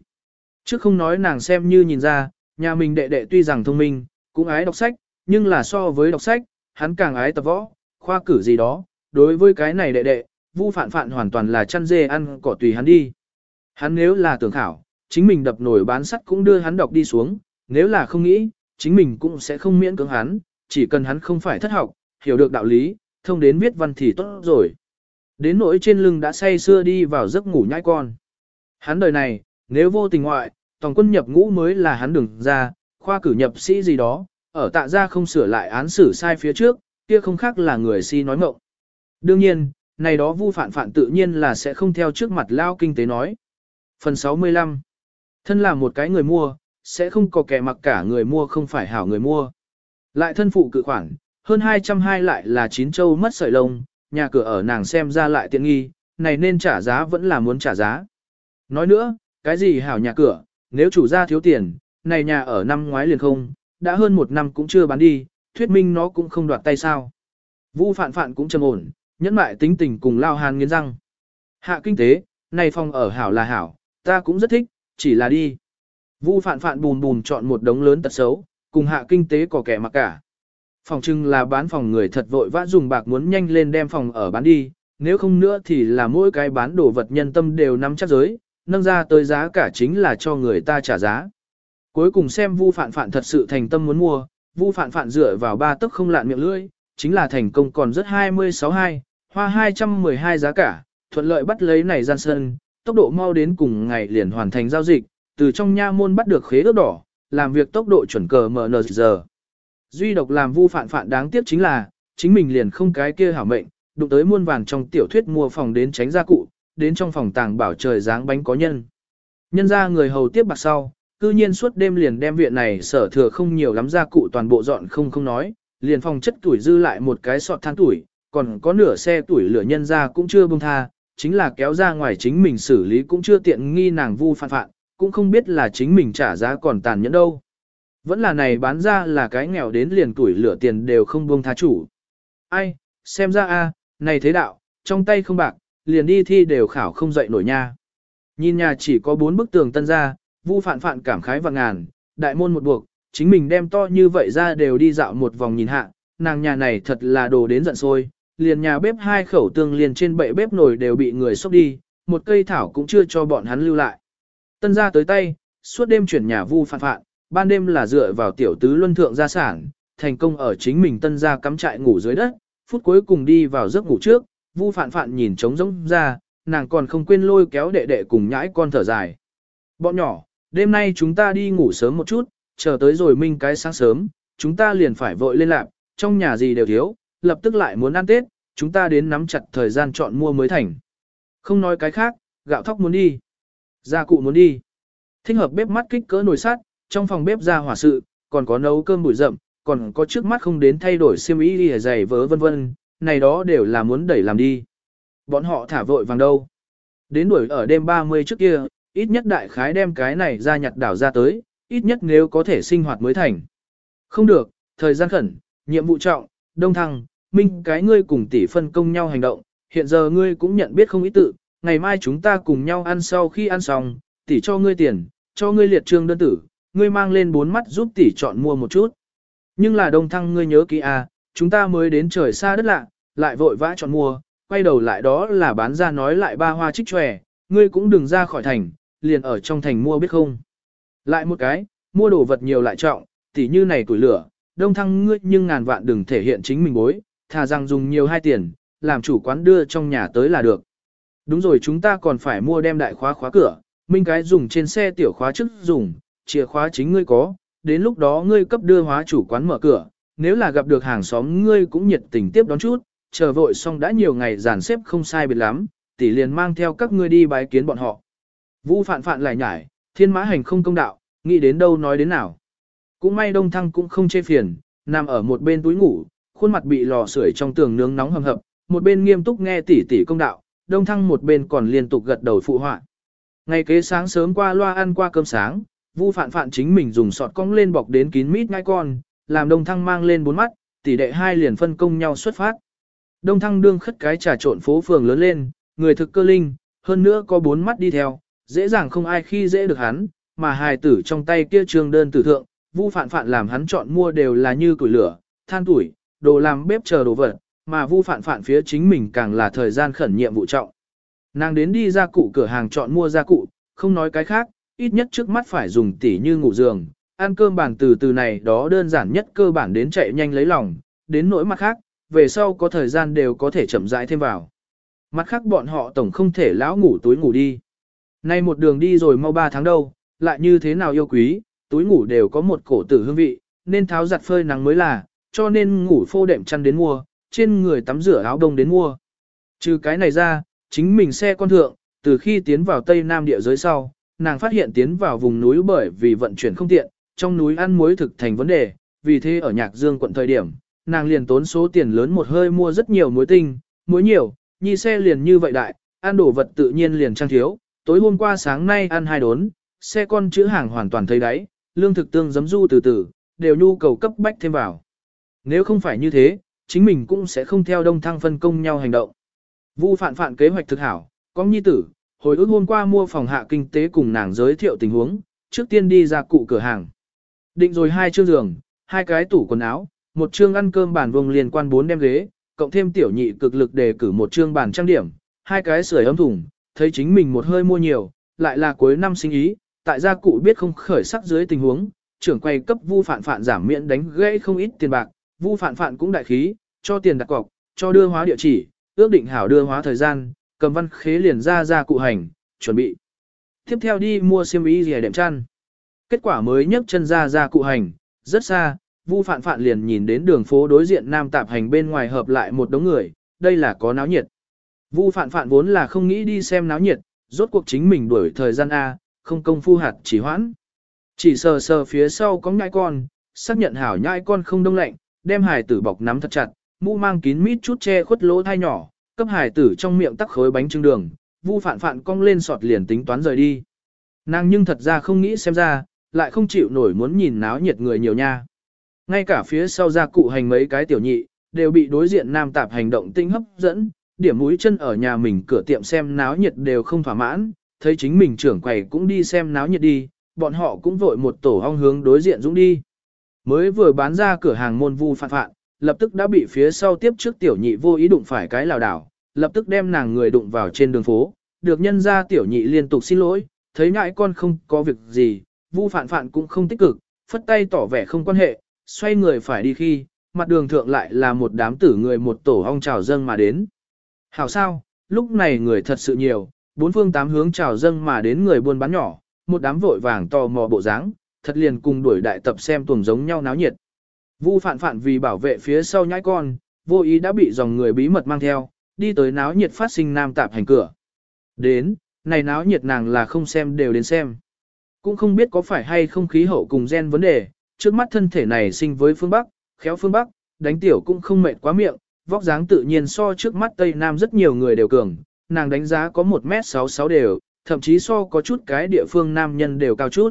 Trước không nói nàng xem như nhìn ra, nhà mình đệ đệ tuy rằng thông minh, cũng ái đọc sách, nhưng là so với đọc sách, hắn càng ái tập võ, khoa cử gì đó, đối với cái này đệ đệ, Vu Phạn Phạn hoàn toàn là chăn dê ăn cỏ tùy hắn đi. Hắn nếu là tưởng khảo, chính mình đập nổi bán sắt cũng đưa hắn đọc đi xuống, nếu là không nghĩ, chính mình cũng sẽ không miễn cưỡng hắn, chỉ cần hắn không phải thất học, hiểu được đạo lý, thông đến viết văn thì tốt rồi. Đến nỗi trên lưng đã say xưa đi vào giấc ngủ nhai con. Hắn đời này, nếu vô tình ngoại, toàn quân nhập ngũ mới là hắn đừng ra, khoa cử nhập sĩ gì đó, ở tạ gia không sửa lại án xử sai phía trước, kia không khác là người si nói mộng. Đương nhiên, này đó vu phản phản tự nhiên là sẽ không theo trước mặt lao kinh tế nói. Phần 65 Thân là một cái người mua, sẽ không có kẻ mặc cả người mua không phải hảo người mua. Lại thân phụ cự khoản, hơn 220 lại là chín châu mất sợi lông, nhà cửa ở nàng xem ra lại tiện nghi, này nên trả giá vẫn là muốn trả giá. Nói nữa, cái gì hảo nhà cửa, nếu chủ gia thiếu tiền, này nhà ở năm ngoái liền không, đã hơn một năm cũng chưa bán đi, thuyết minh nó cũng không đoạt tay sao. Vu phạn phạn cũng trầm ổn, nhẫn mại tính tình cùng lao hàn nghiến răng. Hạ kinh tế, này phòng ở hảo là hảo, ta cũng rất thích, chỉ là đi. Vu phạn phạn bùn bùn chọn một đống lớn tật xấu, cùng hạ kinh tế có kẻ mặc cả. Phòng trưng là bán phòng người thật vội vã dùng bạc muốn nhanh lên đem phòng ở bán đi, nếu không nữa thì là mỗi cái bán đồ vật nhân tâm đều nắm chắc giới, nâng ra tới giá cả chính là cho người ta trả giá. Cuối cùng xem Vu Phạn Phạn thật sự thành tâm muốn mua, Vu Phạn Phạn dựa vào ba tức không lạn miệng lưỡi, chính là thành công còn rất 26-2, hoa 212 giá cả, thuận lợi bắt lấy này gian sân, tốc độ mau đến cùng ngày liền hoàn thành giao dịch, từ trong nha môn bắt được khế ước đỏ, làm việc tốc độ chuẩn cờ MN giờ. Duy độc làm Vu Phạn Phạn đáng tiếc chính là, chính mình liền không cái kia hảo mệnh, đụng tới muôn vàng trong tiểu thuyết mua phòng đến tránh gia cụ, đến trong phòng tàng bảo trời dáng bánh có nhân. Nhân ra người hầu tiếp bạc sau, cư nhiên suốt đêm liền đem viện này sở thừa không nhiều lắm gia cụ toàn bộ dọn không không nói, liền phòng chất tuổi dư lại một cái sọt than tuổi, còn có nửa xe tuổi lửa nhân ra cũng chưa buông tha, chính là kéo ra ngoài chính mình xử lý cũng chưa tiện nghi nàng vu phản phạn, cũng không biết là chính mình trả giá còn tàn nhẫn đâu. Vẫn là này bán ra là cái nghèo đến liền tuổi lửa tiền đều không buông tha chủ. Ai, xem ra a, này thế đạo, trong tay không bạc, liền đi thi đều khảo không dậy nổi nha. Nhìn nhà chỉ có bốn bức tường tân ra, vu phạn phạn cảm khái và ngàn, đại môn một buộc, chính mình đem to như vậy ra đều đi dạo một vòng nhìn hạ, nàng nhà này thật là đồ đến giận sôi liền nhà bếp hai khẩu tương liền trên bệ bếp nồi đều bị người xốc đi, một cây thảo cũng chưa cho bọn hắn lưu lại. Tân ra tới tay, suốt đêm chuyển nhà vu phạn phạn, ban đêm là dựa vào tiểu tứ luân thượng gia sản, thành công ở chính mình tân ra cắm trại ngủ dưới đất, phút cuối cùng đi vào giấc ngủ trước, vu phạn phạn nhìn trống rỗng ra, nàng còn không quên lôi kéo đệ đệ cùng nhãi con thở dài. Bọn nhỏ, đêm nay chúng ta đi ngủ sớm một chút, chờ tới rồi minh cái sáng sớm, chúng ta liền phải vội lên lạc, trong nhà gì đều thiếu, lập tức lại muốn ăn Tết, chúng ta đến nắm chặt thời gian chọn mua mới thành. Không nói cái khác, gạo thóc muốn đi, gia cụ muốn đi. Thích hợp bếp mắt kích cỡ nồi sắt, trong phòng bếp ra hỏa sự, còn có nấu cơm bụi rậm, còn có trước mắt không đến thay đổi xiêm y đi giày vớ vân vân, này đó đều là muốn đẩy làm đi. Bọn họ thả vội vàng đâu. Đến đuổi ở đêm 30 trước kia, ít nhất đại khái đem cái này ra nhặt đảo ra tới, ít nhất nếu có thể sinh hoạt mới thành. Không được, thời gian khẩn, nhiệm vụ trọng, đông thăng, minh cái ngươi cùng tỷ phân công nhau hành động, hiện giờ ngươi cũng nhận biết không ý tự, ngày mai chúng ta cùng nhau ăn sau khi ăn xong, tỷ cho ngươi tiền, cho ngươi liệt trương đơn tử, ngươi mang lên bốn mắt giúp tỷ chọn mua một chút. Nhưng là đông thăng ngươi nhớ kỹ à, chúng ta mới đến trời xa đất lạ, lại vội vã chọn mua, quay đầu lại đó là bán ra nói lại ba hoa trích tròe, ngươi cũng đừng ra khỏi thành, liền ở trong thành mua biết không. Lại một cái, mua đồ vật nhiều lại trọng, tỉ như này tuổi lửa, đông thăng ngươi nhưng ngàn vạn đừng thể hiện chính mình bối, thà rằng dùng nhiều hai tiền, làm chủ quán đưa trong nhà tới là được. Đúng rồi chúng ta còn phải mua đem đại khóa khóa cửa, minh cái dùng trên xe tiểu khóa trước dùng, chìa khóa chính ngươi có, đến lúc đó ngươi cấp đưa hóa chủ quán mở cửa, nếu là gặp được hàng xóm ngươi cũng nhiệt tình tiếp đón chút, chờ vội xong đã nhiều ngày dàn xếp không sai biệt lắm, tỷ liền mang theo các ngươi đi bái kiến bọn họ. Vũ phạn phạn lại nhải, thiên mã hành không công đạo, nghĩ đến đâu nói đến nào. Cũng may đông thăng cũng không chê phiền, nằm ở một bên túi ngủ, khuôn mặt bị lò sưởi trong tường nướng nóng hầm hập, một bên nghiêm túc nghe tỷ tỷ công đạo, đông thăng một bên còn liên tục gật đầu phụ họa. Ngày kế sáng sớm qua loa ăn qua cơm sáng, Vu Phạn Phạn chính mình dùng sọt cong lên bọc đến kín mít ngai con, làm Đông Thăng mang lên bốn mắt, tỷ đệ hai liền phân công nhau xuất phát. Đông Thăng đương khất cái trà trộn phố phường lớn lên, người thực cơ linh, hơn nữa có bốn mắt đi theo, dễ dàng không ai khi dễ được hắn, mà hài tử trong tay kia trương đơn tử thượng, Vu Phạn Phạn làm hắn chọn mua đều là như củi lửa, than tuổi, đồ làm bếp chờ đồ vật, mà Vu Phạn Phạn phía chính mình càng là thời gian khẩn nhiệm vụ trọng. Nàng đến đi ra cụ cửa hàng chọn mua gia cụ, không nói cái khác, ít nhất trước mắt phải dùng tỉ như ngủ giường, ăn cơm bàn từ từ này đó đơn giản nhất cơ bản đến chạy nhanh lấy lòng, đến nỗi mặt khác, về sau có thời gian đều có thể chậm rãi thêm vào. Mặt khác bọn họ tổng không thể lão ngủ túi ngủ đi. Nay một đường đi rồi mau 3 tháng đâu, lại như thế nào yêu quý, túi ngủ đều có một cổ tử hương vị, nên tháo giặt phơi nắng mới là, cho nên ngủ phô đệm chăn đến mua, trên người tắm rửa áo đông đến mua. Trừ cái này ra, chính mình xe con thượng, từ khi tiến vào Tây Nam địa giới sau, nàng phát hiện tiến vào vùng núi bởi vì vận chuyển không tiện, trong núi ăn muối thực thành vấn đề, vì thế ở Nhạc Dương quận thời điểm, nàng liền tốn số tiền lớn một hơi mua rất nhiều muối tinh, muối nhiều, nhi xe liền như vậy đại, ăn đồ vật tự nhiên liền trang thiếu, tối hôm qua sáng nay ăn hai đốn, xe con chữ hàng hoàn toàn thấy đáy, lương thực tương giấm du từ từ, đều nhu cầu cấp bách thêm vào. Nếu không phải như thế, chính mình cũng sẽ không theo đông thăng phân công nhau hành động. Vu phạn phạn kế hoạch thực hảo, có nhi tử, hồi ước hôm qua mua phòng hạ kinh tế cùng nàng giới thiệu tình huống, trước tiên đi ra cụ cửa hàng. Định rồi hai chương giường, hai cái tủ quần áo, một chương ăn cơm bàn vùng liên quan bốn đem ghế, cộng thêm tiểu nhị cực lực đề cử một chương bàn trang điểm, hai cái sưởi ấm thùng, thấy chính mình một hơi mua nhiều, lại là cuối năm sinh ý, tại gia cụ biết không khởi sắc dưới tình huống, trưởng quay cấp Vu Phạn Phạn giảm miễn đánh gãy không ít tiền bạc, Vu Phạn Phạn cũng đại khí, cho tiền đặt cọc, cho đưa hóa địa chỉ, ước định hảo đưa hóa thời gian, cầm văn khế liền ra ra cụ hành, chuẩn bị. Tiếp theo đi mua xiêm y gì đệm chăn. Kết quả mới nhấc chân ra ra cụ hành, rất xa, Vu Phạn Phạn liền nhìn đến đường phố đối diện Nam Tạp Hành bên ngoài hợp lại một đống người, đây là có náo nhiệt. Vu Phạn Phạn vốn là không nghĩ đi xem náo nhiệt, rốt cuộc chính mình đuổi thời gian A, không công phu hạt chỉ hoãn. Chỉ sờ sờ phía sau có nhãi con, xác nhận hảo nhãi con không đông lạnh, đem hải tử bọc nắm thật chặt, mũ mang kín mít chút che khuất lỗ thai nhỏ, cấp hải tử trong miệng tắc khối bánh trưng đường, Vu Phạn Phạn cong lên sọt liền tính toán rời đi. Nàng nhưng thật ra không nghĩ xem ra, lại không chịu nổi muốn nhìn náo nhiệt người nhiều nha. Ngay cả phía sau ra cụ hành mấy cái tiểu nhị, đều bị đối diện nam tạp hành động tinh hấp dẫn, điểm mũi chân ở nhà mình cửa tiệm xem náo nhiệt đều không thỏa mãn, thấy chính mình trưởng quầy cũng đi xem náo nhiệt đi, bọn họ cũng vội một tổ hong hướng đối diện dũng đi. Mới vừa bán ra cửa hàng môn vu phạn phạn, lập tức đã bị phía sau tiếp trước tiểu nhị vô ý đụng phải cái lào đảo, lập tức đem nàng người đụng vào trên đường phố, được nhân ra tiểu nhị liên tục xin lỗi, thấy ngại con không có việc gì, vu phạn phạn cũng không tích cực, phất tay tỏ vẻ không quan hệ, xoay người phải đi khi, mặt đường thượng lại là một đám tử người một tổ ong trào dâng mà đến. Hảo sao, lúc này người thật sự nhiều, bốn phương tám hướng trào dâng mà đến người buôn bán nhỏ, một đám vội vàng tò mò bộ dáng, thật liền cùng đuổi đại tập xem tuồng giống nhau náo nhiệt. Vu phạn phạn vì bảo vệ phía sau nhãi con, vô ý đã bị dòng người bí mật mang theo, đi tới náo nhiệt phát sinh nam tạp hành cửa. Đến, này náo nhiệt nàng là không xem đều đến xem. Cũng không biết có phải hay không khí hậu cùng gen vấn đề, trước mắt thân thể này sinh với phương Bắc, khéo phương Bắc, đánh tiểu cũng không mệt quá miệng, vóc dáng tự nhiên so trước mắt Tây Nam rất nhiều người đều cường, nàng đánh giá có 1m66 đều, thậm chí so có chút cái địa phương nam nhân đều cao chút.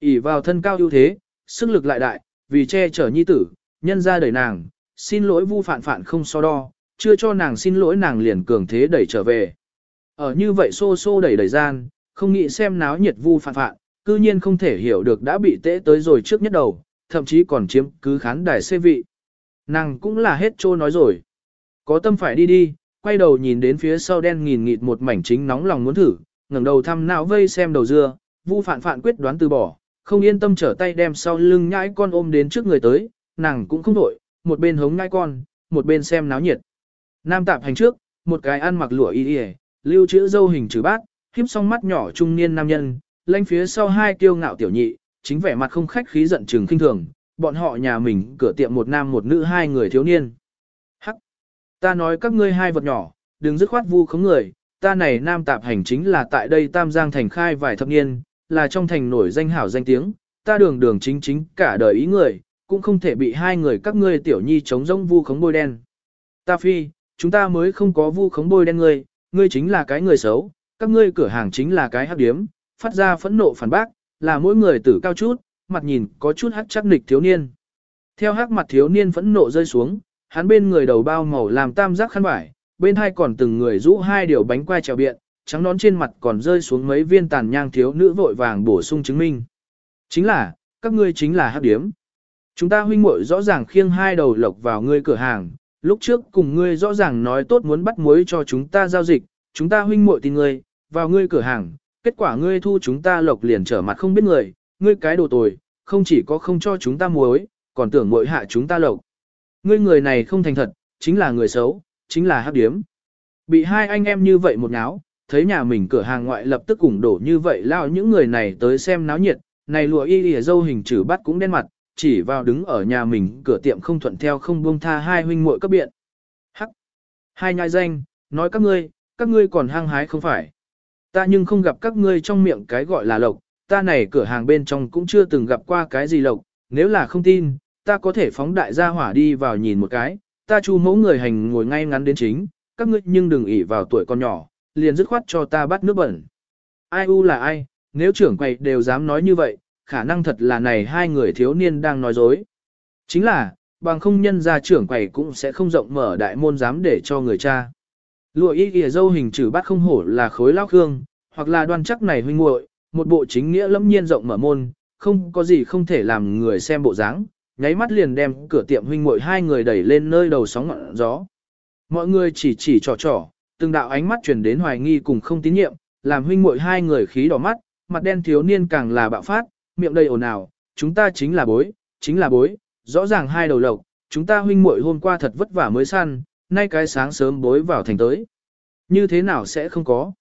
ỉ vào thân cao ưu thế, sức lực lại đại, vì che chở nhi tử, nhân ra đẩy nàng, xin lỗi vu phản phản không so đo, chưa cho nàng xin lỗi nàng liền cường thế đẩy trở về. Ở như vậy xô xô đẩy đẩy gian, không nghĩ xem náo nhiệt vu phản phản, cư nhiên không thể hiểu được đã bị tễ tới rồi trước nhất đầu, thậm chí còn chiếm cứ khán đài xê vị. Nàng cũng là hết trô nói rồi. Có tâm phải đi đi, quay đầu nhìn đến phía sau đen nghìn nghịt một mảnh chính nóng lòng muốn thử, ngẩng đầu thăm não vây xem đầu dưa, vu phản phản quyết đoán từ bỏ, không yên tâm trở tay đem sau lưng nhãi con ôm đến trước người tới, nàng cũng không đổi, một bên hống nhãi con, một bên xem náo nhiệt. Nam tạp hành trước, một cái ăn mặc lụa y y, lưu chữ dâu hình trừ bát, khiếp song mắt nhỏ trung niên nam nhân, lanh phía sau hai kiêu ngạo tiểu nhị, chính vẻ mặt không khách khí giận trừng kinh thường, bọn họ nhà mình cửa tiệm một nam một nữ hai người thiếu niên. Hắc! Ta nói các ngươi hai vật nhỏ, đừng dứt khoát vu khống người, ta này nam tạp hành chính là tại đây Tam Giang thành khai vài thập niên, là trong thành nổi danh hảo danh tiếng, ta đường đường chính chính cả đời ý người, cũng không thể bị hai người các ngươi tiểu nhi chống rông vu khống bôi đen. Ta phi, chúng ta mới không có vu khống bôi đen ngươi, ngươi chính là cái người xấu, các ngươi cửa hàng chính là cái hắc điếm, phát ra phẫn nộ phản bác, là mỗi người tử cao chút, mặt nhìn có chút hắc chắc nịch thiếu niên. Theo hắc mặt thiếu niên phẫn nộ rơi xuống, hắn bên người đầu bao màu làm tam giác khăn vải, bên hai còn từng người rũ hai điều bánh quai trèo biện, trắng nón trên mặt còn rơi xuống mấy viên tàn nhang thiếu nữ vội vàng bổ sung chứng minh. Chính là, các ngươi chính là hắc điếm. Chúng ta huynh muội rõ ràng khiêng hai đầu lộc vào ngươi cửa hàng, lúc trước cùng ngươi rõ ràng nói tốt muốn bắt muối cho chúng ta giao dịch, chúng ta huynh muội tin ngươi, vào ngươi cửa hàng, kết quả ngươi thu chúng ta lộc liền trở mặt không biết người, ngươi cái đồ tồi, không chỉ có không cho chúng ta muối, còn tưởng muội hạ chúng ta lộc. Ngươi người này không thành thật, chính là người xấu, chính là hắc điếm. Bị hai anh em như vậy một náo, thấy nhà mình cửa hàng ngoại lập tức cùng đổ như vậy lao những người này tới xem náo nhiệt, này lụa y lìa dâu hình chữ bắt cũng đen mặt, chỉ vào đứng ở nhà mình cửa tiệm không thuận theo không buông tha hai huynh muội cấp biện. Hắc! Hai nhai danh, nói các ngươi, các ngươi còn hăng hái không phải. Ta nhưng không gặp các ngươi trong miệng cái gọi là lộc, ta này cửa hàng bên trong cũng chưa từng gặp qua cái gì lộc, nếu là không tin, ta có thể phóng đại gia hỏa đi vào nhìn một cái, ta chu mẫu người hành ngồi ngay ngắn đến chính, các ngươi nhưng đừng ỉ vào tuổi con nhỏ, liền dứt khoát cho ta bắt nước bẩn. Ai u là ai, nếu trưởng quầy đều dám nói như vậy, khả năng thật là này hai người thiếu niên đang nói dối. Chính là, bằng không nhân ra trưởng quầy cũng sẽ không rộng mở đại môn dám để cho người cha. Lụa y kìa dâu hình trừ bắt không hổ là khối lao khương, hoặc là đoan chắc này huynh muội, một bộ chính nghĩa lâm nhiên rộng mở môn, không có gì không thể làm người xem bộ dáng, nháy mắt liền đem cửa tiệm huynh muội hai người đẩy lên nơi đầu sóng ngọn gió. Mọi người chỉ chỉ trò trò, từng đạo ánh mắt truyền đến hoài nghi cùng không tín nhiệm, làm huynh muội hai người khí đỏ mắt, mặt đen thiếu niên càng là bạo phát, miệng đầy ồn ào, chúng ta chính là bối, chính là bối, rõ ràng hai đầu lộc, chúng ta huynh muội hôm qua thật vất vả mới săn, nay cái sáng sớm bối vào thành tới. Như thế nào sẽ không có?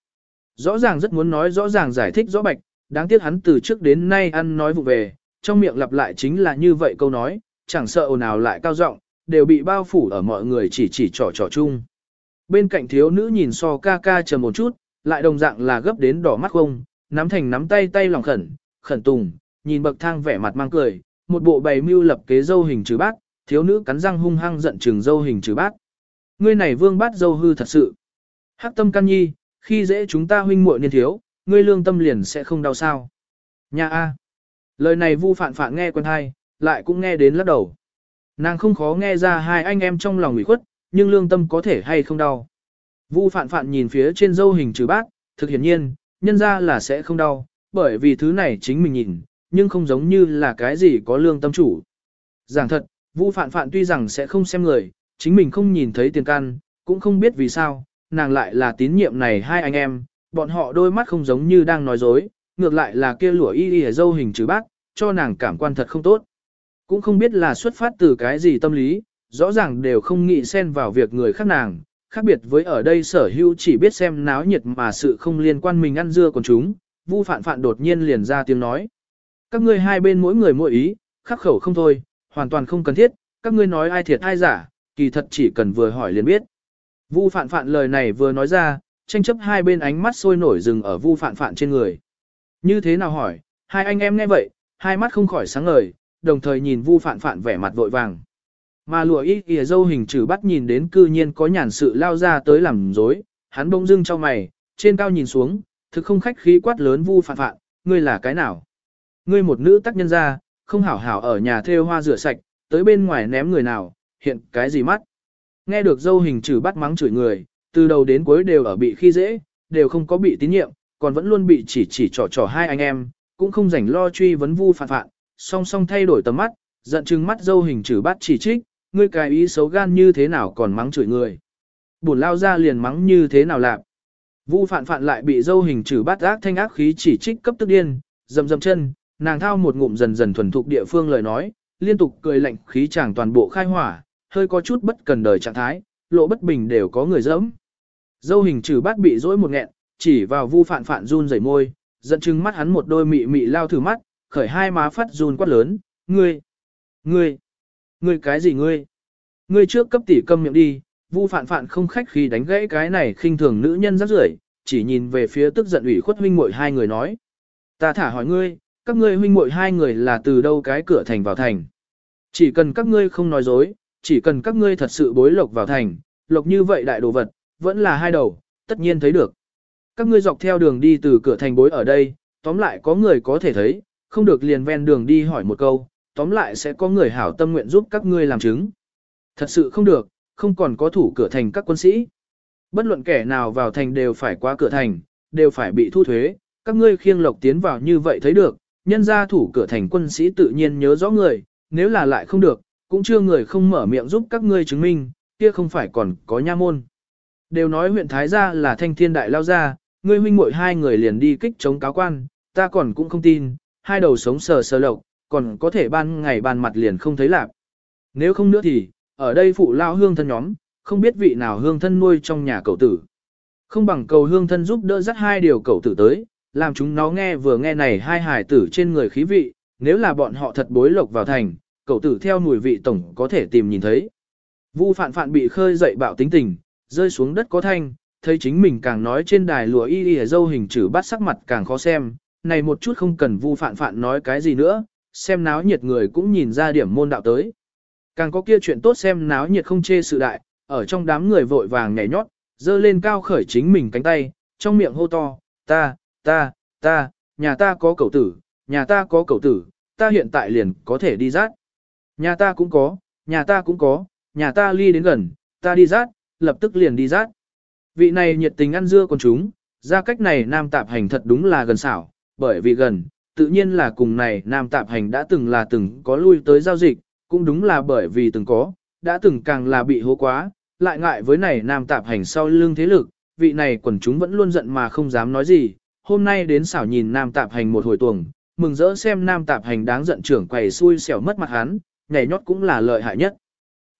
Rõ ràng rất muốn nói rõ ràng giải thích rõ bạch, đáng tiếc hắn từ trước đến nay ăn nói vụ về, trong miệng lặp lại chính là như vậy câu nói, chẳng sợ ồn ào lại cao giọng, đều bị bao phủ ở mọi người chỉ chỉ trò trò chung. Bên cạnh thiếu nữ nhìn so ca ca chờ một chút, lại đồng dạng là gấp đến đỏ mắt không, nắm thành nắm tay tay lòng khẩn, khẩn tùng, nhìn bậc thang vẻ mặt mang cười, một bộ bày mưu lập kế dâu hình trừ bát, thiếu nữ cắn răng hung hăng giận trừng dâu hình trừ bát. Ngươi này vương bát dâu hư thật sự. Hắc tâm can nhi, khi dễ chúng ta huynh muội niên thiếu, ngươi lương tâm liền sẽ không đau sao. Nhà A. Lời này vu phạn phạn nghe quen hay, lại cũng nghe đến lắc đầu. Nàng không khó nghe ra hai anh em trong lòng ủy khuất, nhưng lương tâm có thể hay không đau. Vu phạn phạn nhìn phía trên dâu hình trừ bát, thực hiển nhiên, nhân ra là sẽ không đau, bởi vì thứ này chính mình nhìn, nhưng không giống như là cái gì có lương tâm chủ. Giảng thật, Vu phạn phạn tuy rằng sẽ không xem người, chính mình không nhìn thấy tiền căn, cũng không biết vì sao, nàng lại là tín nhiệm này hai anh em, bọn họ đôi mắt không giống như đang nói dối, ngược lại là kia lũa y y dâu hình trừ bác, cho nàng cảm quan thật không tốt. Cũng không biết là xuất phát từ cái gì tâm lý, rõ ràng đều không nghĩ xen vào việc người khác nàng, khác biệt với ở đây sở hữu chỉ biết xem náo nhiệt mà sự không liên quan mình ăn dưa còn chúng, Vu Phạn Phạn đột nhiên liền ra tiếng nói. Các ngươi hai bên mỗi người mỗi ý, khắc khẩu không thôi, hoàn toàn không cần thiết, các ngươi nói ai thiệt ai giả, kỳ thật chỉ cần vừa hỏi liền biết. Vu Phạn Phạn lời này vừa nói ra, tranh chấp hai bên ánh mắt sôi nổi dừng ở Vu Phạn Phạn trên người. Như thế nào hỏi, hai anh em nghe vậy, hai mắt không khỏi sáng ngời, đồng thời nhìn Vu Phạn Phạn vẻ mặt vội vàng. Mà lụa y kìa dâu hình trừ bắt nhìn đến cư nhiên có nhàn sự lao ra tới làm dối, hắn bỗng dưng cho mày, trên cao nhìn xuống, thực không khách khí quát lớn Vu Phạn Phạn, ngươi là cái nào? Ngươi một nữ tác nhân ra, không hảo hảo ở nhà thêu hoa rửa sạch, tới bên ngoài ném người nào, hiện cái gì mắt? Nghe được dâu hình trừ bắt mắng chửi người, từ đầu đến cuối đều ở bị khi dễ, đều không có bị tín nhiệm, còn vẫn luôn bị chỉ chỉ trò trò hai anh em, cũng không rảnh lo truy vấn vu phản phạn, song song thay đổi tầm mắt, giận chừng mắt dâu hình trừ bắt chỉ trích, ngươi cái ý xấu gan như thế nào còn mắng chửi người. Bổn lao ra liền mắng như thế nào làm. Vu phạn phạn lại bị dâu hình trừ bắt ác thanh ác khí chỉ trích cấp tức điên, dầm dầm chân, nàng thao một ngụm dần dần thuần thục địa phương lời nói, liên tục cười lạnh khí chàng toàn bộ khai hỏa, hơi có chút bất cần đời trạng thái, lộ bất bình đều có người dẫm. Dâu hình trừ bát bị dỗi một nghẹn, chỉ vào vu phạn phạn run rẩy môi, giận chừng mắt hắn một đôi mị mị lao thử mắt, khởi hai má phát run quát lớn, ngươi, ngươi, ngươi cái gì ngươi? Ngươi trước cấp tỷ câm miệng đi, vu phạn phạn không khách khi đánh gãy cái này khinh thường nữ nhân rất rưởi, chỉ nhìn về phía tức giận ủy khuất huynh muội hai người nói. Ta thả hỏi ngươi, các ngươi huynh muội hai người là từ đâu cái cửa thành vào thành? Chỉ cần các ngươi không nói dối, chỉ cần các ngươi thật sự bối lộc vào thành, lộc như vậy đại đồ vật, vẫn là hai đầu, tất nhiên thấy được. Các ngươi dọc theo đường đi từ cửa thành bối ở đây, tóm lại có người có thể thấy, không được liền ven đường đi hỏi một câu, tóm lại sẽ có người hảo tâm nguyện giúp các ngươi làm chứng. Thật sự không được, không còn có thủ cửa thành các quân sĩ. Bất luận kẻ nào vào thành đều phải qua cửa thành, đều phải bị thu thuế, các ngươi khiêng lộc tiến vào như vậy thấy được, nhân gia thủ cửa thành quân sĩ tự nhiên nhớ rõ người, nếu là lại không được, cũng chưa người không mở miệng giúp các ngươi chứng minh, kia không phải còn có nha môn. Đều nói huyện Thái Gia là thanh thiên đại lao gia, ngươi huynh muội hai người liền đi kích chống cáo quan, ta còn cũng không tin, hai đầu sống sờ sờ lộc, còn có thể ban ngày ban mặt liền không thấy lạc. Nếu không nữa thì, ở đây phụ lao hương thân nhóm, không biết vị nào hương thân nuôi trong nhà cậu tử. Không bằng cầu hương thân giúp đỡ dắt hai điều cậu tử tới, làm chúng nó nghe vừa nghe này hai hải tử trên người khí vị, nếu là bọn họ thật bối lộc vào thành, cậu tử theo mùi vị tổng có thể tìm nhìn thấy. Vu phạn phạn bị khơi dậy bạo tính tình, rơi xuống đất có thanh, thấy chính mình càng nói trên đài lụa y y dâu hình chữ bắt sắc mặt càng khó xem, này một chút không cần vu phạn phạn nói cái gì nữa, xem náo nhiệt người cũng nhìn ra điểm môn đạo tới. Càng có kia chuyện tốt xem náo nhiệt không chê sự đại, ở trong đám người vội vàng nhảy nhót, dơ lên cao khởi chính mình cánh tay, trong miệng hô to, ta, ta, ta, nhà ta có cậu tử, nhà ta có cậu tử, ta hiện tại liền có thể đi rát. Nhà ta cũng có, nhà ta cũng có, nhà ta ly đến gần, ta đi rát, lập tức liền đi rát. Vị này nhiệt tình ăn dưa con chúng, ra cách này nam tạp hành thật đúng là gần xảo, bởi vì gần, tự nhiên là cùng này nam tạp hành đã từng là từng có lui tới giao dịch, cũng đúng là bởi vì từng có, đã từng càng là bị hố quá, lại ngại với này nam tạp hành sau lưng thế lực, vị này quần chúng vẫn luôn giận mà không dám nói gì, hôm nay đến xảo nhìn nam tạp hành một hồi tuồng, mừng rỡ xem nam tạp hành đáng giận trưởng quầy xui xẻo mất mặt hắn, nhảy nhót cũng là lợi hại nhất.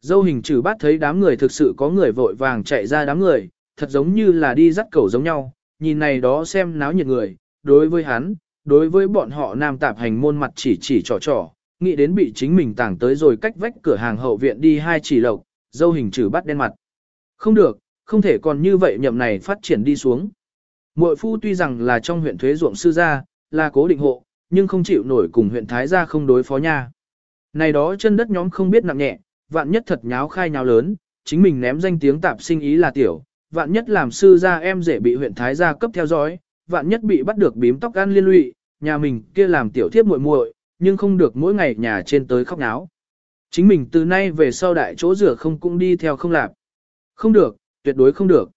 Dâu hình trừ bát thấy đám người thực sự có người vội vàng chạy ra đám người, thật giống như là đi dắt cẩu giống nhau, nhìn này đó xem náo nhiệt người, đối với hắn, đối với bọn họ nam tạp hành môn mặt chỉ chỉ trò trò, nghĩ đến bị chính mình tảng tới rồi cách vách cửa hàng hậu viện đi hai chỉ lộc, dâu hình trừ bắt đen mặt. Không được, không thể còn như vậy nhậm này phát triển đi xuống. Muội phu tuy rằng là trong huyện thuế ruộng sư gia, là cố định hộ, nhưng không chịu nổi cùng huyện Thái gia không đối phó nha. Này đó chân đất nhóm không biết nặng nhẹ, vạn nhất thật nháo khai nháo lớn, chính mình ném danh tiếng tạp sinh ý là tiểu, vạn nhất làm sư gia em dễ bị huyện Thái gia cấp theo dõi, vạn nhất bị bắt được bím tóc ăn liên lụy, nhà mình kia làm tiểu thiếp muội muội, nhưng không được mỗi ngày nhà trên tới khóc náo. Chính mình từ nay về sau đại chỗ rửa không cũng đi theo không làm. Không được, tuyệt đối không được.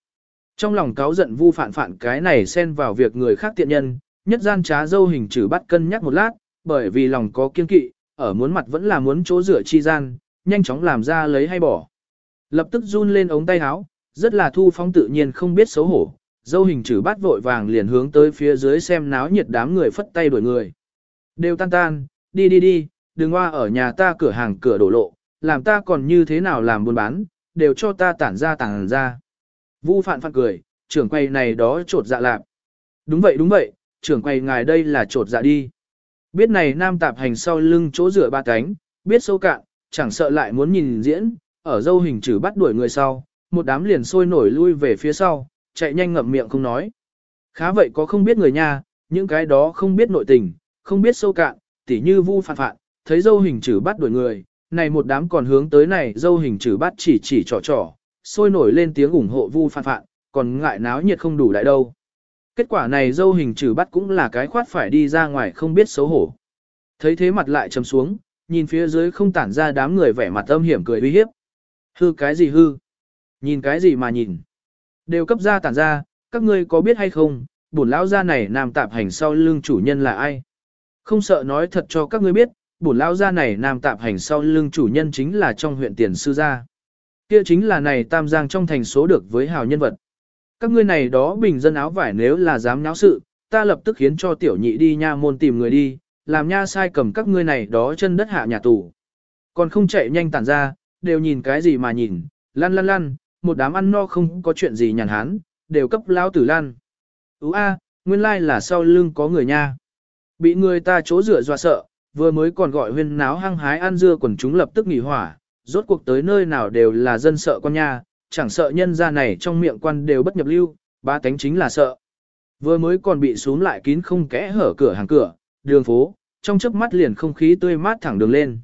Trong lòng cáo giận vu phản phản cái này xen vào việc người khác tiện nhân, nhất gian trá dâu hình trừ bắt cân nhắc một lát, bởi vì lòng có kiên kỵ, ở muốn mặt vẫn là muốn chỗ rửa chi gian, nhanh chóng làm ra lấy hay bỏ. Lập tức run lên ống tay áo, rất là thu phong tự nhiên không biết xấu hổ, dâu hình trừ bắt vội vàng liền hướng tới phía dưới xem náo nhiệt đám người phất tay đuổi người. Đều tan tan, đi đi đi, đừng hoa ở nhà ta cửa hàng cửa đổ lộ, làm ta còn như thế nào làm buôn bán, đều cho ta tản ra tản ra. Vu phạn phạn cười, trưởng quay này đó trột dạ lạc. Đúng vậy đúng vậy, trưởng quay ngài đây là trột dạ đi. Biết này nam tạp hành sau lưng chỗ rửa ba cánh, biết sâu cạn, chẳng sợ lại muốn nhìn diễn, ở dâu hình trừ bắt đuổi người sau, một đám liền sôi nổi lui về phía sau, chạy nhanh ngậm miệng không nói. Khá vậy có không biết người nha, những cái đó không biết nội tình, không biết sâu cạn, tỉ như vu phạn phạn, thấy dâu hình trừ bắt đuổi người, này một đám còn hướng tới này dâu hình trừ bắt chỉ chỉ trò trò, sôi nổi lên tiếng ủng hộ vu phạn phạn, còn ngại náo nhiệt không đủ đại đâu. Kết quả này dâu hình trừ bắt cũng là cái khoát phải đi ra ngoài không biết xấu hổ. Thấy thế mặt lại trầm xuống, nhìn phía dưới không tản ra đám người vẻ mặt âm hiểm cười uy hiếp. Hư cái gì hư? Nhìn cái gì mà nhìn? Đều cấp ra tản ra, các ngươi có biết hay không, bổn lão gia này nam tạp hành sau lưng chủ nhân là ai? Không sợ nói thật cho các ngươi biết, bổn lão gia này nam tạp hành sau lưng chủ nhân chính là trong huyện tiền sư gia. Kia chính là này tam giang trong thành số được với hào nhân vật. Các ngươi này đó bình dân áo vải nếu là dám nháo sự, ta lập tức khiến cho tiểu nhị đi nha môn tìm người đi, làm nha sai cầm các ngươi này đó chân đất hạ nhà tù. Còn không chạy nhanh tản ra, đều nhìn cái gì mà nhìn, lăn lăn lăn, một đám ăn no không có chuyện gì nhàn hán, đều cấp lao tử lăn. Ú a, nguyên lai là sau lưng có người nha. Bị người ta chỗ rửa dọa sợ, vừa mới còn gọi huyên náo hăng hái ăn dưa quần chúng lập tức nghỉ hỏa, rốt cuộc tới nơi nào đều là dân sợ con nha, chẳng sợ nhân ra này trong miệng quan đều bất nhập lưu, ba tánh chính là sợ. Vừa mới còn bị xuống lại kín không kẽ hở cửa hàng cửa, đường phố, trong chớp mắt liền không khí tươi mát thẳng đường lên.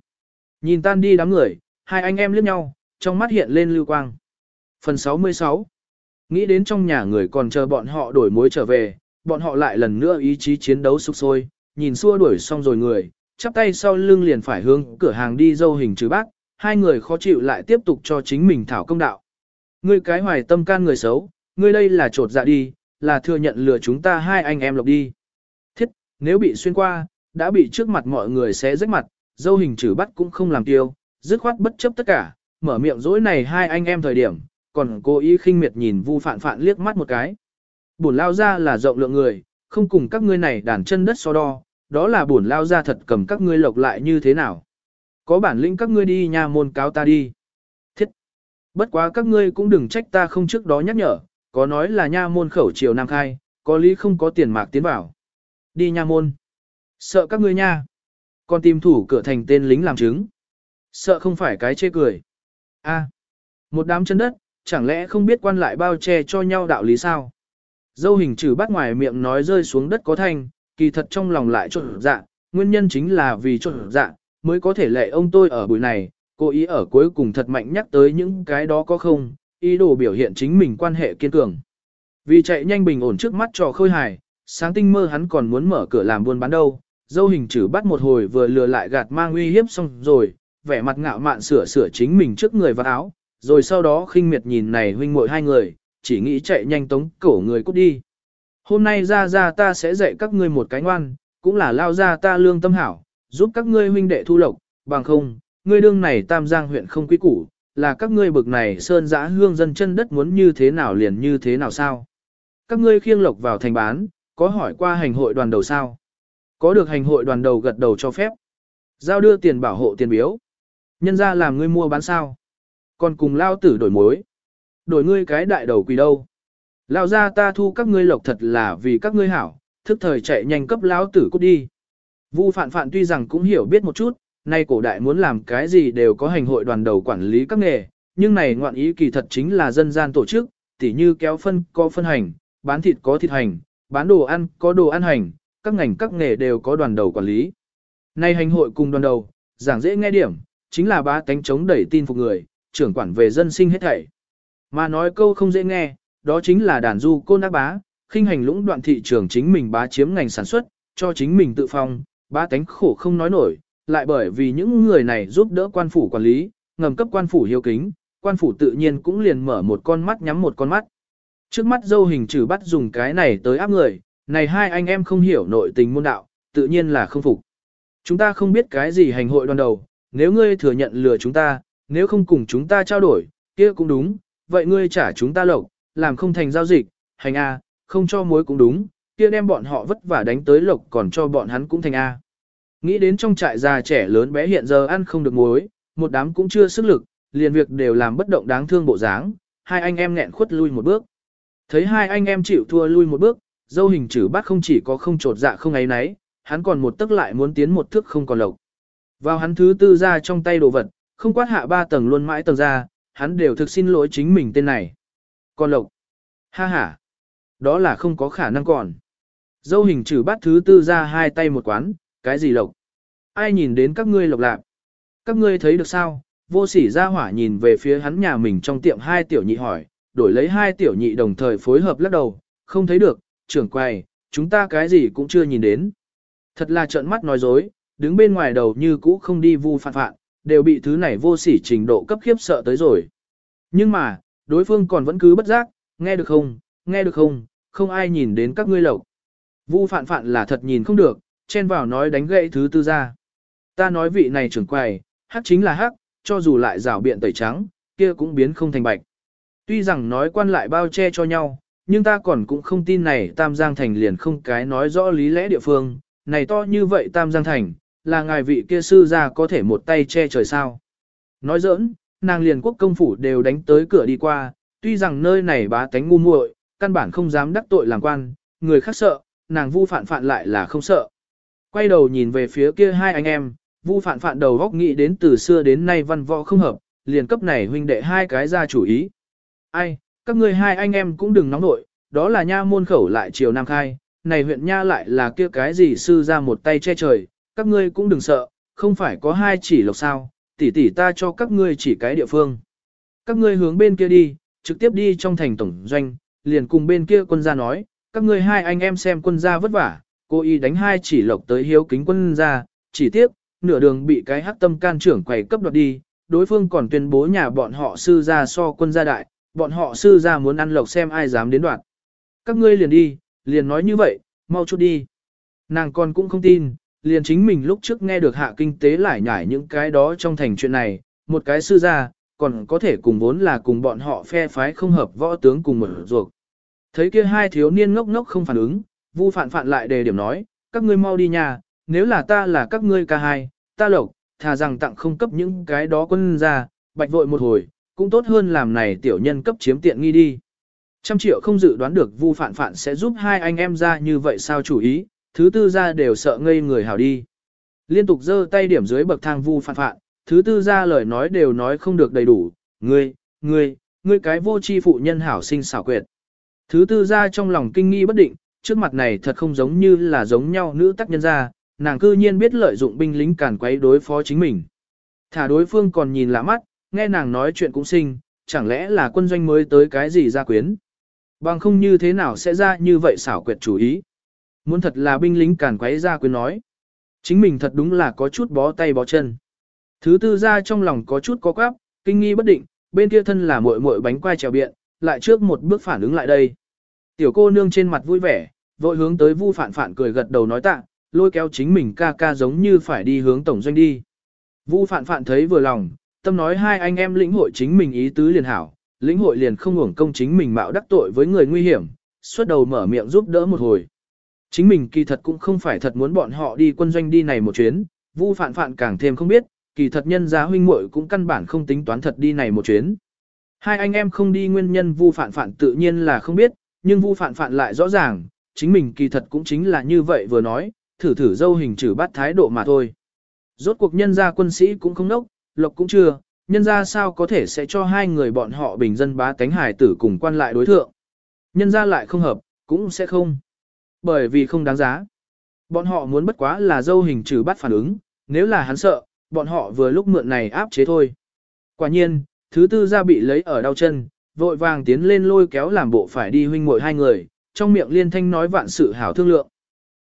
Nhìn tan đi đám người, hai anh em liếc nhau, trong mắt hiện lên lưu quang. Phần 66 Nghĩ đến trong nhà người còn chờ bọn họ đổi mối trở về, bọn họ lại lần nữa ý chí chiến đấu sục sôi, nhìn xua đuổi xong rồi người, chắp tay sau lưng liền phải hướng cửa hàng đi dâu hình trừ bác, hai người khó chịu lại tiếp tục cho chính mình thảo công đạo. Ngươi cái hoài tâm can người xấu, ngươi đây là trột dạ đi, là thừa nhận lừa chúng ta hai anh em lộc đi. Thiết, nếu bị xuyên qua, đã bị trước mặt mọi người xé rách mặt, dâu hình trừ bắt cũng không làm tiêu, dứt khoát bất chấp tất cả, mở miệng dỗi này hai anh em thời điểm, còn cố ý khinh miệt nhìn vu phạn phạn liếc mắt một cái. Bổn lao ra là rộng lượng người, không cùng các ngươi này đàn chân đất so đo, đó là bổn lao ra thật cầm các ngươi lộc lại như thế nào. Có bản lĩnh các ngươi đi nha môn cáo ta đi. Bất quá các ngươi cũng đừng trách ta không trước đó nhắc nhở, có nói là nha môn khẩu triều nam khai, có lý không có tiền mạc tiến vào. Đi nha môn. Sợ các ngươi nha. Còn tìm thủ cửa thành tên lính làm chứng. Sợ không phải cái chê cười. a một đám chân đất, chẳng lẽ không biết quan lại bao che cho nhau đạo lý sao? Dâu hình trừ bắt ngoài miệng nói rơi xuống đất có thanh, kỳ thật trong lòng lại trộn dạ, nguyên nhân chính là vì trộn dạ, mới có thể lệ ông tôi ở buổi này, cố ý ở cuối cùng thật mạnh nhắc tới những cái đó có không, ý đồ biểu hiện chính mình quan hệ kiên cường. Vì chạy nhanh bình ổn trước mắt cho khôi hài, sáng tinh mơ hắn còn muốn mở cửa làm buôn bán đâu, dâu hình chữ bắt một hồi vừa lừa lại gạt mang uy hiếp xong rồi, vẻ mặt ngạo mạn sửa sửa chính mình trước người và áo, rồi sau đó khinh miệt nhìn này huynh muội hai người, chỉ nghĩ chạy nhanh tống cổ người cút đi. Hôm nay ra ra ta sẽ dạy các ngươi một cái ngoan, cũng là lao ra ta lương tâm hảo, giúp các ngươi huynh đệ thu lộc, bằng không, ngươi đương này tam giang huyện không quý củ, là các ngươi bực này sơn giã hương dân chân đất muốn như thế nào liền như thế nào sao. Các ngươi khiêng lộc vào thành bán, có hỏi qua hành hội đoàn đầu sao? Có được hành hội đoàn đầu gật đầu cho phép. Giao đưa tiền bảo hộ tiền biếu. Nhân ra làm ngươi mua bán sao? Còn cùng lao tử đổi mối. Đổi ngươi cái đại đầu quỳ đâu? Lao ra ta thu các ngươi lộc thật là vì các ngươi hảo, thức thời chạy nhanh cấp lão tử cút đi. Vu phạn phạn tuy rằng cũng hiểu biết một chút, nay cổ đại muốn làm cái gì đều có hành hội đoàn đầu quản lý các nghề, nhưng này ngoạn ý kỳ thật chính là dân gian tổ chức, tỉ như kéo phân có phân hành, bán thịt có thịt hành, bán đồ ăn có đồ ăn hành, các ngành các nghề đều có đoàn đầu quản lý. Nay hành hội cùng đoàn đầu, giảng dễ nghe điểm, chính là bá tánh chống đẩy tin phục người, trưởng quản về dân sinh hết thảy. Mà nói câu không dễ nghe, đó chính là đàn du côn ác bá, khinh hành lũng đoạn thị trường chính mình bá chiếm ngành sản xuất, cho chính mình tự phong, bá tánh khổ không nói nổi, lại bởi vì những người này giúp đỡ quan phủ quản lý, ngầm cấp quan phủ hiếu kính, quan phủ tự nhiên cũng liền mở một con mắt nhắm một con mắt. Trước mắt dâu hình trừ bắt dùng cái này tới áp người, này hai anh em không hiểu nội tình môn đạo, tự nhiên là không phục. Chúng ta không biết cái gì hành hội đoàn đầu, nếu ngươi thừa nhận lừa chúng ta, nếu không cùng chúng ta trao đổi, kia cũng đúng, vậy ngươi trả chúng ta lộc, làm không thành giao dịch, hành A, không cho mối cũng đúng, kia đem bọn họ vất vả đánh tới lộc còn cho bọn hắn cũng thành A. Nghĩ đến trong trại già trẻ lớn bé hiện giờ ăn không được muối, một đám cũng chưa sức lực, liền việc đều làm bất động đáng thương bộ dáng, hai anh em nghẹn khuất lui một bước. Thấy hai anh em chịu thua lui một bước, dâu hình chữ bát không chỉ có không trột dạ không ấy nấy, hắn còn một tức lại muốn tiến một thước không còn lộc. Vào hắn thứ tư ra trong tay đồ vật, không quát hạ ba tầng luôn mãi tầng ra, hắn đều thực xin lỗi chính mình tên này. Còn lộc. Ha ha. Đó là không có khả năng còn. Dâu hình chữ bát thứ tư ra hai tay một quán, cái gì lộc? Ai nhìn đến các ngươi lộc lạc? Các ngươi thấy được sao? Vô sỉ ra hỏa nhìn về phía hắn nhà mình trong tiệm hai tiểu nhị hỏi, đổi lấy hai tiểu nhị đồng thời phối hợp lắc đầu, không thấy được, trưởng quầy, chúng ta cái gì cũng chưa nhìn đến. Thật là trợn mắt nói dối, đứng bên ngoài đầu như cũ không đi vu phạn phạn, đều bị thứ này vô sỉ trình độ cấp khiếp sợ tới rồi. Nhưng mà, đối phương còn vẫn cứ bất giác, nghe được không, nghe được không, không ai nhìn đến các ngươi lộc. Vu phạn phạn là thật nhìn không được, chen vào nói đánh gậy thứ tư ra. Ta nói vị này trưởng quầy, hắc chính là hắc, cho dù lại rảo biện tẩy trắng, kia cũng biến không thành bạch. Tuy rằng nói quan lại bao che cho nhau, nhưng ta còn cũng không tin này Tam Giang Thành liền không cái nói rõ lý lẽ địa phương, này to như vậy Tam Giang Thành, là ngài vị kia sư ra có thể một tay che trời sao. Nói giỡn, nàng liền quốc công phủ đều đánh tới cửa đi qua, tuy rằng nơi này bá tánh ngu muội, căn bản không dám đắc tội làm quan, người khác sợ, nàng vu phản phản lại là không sợ. Quay đầu nhìn về phía kia hai anh em, vu Phạn Phạn đầu góc nghĩ đến từ xưa đến nay văn võ không hợp, liền cấp này huynh đệ hai cái ra chủ ý. Ai, các ngươi hai anh em cũng đừng nóng nội, đó là nha môn khẩu lại chiều nam khai, này huyện nha lại là kia cái gì sư ra một tay che trời, các ngươi cũng đừng sợ, không phải có hai chỉ lộc sao, tỷ tỷ ta cho các ngươi chỉ cái địa phương. Các ngươi hướng bên kia đi, trực tiếp đi trong thành tổng doanh, liền cùng bên kia quân gia nói, các ngươi hai anh em xem quân gia vất vả, cô y đánh hai chỉ lộc tới hiếu kính quân ra, chỉ tiếc, nửa đường bị cái hắc tâm can trưởng quầy cấp đoạt đi, đối phương còn tuyên bố nhà bọn họ sư gia so quân gia đại, bọn họ sư gia muốn ăn lộc xem ai dám đến đoạt. Các ngươi liền đi, liền nói như vậy, mau chút đi. Nàng con cũng không tin, liền chính mình lúc trước nghe được hạ kinh tế lại nhải những cái đó trong thành chuyện này, một cái sư gia, còn có thể cùng vốn là cùng bọn họ phe phái không hợp võ tướng cùng mở ruột. Thấy kia hai thiếu niên ngốc ngốc không phản ứng, Vu Phạn Phạn lại đề điểm nói, các ngươi mau đi nhà, nếu là ta là các ngươi ca hai, ta lộc, thà rằng tặng không cấp những cái đó quân ra, bạch vội một hồi, cũng tốt hơn làm này tiểu nhân cấp chiếm tiện nghi đi. Trăm triệu không dự đoán được Vu Phạn Phạn sẽ giúp hai anh em ra như vậy sao chủ ý, thứ tư ra đều sợ ngây người hảo đi. Liên tục giơ tay điểm dưới bậc thang Vu Phạn Phạn, thứ tư ra lời nói đều nói không được đầy đủ, ngươi, ngươi, ngươi cái vô tri phụ nhân hảo sinh xảo quyệt. Thứ tư ra trong lòng kinh nghi bất định, trước mặt này thật không giống như là giống nhau nữ tác nhân ra, nàng cư nhiên biết lợi dụng binh lính càn quấy đối phó chính mình. Thả đối phương còn nhìn lạ mắt, nghe nàng nói chuyện cũng sinh, chẳng lẽ là quân doanh mới tới cái gì ra quyến. Bằng không như thế nào sẽ ra như vậy xảo quyệt chủ ý. Muốn thật là binh lính càn quấy ra quyến nói. Chính mình thật đúng là có chút bó tay bó chân. Thứ tư ra trong lòng có chút có quáp, kinh nghi bất định, bên kia thân là muội muội bánh quai trèo biện, lại trước một bước phản ứng lại đây. Tiểu cô nương trên mặt vui vẻ, vội hướng tới Vu Phạn Phạn cười gật đầu nói tạ, lôi kéo chính mình ca ca giống như phải đi hướng tổng doanh đi. Vu Phạn Phạn thấy vừa lòng, tâm nói hai anh em lĩnh hội chính mình ý tứ liền hảo, lĩnh hội liền không hưởng công chính mình mạo đắc tội với người nguy hiểm, xuất đầu mở miệng giúp đỡ một hồi. Chính mình kỳ thật cũng không phải thật muốn bọn họ đi quân doanh đi này một chuyến, Vu Phạn Phạn càng thêm không biết, kỳ thật nhân gia huynh muội cũng căn bản không tính toán thật đi này một chuyến. Hai anh em không đi nguyên nhân Vu Phạn Phạn tự nhiên là không biết, nhưng Vu Phạn Phạn lại rõ ràng, chính mình kỳ thật cũng chính là như vậy vừa nói, thử thử dâu hình trừ bắt thái độ mà thôi. Rốt cuộc nhân gia quân sĩ cũng không nốc, lộc cũng chưa, nhân gia sao có thể sẽ cho hai người bọn họ bình dân bá cánh hải tử cùng quan lại đối thượng. Nhân gia lại không hợp, cũng sẽ không. Bởi vì không đáng giá. Bọn họ muốn bất quá là dâu hình trừ bắt phản ứng, nếu là hắn sợ, bọn họ vừa lúc mượn này áp chế thôi. Quả nhiên, thứ tư ra bị lấy ở đau chân, vội vàng tiến lên lôi kéo làm bộ phải đi huynh muội hai người, trong miệng liên thanh nói vạn sự hảo thương lượng.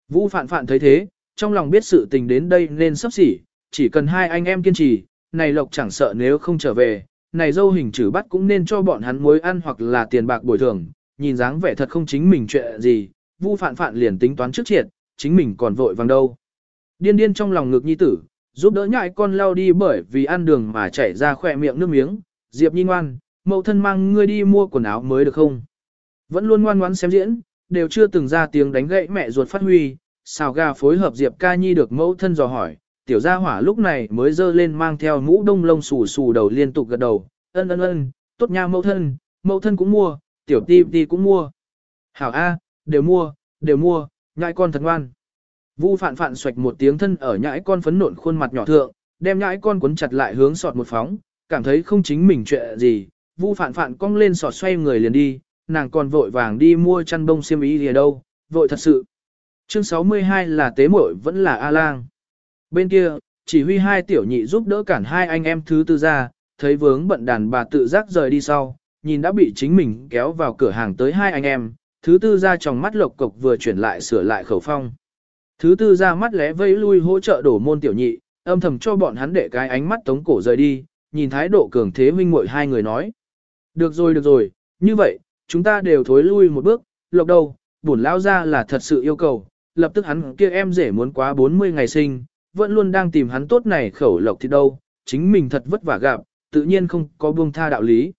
Vũ phạn phạn thấy thế, trong lòng biết sự tình đến đây nên sắp xỉ, chỉ cần hai anh em kiên trì, này lộc chẳng sợ nếu không trở về, này dâu hình trừ bắt cũng nên cho bọn hắn muối ăn hoặc là tiền bạc bồi thường, nhìn dáng vẻ thật không chính mình chuyện gì, Vu Phạn Phạn liền tính toán trước triệt, chính mình còn vội vàng đâu. Điên điên trong lòng ngực nhi tử, giúp đỡ nhại con lao đi bởi vì ăn đường mà chảy ra khỏe miệng nước miếng, Diệp Nhi ngoan, mẫu thân mang ngươi đi mua quần áo mới được không? Vẫn luôn ngoan ngoãn xem diễn, đều chưa từng ra tiếng đánh gãy mẹ ruột phát huy, xào gà phối hợp Diệp ca nhi được mẫu thân dò hỏi, tiểu gia hỏa lúc này mới dơ lên mang theo mũ đông lông xù xù đầu liên tục gật đầu, ân ân ân, tốt nha mẫu thân, mẫu thân cũng mua, tiểu ti ti cũng mua. Hảo A, đều mua, đều mua, nhãi con thật ngoan. Vu phạn phạn xoạch một tiếng thân ở nhãi con phấn nộn khuôn mặt nhỏ thượng, đem nhãi con cuốn chặt lại hướng sọt một phóng, cảm thấy không chính mình chuyện gì, Vu phạn phạn cong lên sọt xoay người liền đi, nàng còn vội vàng đi mua chăn bông xiêm y lìa đâu, vội thật sự. Chương 62 là tế muội vẫn là A-lang. Bên kia, chỉ huy hai tiểu nhị giúp đỡ cản hai anh em thứ tư ra, thấy vướng bận đàn bà tự giác rời đi sau, nhìn đã bị chính mình kéo vào cửa hàng tới hai anh em, thứ tư ra trong mắt lộc cộc vừa chuyển lại sửa lại khẩu phong. Thứ tư ra mắt lé vây lui hỗ trợ đổ môn tiểu nhị, âm thầm cho bọn hắn để cái ánh mắt tống cổ rời đi, nhìn thái độ cường thế huynh muội hai người nói. Được rồi được rồi, như vậy, chúng ta đều thối lui một bước, lộc đầu, bổn lao ra là thật sự yêu cầu, lập tức hắn kia em rể muốn quá 40 ngày sinh, vẫn luôn đang tìm hắn tốt này khẩu lộc thì đâu, chính mình thật vất vả gặp, tự nhiên không có buông tha đạo lý.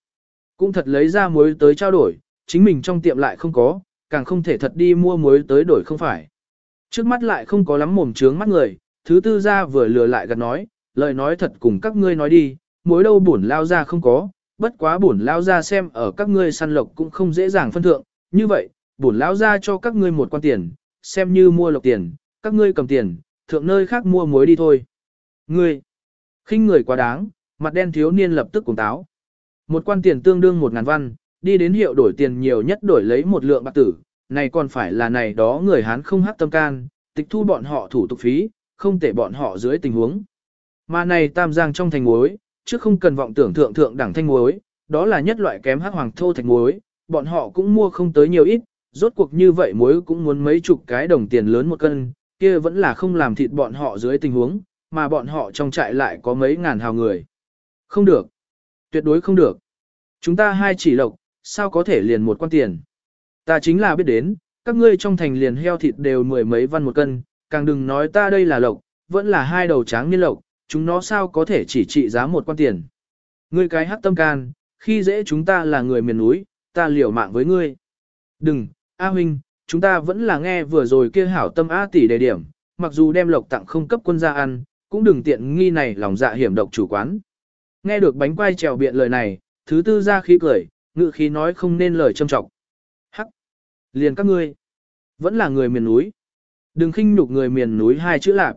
Cũng thật lấy ra muối tới trao đổi, chính mình trong tiệm lại không có, càng không thể thật đi mua muối tới đổi không phải. Trước mắt lại không có lắm mồm trướng mắt người, thứ tư ra vừa lừa lại gật nói, lời nói thật cùng các ngươi nói đi, muối đâu bổn lao ra không có, bất quá bổn lão gia xem ở các ngươi săn lộc cũng không dễ dàng phân thượng, như vậy, bổn lão gia cho các ngươi một quan tiền, xem như mua lộc tiền, các ngươi cầm tiền, thượng nơi khác mua muối đi thôi. Ngươi, khinh người quá đáng, mặt đen thiếu niên lập tức cuồng táo. Một quan tiền tương đương một ngàn văn, đi đến hiệu đổi tiền nhiều nhất đổi lấy một lượng bạc tử, này còn phải là này đó người Hán không hắc tâm can, tịch thu bọn họ thủ tục phí, không thể bọn họ dưới tình huống. Mà này tam giang trong thành muối, chứ không cần vọng tưởng thượng thượng đẳng thanh muối, đó là nhất loại kém hắc hoàng thô thạch muối, bọn họ cũng mua không tới nhiều ít, rốt cuộc như vậy muối cũng muốn mấy chục cái đồng tiền lớn một cân, kia vẫn là không làm thịt bọn họ dưới tình huống, mà bọn họ trong trại lại có mấy ngàn hào người. Không được. Tuyệt đối không được. Chúng ta hai chỉ lộc, sao có thể liền một quan tiền. Ta chính là biết đến, các ngươi trong thành liền heo thịt đều mười mấy văn một cân, càng đừng nói ta đây là lộc, vẫn là hai đầu tráng niên lộc, chúng nó sao có thể chỉ trị giá một quan tiền. Ngươi cái hắc tâm can, khi dễ chúng ta là người miền núi, ta liều mạng với ngươi. Đừng, A huynh, chúng ta vẫn là nghe vừa rồi kia hảo tâm A tỷ đề điểm, mặc dù đem lộc tặng không cấp quân gia ăn, cũng đừng tiện nghi này lòng dạ hiểm độc chủ quán. Nghe được bánh quai trèo biện lời này, thứ tư ra khí cười, ngự khí nói không nên lời châm trọng. Hắc! Liền các ngươi! Vẫn là người miền núi. Đừng khinh nhục người miền núi hai chữ lạc.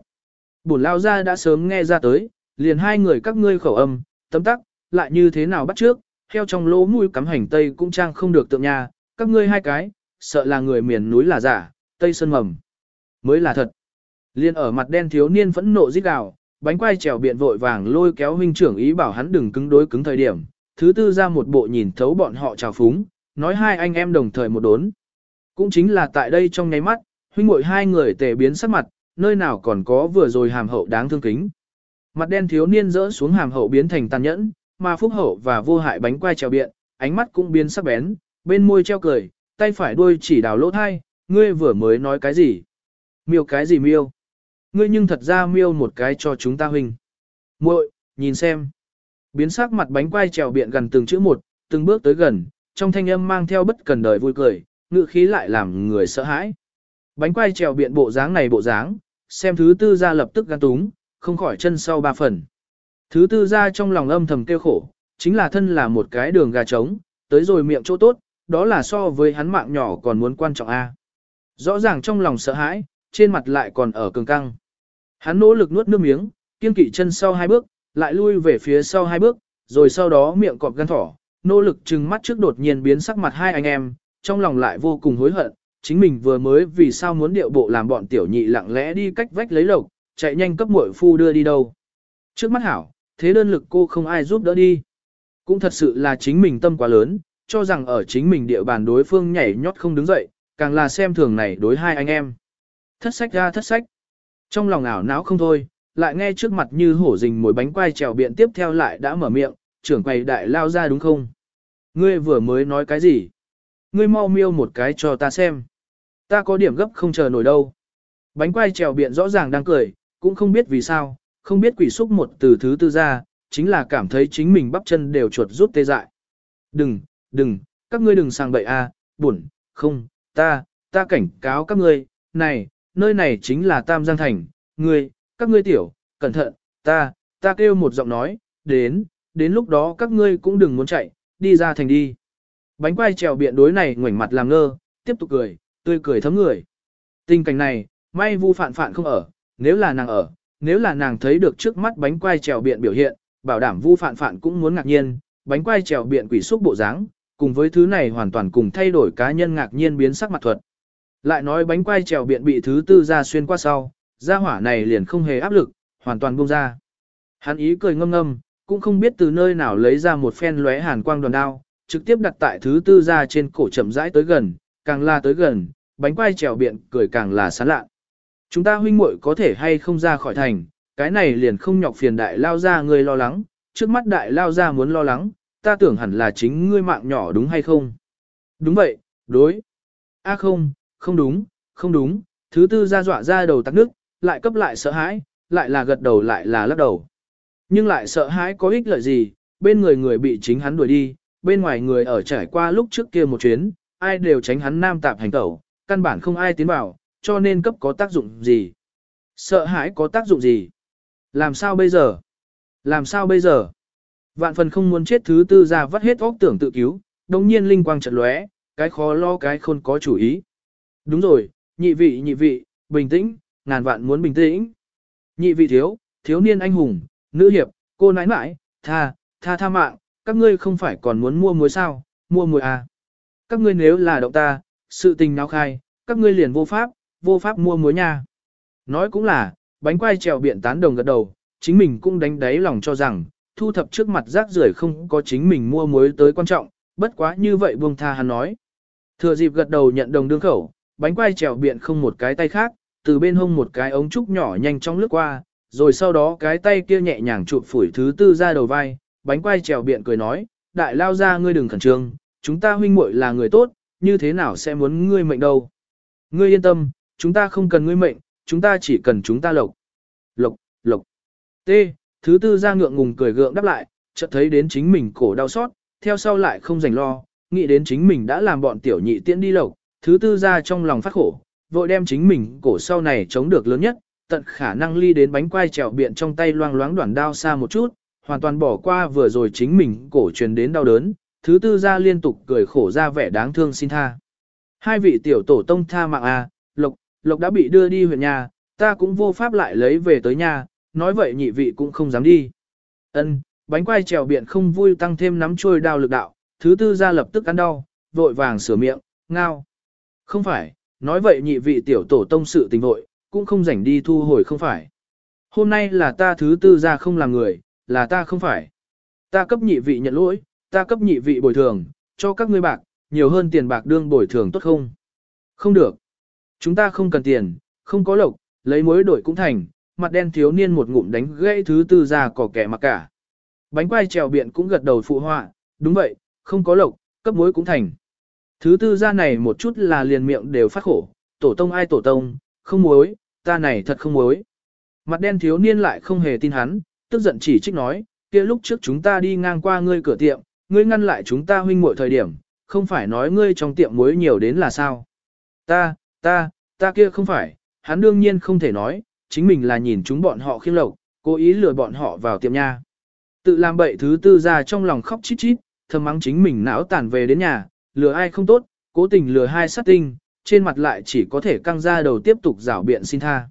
Bổn lao ra đã sớm nghe ra tới, liền hai người các ngươi khẩu âm, tấm tắc, lại như thế nào bắt trước, theo trong lỗ mũi cắm hành tây cũng trang không được tượng nhà, các ngươi hai cái, sợ là người miền núi là giả, tây sơn mầm. Mới là thật. Liên ở mặt đen thiếu niên phẫn nộ rít gào, bánh quai trèo biện vội vàng lôi kéo huynh trưởng ý bảo hắn đừng cứng đối cứng thời điểm, thứ tư ra một bộ nhìn thấu bọn họ trào phúng, nói hai anh em đồng thời một đốn. Cũng chính là tại đây trong nháy mắt, huynh muội hai người tề biến sắc mặt, nơi nào còn có vừa rồi hàm hậu đáng thương kính. Mặt đen thiếu niên rỡ xuống hàm hậu biến thành tàn nhẫn, mà phúc hậu và vô hại bánh quai trèo biện, ánh mắt cũng biến sắc bén, bên môi treo cười, tay phải đuôi chỉ đào lỗ thai, ngươi vừa mới nói cái gì? Miêu cái gì miêu? Ngươi nhưng thật ra miêu một cái cho chúng ta huynh. muội nhìn xem. Biến sắc mặt bánh quai trèo biện gần từng chữ một, từng bước tới gần, trong thanh âm mang theo bất cần đời vui cười, ngự khí lại làm người sợ hãi. Bánh quai trèo biện bộ dáng này bộ dáng, xem thứ tư ra lập tức gan túng, không khỏi chân sau ba phần. Thứ tư ra trong lòng âm thầm kêu khổ, chính là thân là một cái đường gà trống, tới rồi miệng chỗ tốt, đó là so với hắn mạng nhỏ còn muốn quan trọng a. Rõ ràng trong lòng sợ hãi, trên mặt lại còn ở cường căng. Hắn nỗ lực nuốt nước miếng, kiên kỵ chân sau hai bước, lại lui về phía sau hai bước, rồi sau đó miệng cọp gan thỏ, nỗ lực trừng mắt trước đột nhiên biến sắc mặt hai anh em, trong lòng lại vô cùng hối hận, chính mình vừa mới vì sao muốn điệu bộ làm bọn tiểu nhị lặng lẽ đi cách vách lấy lộc, chạy nhanh cấp muội phu đưa đi đâu. Trước mắt hảo, thế đơn lực cô không ai giúp đỡ đi. Cũng thật sự là chính mình tâm quá lớn, cho rằng ở chính mình địa bàn đối phương nhảy nhót không đứng dậy, càng là xem thường này đối hai anh em. Thất sách ra thất sách. Trong lòng ảo não không thôi, lại nghe trước mặt như hổ rình mồi bánh quai trèo biện tiếp theo lại đã mở miệng, trưởng quầy đại lao ra đúng không? Ngươi vừa mới nói cái gì? Ngươi mau miêu một cái cho ta xem. Ta có điểm gấp không chờ nổi đâu. Bánh quai trèo biện rõ ràng đang cười, cũng không biết vì sao, không biết quỷ xúc một từ thứ tư ra, chính là cảm thấy chính mình bắp chân đều chuột rút tê dại. Đừng, đừng, các ngươi đừng sang bậy a, à, buồn, không, ta, ta cảnh cáo các ngươi, này, nơi này chính là Tam Giang Thành, ngươi, các ngươi tiểu, cẩn thận, ta, ta kêu một giọng nói, đến, đến lúc đó các ngươi cũng đừng muốn chạy, đi ra thành đi. Bánh quai trèo biện đối này ngoảnh mặt làm ngơ, tiếp tục cười, tươi cười thấm người. Tình cảnh này, may vu phạn phạn không ở, nếu là nàng ở, nếu là nàng thấy được trước mắt bánh quai trèo biện biểu hiện, bảo đảm vu phạn phạn cũng muốn ngạc nhiên, bánh quai trèo biện quỷ xúc bộ dáng, cùng với thứ này hoàn toàn cùng thay đổi cá nhân ngạc nhiên biến sắc mặt thuật. Lại nói bánh quai trèo biện bị thứ tư ra xuyên qua sau, gia hỏa này liền không hề áp lực, hoàn toàn buông ra. Hắn ý cười ngâm ngâm, cũng không biết từ nơi nào lấy ra một phen lóe hàn quang đoàn đao, trực tiếp đặt tại thứ tư ra trên cổ chậm rãi tới gần, càng la tới gần, bánh quai trèo biện cười càng là sán lạ. Chúng ta huynh muội có thể hay không ra khỏi thành, cái này liền không nhọc phiền đại lao ra người lo lắng, trước mắt đại lao ra muốn lo lắng, ta tưởng hẳn là chính ngươi mạng nhỏ đúng hay không? Đúng vậy, đối. A à không, không đúng, không đúng, thứ tư ra dọa ra đầu tắc nước, lại cấp lại sợ hãi, lại là gật đầu lại là lắc đầu. Nhưng lại sợ hãi có ích lợi gì, bên người người bị chính hắn đuổi đi, bên ngoài người ở trải qua lúc trước kia một chuyến, ai đều tránh hắn nam tạp hành tẩu, căn bản không ai tiến vào, cho nên cấp có tác dụng gì. Sợ hãi có tác dụng gì? Làm sao bây giờ? Làm sao bây giờ? Vạn phần không muốn chết thứ tư ra vắt hết óc tưởng tự cứu, đồng nhiên linh quang chợt lóe, cái khó lo cái khôn có chủ ý. Đúng rồi, nhị vị nhị vị, bình tĩnh, ngàn vạn muốn bình tĩnh. Nhị vị thiếu, thiếu niên anh hùng, nữ hiệp, cô nãi nãi, tha, tha tha mạng, các ngươi không phải còn muốn mua muối sao, mua muối à. Các ngươi nếu là động ta, sự tình náo khai, các ngươi liền vô pháp, vô pháp mua muối nha. Nói cũng là, bánh quai trèo biện tán đồng gật đầu, chính mình cũng đánh đáy lòng cho rằng, thu thập trước mặt rác rưởi không có chính mình mua muối tới quan trọng, bất quá như vậy buông tha hắn nói. Thừa dịp gật đầu nhận đồng đương khẩu, bánh quai trèo biện không một cái tay khác, từ bên hông một cái ống trúc nhỏ nhanh chóng lướt qua, rồi sau đó cái tay kia nhẹ nhàng chụp phủi thứ tư ra đầu vai, bánh quai trèo biện cười nói, đại lao ra ngươi đừng khẩn trương, chúng ta huynh muội là người tốt, như thế nào sẽ muốn ngươi mệnh đâu. Ngươi yên tâm, chúng ta không cần ngươi mệnh, chúng ta chỉ cần chúng ta lộc. Lộc, lộc. T, thứ tư ra ngượng ngùng cười gượng đáp lại, chợt thấy đến chính mình cổ đau xót, theo sau lại không rảnh lo, nghĩ đến chính mình đã làm bọn tiểu nhị tiễn đi lộc, thứ tư ra trong lòng phát khổ, vội đem chính mình cổ sau này chống được lớn nhất, tận khả năng ly đến bánh quai trèo biện trong tay loang loáng đoạn đao xa một chút, hoàn toàn bỏ qua vừa rồi chính mình cổ truyền đến đau đớn, thứ tư ra liên tục cười khổ ra vẻ đáng thương xin tha. Hai vị tiểu tổ tông tha mạng à, Lộc, Lộc đã bị đưa đi huyện nhà, ta cũng vô pháp lại lấy về tới nhà, nói vậy nhị vị cũng không dám đi. Ân, bánh quai trèo biện không vui tăng thêm nắm trôi đao lực đạo, thứ tư ra lập tức ăn đau, vội vàng sửa miệng, ngao. Không phải, nói vậy nhị vị tiểu tổ tông sự tình vội, cũng không rảnh đi thu hồi không phải. Hôm nay là ta thứ tư ra không làm người, là ta không phải. Ta cấp nhị vị nhận lỗi, ta cấp nhị vị bồi thường, cho các ngươi bạc, nhiều hơn tiền bạc đương bồi thường tốt không? Không được. Chúng ta không cần tiền, không có lộc, lấy mối đổi cũng thành, mặt đen thiếu niên một ngụm đánh gãy thứ tư ra cỏ kẻ mặc cả. Bánh quai trèo biện cũng gật đầu phụ họa, đúng vậy, không có lộc, cấp mối cũng thành. Thứ tư ra này một chút là liền miệng đều phát khổ, tổ tông ai tổ tông, không muối, ta này thật không muối. Mặt đen thiếu niên lại không hề tin hắn, tức giận chỉ trích nói, kia lúc trước chúng ta đi ngang qua ngươi cửa tiệm, ngươi ngăn lại chúng ta huynh muội thời điểm, không phải nói ngươi trong tiệm muối nhiều đến là sao. Ta, ta, ta kia không phải, hắn đương nhiên không thể nói, chính mình là nhìn chúng bọn họ khiêm lộc, cố ý lừa bọn họ vào tiệm nha. Tự làm bậy thứ tư ra trong lòng khóc chít chít, thầm mắng chính mình não tàn về đến nhà, lừa ai không tốt, cố tình lừa hai sát tinh, trên mặt lại chỉ có thể căng ra đầu tiếp tục rảo biện xin tha.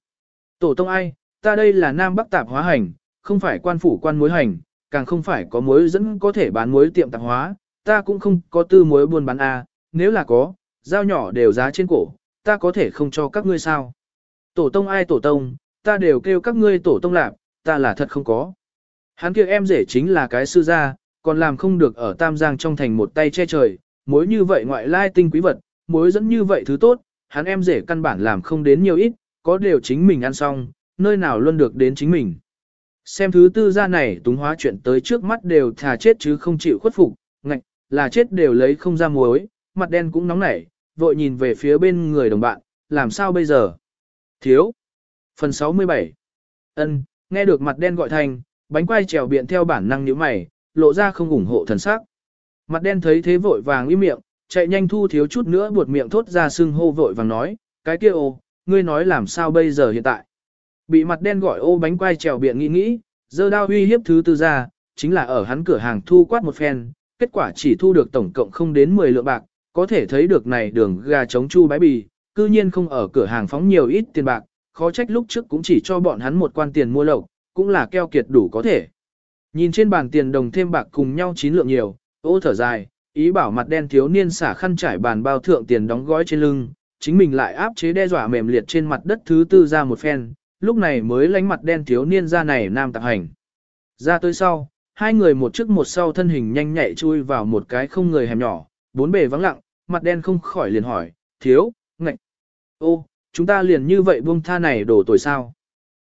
Tổ tông ai, ta đây là nam bắc tạp hóa hành, không phải quan phủ quan mối hành, càng không phải có mối dẫn có thể bán mối tiệm tạp hóa, ta cũng không có tư mối buôn bán A, nếu là có, dao nhỏ đều giá trên cổ, ta có thể không cho các ngươi sao. Tổ tông ai tổ tông, ta đều kêu các ngươi tổ tông lạp, ta là thật không có. Hắn kia em rể chính là cái sư gia, còn làm không được ở Tam Giang trong thành một tay che trời, mối như vậy ngoại lai tinh quý vật, mối dẫn như vậy thứ tốt, hắn em rể căn bản làm không đến nhiều ít, có đều chính mình ăn xong, nơi nào luôn được đến chính mình. Xem thứ tư ra này túng hóa chuyện tới trước mắt đều thà chết chứ không chịu khuất phục, ngạch, là chết đều lấy không ra muối, mặt đen cũng nóng nảy, vội nhìn về phía bên người đồng bạn, làm sao bây giờ? Thiếu. Phần 67. ân nghe được mặt đen gọi thành, bánh quai trèo biện theo bản năng nhíu mày, lộ ra không ủng hộ thần sắc. Mặt đen thấy thế vội vàng im miệng, chạy nhanh thu thiếu chút nữa buột miệng thốt ra sưng hô vội vàng nói, cái kia ô, ngươi nói làm sao bây giờ hiện tại. Bị mặt đen gọi ô bánh quai trèo biện nghĩ nghĩ, dơ đao uy hiếp thứ tư ra, chính là ở hắn cửa hàng thu quát một phen, kết quả chỉ thu được tổng cộng không đến 10 lượng bạc, có thể thấy được này đường gà chống chu bái bì, cư nhiên không ở cửa hàng phóng nhiều ít tiền bạc, khó trách lúc trước cũng chỉ cho bọn hắn một quan tiền mua lộc, cũng là keo kiệt đủ có thể. Nhìn trên bàn tiền đồng thêm bạc cùng nhau chín lượng nhiều, ô thở dài, ý bảo mặt đen thiếu niên xả khăn trải bàn bao thượng tiền đóng gói trên lưng, chính mình lại áp chế đe dọa mềm liệt trên mặt đất thứ tư ra một phen, lúc này mới lánh mặt đen thiếu niên ra này nam tạp hành. Ra tới sau, hai người một trước một sau thân hình nhanh nhạy chui vào một cái không người hẻm nhỏ, bốn bề vắng lặng, mặt đen không khỏi liền hỏi, thiếu, ngạch. Ô, chúng ta liền như vậy buông tha này đổ tuổi sao.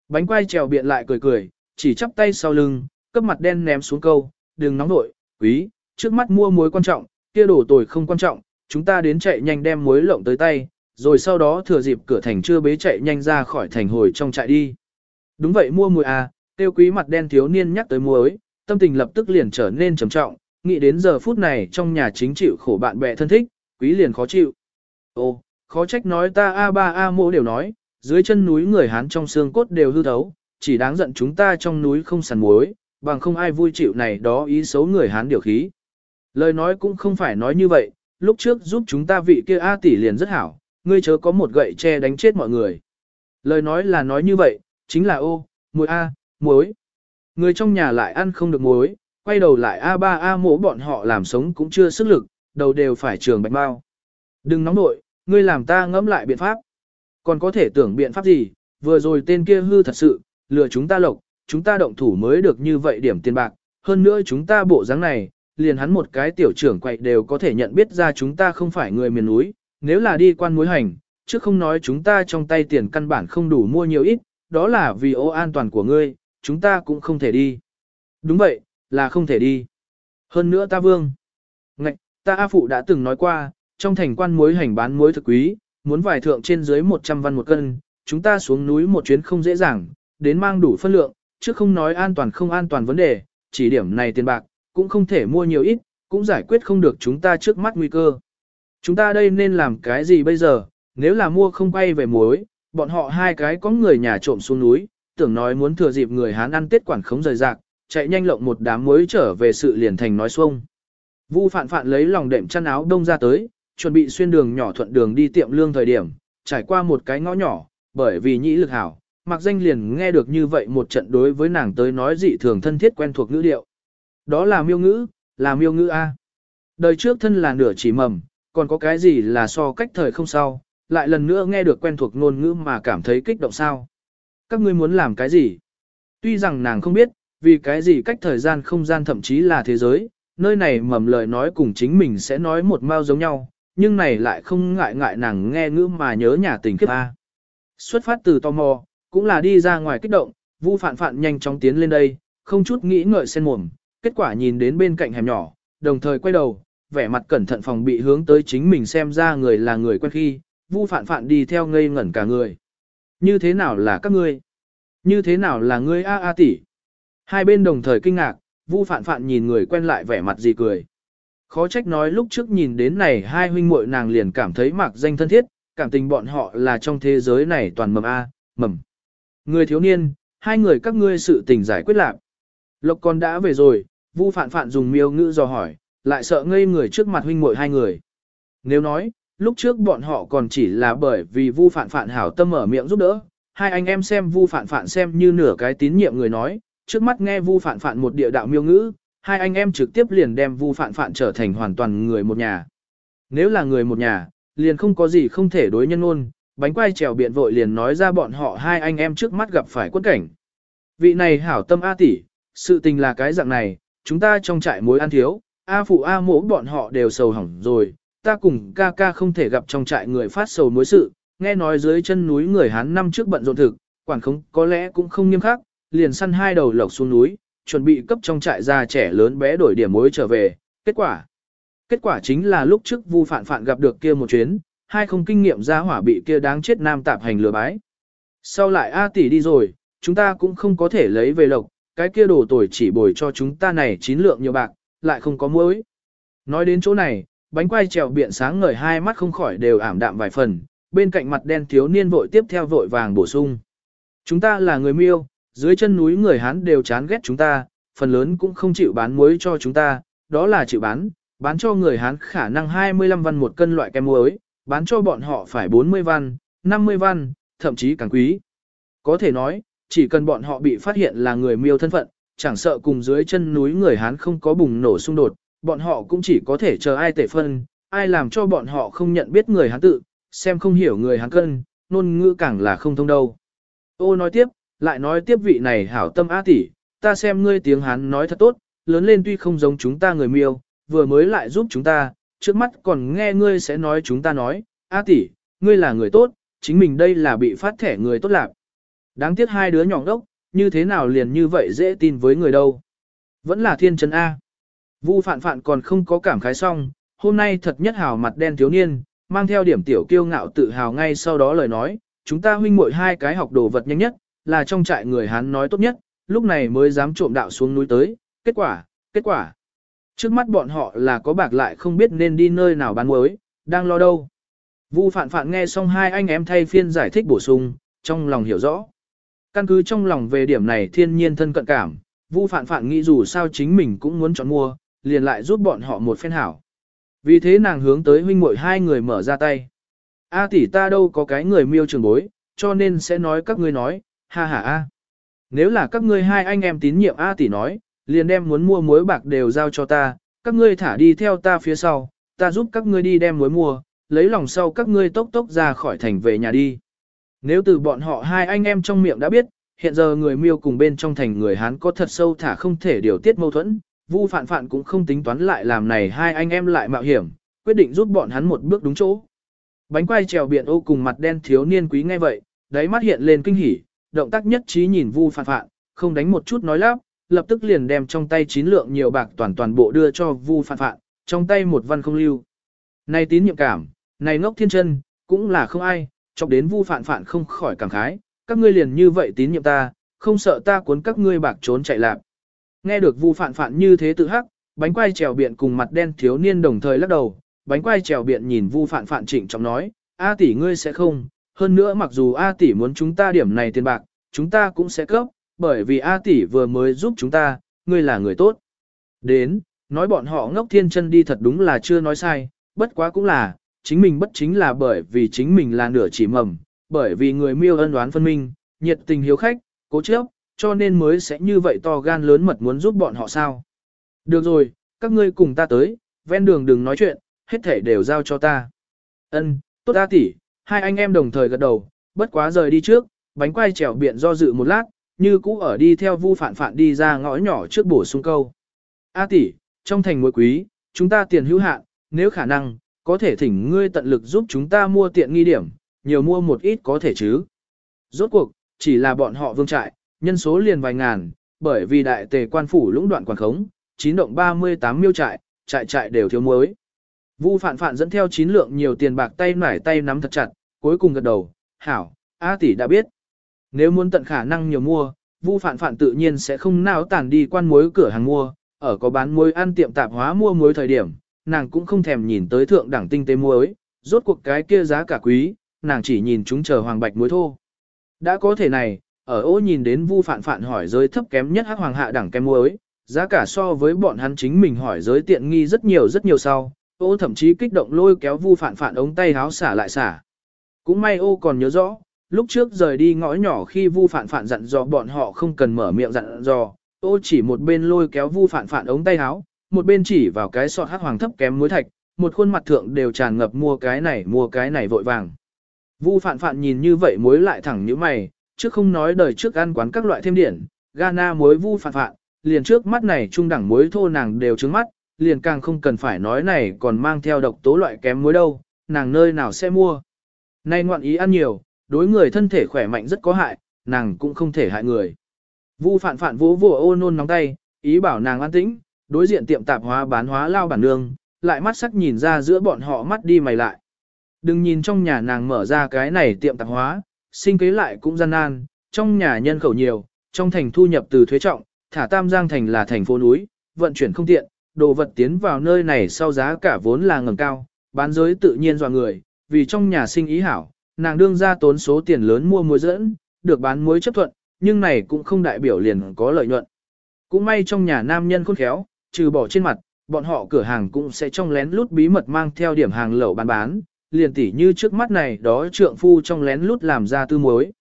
Bánh quai trèo biện lại cười cười, chỉ chắp tay sau lưng, cấp mặt đen ném xuống câu, đừng nóng nội, quý, trước mắt mua muối quan trọng, kia đổ tuổi không quan trọng, chúng ta đến chạy nhanh đem muối lộng tới tay, rồi sau đó thừa dịp cửa thành chưa bế chạy nhanh ra khỏi thành hồi trong trại đi. Đúng vậy mua muối à, tiêu quý mặt đen thiếu niên nhắc tới muối, tâm tình lập tức liền trở nên trầm trọng, nghĩ đến giờ phút này trong nhà chính chịu khổ bạn bè thân thích, quý liền khó chịu. Ô, khó trách nói ta A ba A mô đều nói, dưới chân núi người Hán trong xương cốt đều hư thấu, chỉ đáng giận chúng ta trong núi không sàn muối, bằng không ai vui chịu này đó ý xấu người Hán điều khí. Lời nói cũng không phải nói như vậy, lúc trước giúp chúng ta vị kia A tỷ liền rất hảo, ngươi chớ có một gậy che đánh chết mọi người. Lời nói là nói như vậy, chính là ô, muối A, muối. Người trong nhà lại ăn không được muối, quay đầu lại A3 A mỗ bọn họ làm sống cũng chưa sức lực, đầu đều phải trường bạch bao. Đừng nóng nội, ngươi làm ta ngẫm lại biện pháp. Còn có thể tưởng biện pháp gì, vừa rồi tên kia hư thật sự, lừa chúng ta lộc, chúng ta động thủ mới được như vậy điểm tiền bạc, hơn nữa chúng ta bộ dáng này, liền hắn một cái tiểu trưởng quậy đều có thể nhận biết ra chúng ta không phải người miền núi, nếu là đi quan mối hành, chứ không nói chúng ta trong tay tiền căn bản không đủ mua nhiều ít, đó là vì ô an toàn của ngươi, chúng ta cũng không thể đi. Đúng vậy, là không thể đi. Hơn nữa ta vương. Ngạch, ta A Phụ đã từng nói qua, trong thành quan mối hành bán mối thực quý, muốn vài thượng trên dưới 100 văn một cân, chúng ta xuống núi một chuyến không dễ dàng, đến mang đủ phân lượng, chứ không nói an toàn không an toàn vấn đề, chỉ điểm này tiền bạc, cũng không thể mua nhiều ít, cũng giải quyết không được chúng ta trước mắt nguy cơ. Chúng ta đây nên làm cái gì bây giờ, nếu là mua không quay về muối, bọn họ hai cái có người nhà trộm xuống núi, tưởng nói muốn thừa dịp người Hán ăn tết quản khống rời rạc, chạy nhanh lộng một đám muối trở về sự liền thành nói xuông. Vu phạn phạn lấy lòng đệm chăn áo đông ra tới, chuẩn bị xuyên đường nhỏ thuận đường đi tiệm lương thời điểm, trải qua một cái ngõ nhỏ, bởi vì nhĩ lực hảo, mặc danh liền nghe được như vậy một trận đối với nàng tới nói dị thường thân thiết quen thuộc ngữ điệu. Đó là miêu ngữ, là miêu ngữ A. Đời trước thân là nửa chỉ mầm, còn có cái gì là so cách thời không sao, lại lần nữa nghe được quen thuộc ngôn ngữ mà cảm thấy kích động sao. Các ngươi muốn làm cái gì? Tuy rằng nàng không biết, vì cái gì cách thời gian không gian thậm chí là thế giới, nơi này mầm lời nói cùng chính mình sẽ nói một mao giống nhau, nhưng này lại không ngại ngại nàng nghe ngữ mà nhớ nhà tình kiếp A. Xuất phát từ tò mò, cũng là đi ra ngoài kích động, Vu Phạn Phạn nhanh chóng tiến lên đây, không chút nghĩ ngợi sen mồm, kết quả nhìn đến bên cạnh hẻm nhỏ, đồng thời quay đầu, vẻ mặt cẩn thận phòng bị hướng tới chính mình xem ra người là người quen khi, Vu Phạn Phạn đi theo ngây ngẩn cả người. Như thế nào là các ngươi? Như thế nào là ngươi a a tỷ? Hai bên đồng thời kinh ngạc, Vu Phạn Phạn nhìn người quen lại vẻ mặt gì cười. Khó trách nói lúc trước nhìn đến này hai huynh muội nàng liền cảm thấy mặc danh thân thiết, cảm tình bọn họ là trong thế giới này toàn mầm A, mầm. Người thiếu niên, hai người các ngươi sự tình giải quyết lạc. Lộc con đã về rồi, Vu Phạn Phạn dùng miêu ngữ dò hỏi, lại sợ ngây người trước mặt huynh muội hai người. Nếu nói, lúc trước bọn họ còn chỉ là bởi vì Vu Phạn Phạn hảo tâm mở miệng giúp đỡ, hai anh em xem Vu Phạn Phạn xem như nửa cái tín nhiệm người nói, trước mắt nghe Vu Phạn Phạn một địa đạo miêu ngữ, hai anh em trực tiếp liền đem Vu Phạn Phạn trở thành hoàn toàn người một nhà. Nếu là người một nhà, liền không có gì không thể đối nhân ôn, bánh quai trèo biện vội liền nói ra bọn họ hai anh em trước mắt gặp phải quân cảnh. Vị này hảo tâm A tỷ, sự tình là cái dạng này, chúng ta trong trại mối ăn thiếu, A phụ A mỗ bọn họ đều sầu hỏng rồi, ta cùng ca ca không thể gặp trong trại người phát sầu mối sự, nghe nói dưới chân núi người Hán năm trước bận rộn thực, quản không có lẽ cũng không nghiêm khắc, liền săn hai đầu lộc xuống núi, chuẩn bị cấp trong trại già trẻ lớn bé đổi điểm mối trở về, kết quả. Kết quả chính là lúc trước Vu Phạn Phạn gặp được kia một chuyến, hai không kinh nghiệm ra hỏa bị kia đáng chết nam tạp hành lừa bái. Sau lại A tỷ đi rồi, chúng ta cũng không có thể lấy về lộc, cái kia đồ tuổi chỉ bồi cho chúng ta này chín lượng nhiều bạc, lại không có muối. Nói đến chỗ này, bánh quai trèo biện sáng ngời hai mắt không khỏi đều ảm đạm vài phần, bên cạnh mặt đen thiếu niên vội tiếp theo vội vàng bổ sung. Chúng ta là người miêu, dưới chân núi người Hán đều chán ghét chúng ta, phần lớn cũng không chịu bán muối cho chúng ta, đó là chịu bán, bán cho người Hán khả năng 25 văn một cân loại kem muối, bán cho bọn họ phải 40 văn, 50 văn, thậm chí càng quý. Có thể nói, chỉ cần bọn họ bị phát hiện là người miêu thân phận, chẳng sợ cùng dưới chân núi người Hán không có bùng nổ xung đột, bọn họ cũng chỉ có thể chờ ai tể phân, ai làm cho bọn họ không nhận biết người Hán tự, xem không hiểu người Hán cân, ngôn ngữ càng là không thông đâu. Ô nói tiếp, lại nói tiếp vị này hảo tâm á tỷ, ta xem ngươi tiếng Hán nói thật tốt, lớn lên tuy không giống chúng ta người miêu, vừa mới lại giúp chúng ta, trước mắt còn nghe ngươi sẽ nói chúng ta nói, á tỷ, ngươi là người tốt, chính mình đây là bị phát thẻ người tốt lạc. Đáng tiếc hai đứa nhỏ đốc, như thế nào liền như vậy dễ tin với người đâu. Vẫn là thiên chân A. Vu phạn phạn còn không có cảm khái xong, hôm nay thật nhất hào mặt đen thiếu niên, mang theo điểm tiểu kiêu ngạo tự hào ngay sau đó lời nói, chúng ta huynh muội hai cái học đồ vật nhanh nhất, là trong trại người Hán nói tốt nhất, lúc này mới dám trộm đạo xuống núi tới, kết quả, kết quả. Trước mắt bọn họ là có bạc lại không biết nên đi nơi nào bán muối, đang lo đâu. Vu phạn phạn nghe xong hai anh em thay phiên giải thích bổ sung, trong lòng hiểu rõ. Căn cứ trong lòng về điểm này thiên nhiên thân cận cảm, Vu Phạn Phạn nghĩ dù sao chính mình cũng muốn chọn mua, liền lại giúp bọn họ một phen hảo. Vì thế nàng hướng tới huynh muội hai người mở ra tay. A tỷ ta đâu có cái người miêu trường bối, cho nên sẽ nói các ngươi nói, ha ha a. Nếu là các ngươi hai anh em tín nhiệm A tỷ nói, liền đem muốn mua muối bạc đều giao cho ta, các ngươi thả đi theo ta phía sau, ta giúp các ngươi đi đem muối mua, lấy lòng sau các ngươi tốc tốc ra khỏi thành về nhà đi. Nếu từ bọn họ hai anh em trong miệng đã biết, hiện giờ người miêu cùng bên trong thành người Hán có thật sâu thả không thể điều tiết mâu thuẫn, Vu Phạn Phạn cũng không tính toán lại làm này hai anh em lại mạo hiểm, quyết định giúp bọn hắn một bước đúng chỗ. Bánh quai trèo biển ô cùng mặt đen thiếu niên quý nghe vậy, đáy mắt hiện lên kinh hỉ, động tác nhất trí nhìn Vu Phạn Phạn, không đánh một chút nói lắp, lập tức liền đem trong tay chín lượng nhiều bạc toàn toàn bộ đưa cho Vu Phạn Phạn, trong tay một văn không lưu. Này tín nhiệm cảm, này ngốc thiên chân, cũng là không ai, chọc đến vu phạn phạn không khỏi cảm khái, các ngươi liền như vậy tín nhiệm ta, không sợ ta cuốn các ngươi bạc trốn chạy lạc. Nghe được vu phạn phạn như thế tự hắc, bánh quai trèo biện cùng mặt đen thiếu niên đồng thời lắc đầu, bánh quai trèo biện nhìn vu phạn phạn trịnh trọng nói, A tỷ ngươi sẽ không, hơn nữa mặc dù A tỷ muốn chúng ta điểm này tiền bạc, chúng ta cũng sẽ cấp, bởi vì A tỷ vừa mới giúp chúng ta, ngươi là người tốt. Đến, nói bọn họ ngốc thiên chân đi thật đúng là chưa nói sai, bất quá cũng là, chính mình bất chính là bởi vì chính mình là nửa chỉ mầm, bởi vì người miêu ân đoán phân minh, nhiệt tình hiếu khách, cố chấp, cho nên mới sẽ như vậy to gan lớn mật muốn giúp bọn họ sao. Được rồi, các ngươi cùng ta tới, ven đường đừng nói chuyện, hết thể đều giao cho ta. Ân, tốt ta tỷ, hai anh em đồng thời gật đầu, bất quá rời đi trước, bánh quai trèo biện do dự một lát, như cũ ở đi theo vu phản phản đi ra ngõ nhỏ trước bổ sung câu. A tỷ, trong thành muối quý, chúng ta tiền hữu hạn, nếu khả năng, có thể thỉnh ngươi tận lực giúp chúng ta mua tiện nghi điểm, nhiều mua một ít có thể chứ. Rốt cuộc, chỉ là bọn họ vương trại, nhân số liền vài ngàn, bởi vì đại tề quan phủ lũng đoạn quản khống, chín động 38 miêu trại, trại trại đều thiếu muối. Vu phạn phạn dẫn theo chín lượng nhiều tiền bạc tay nải tay nắm thật chặt, cuối cùng gật đầu, hảo, A tỷ đã biết. Nếu muốn tận khả năng nhiều mua, Vu phạn phạn tự nhiên sẽ không nào tản đi quan muối cửa hàng mua, ở có bán muối ăn tiệm tạp hóa mua muối thời điểm, nàng cũng không thèm nhìn tới thượng đẳng tinh tế muối, rốt cuộc cái kia giá cả quý, nàng chỉ nhìn chúng chờ hoàng bạch muối thô. Đã có thể này, ở ô nhìn đến vu phạn phạn hỏi giới thấp kém nhất hắc hoàng hạ đẳng kem muối, giá cả so với bọn hắn chính mình hỏi giới tiện nghi rất nhiều rất nhiều sau, ô thậm chí kích động lôi kéo vu phạn phạn ống tay háo xả lại xả. Cũng may ô còn nhớ rõ, lúc trước rời đi ngõ nhỏ khi vu phạn phạn dặn dò bọn họ không cần mở miệng dặn dò, ô chỉ một bên lôi kéo vu phản phản ống tay háo, một bên chỉ vào cái sọt hắc hoàng thấp kém muối thạch, một khuôn mặt thượng đều tràn ngập mua cái này mua cái này vội vàng. Vu phạn phạn nhìn như vậy muối lại thẳng như mày, trước không nói đời trước ăn quán các loại thêm điển, Ghana muối vu phạn phạn, liền trước mắt này trung đẳng muối thô nàng đều trứng mắt, liền càng không cần phải nói này còn mang theo độc tố loại kém muối đâu, nàng nơi nào sẽ mua. Nay ngoạn ý ăn nhiều, đối người thân thể khỏe mạnh rất có hại, nàng cũng không thể hại người. Vu phạn phạn vỗ vỗ ô nôn nóng tay, ý bảo nàng an tĩnh, đối diện tiệm tạp hóa bán hóa lao bản nương, lại mắt sắc nhìn ra giữa bọn họ mắt đi mày lại. Đừng nhìn trong nhà nàng mở ra cái này tiệm tạp hóa, sinh kế lại cũng gian nan, trong nhà nhân khẩu nhiều, trong thành thu nhập từ thuế trọng, thả Tam Giang thành là thành phố núi, vận chuyển không tiện, đồ vật tiến vào nơi này sau giá cả vốn là ngầm cao, bán giới tự nhiên dọa người, vì trong nhà sinh ý hảo, nàng đương ra tốn số tiền lớn mua muối dẫn, được bán muối chấp thuận, nhưng này cũng không đại biểu liền có lợi nhuận. Cũng may trong nhà nam nhân khôn khéo, trừ bỏ trên mặt, bọn họ cửa hàng cũng sẽ trong lén lút bí mật mang theo điểm hàng lậu bán bán, liền tỉ như trước mắt này đó trượng phu trong lén lút làm ra tư muối.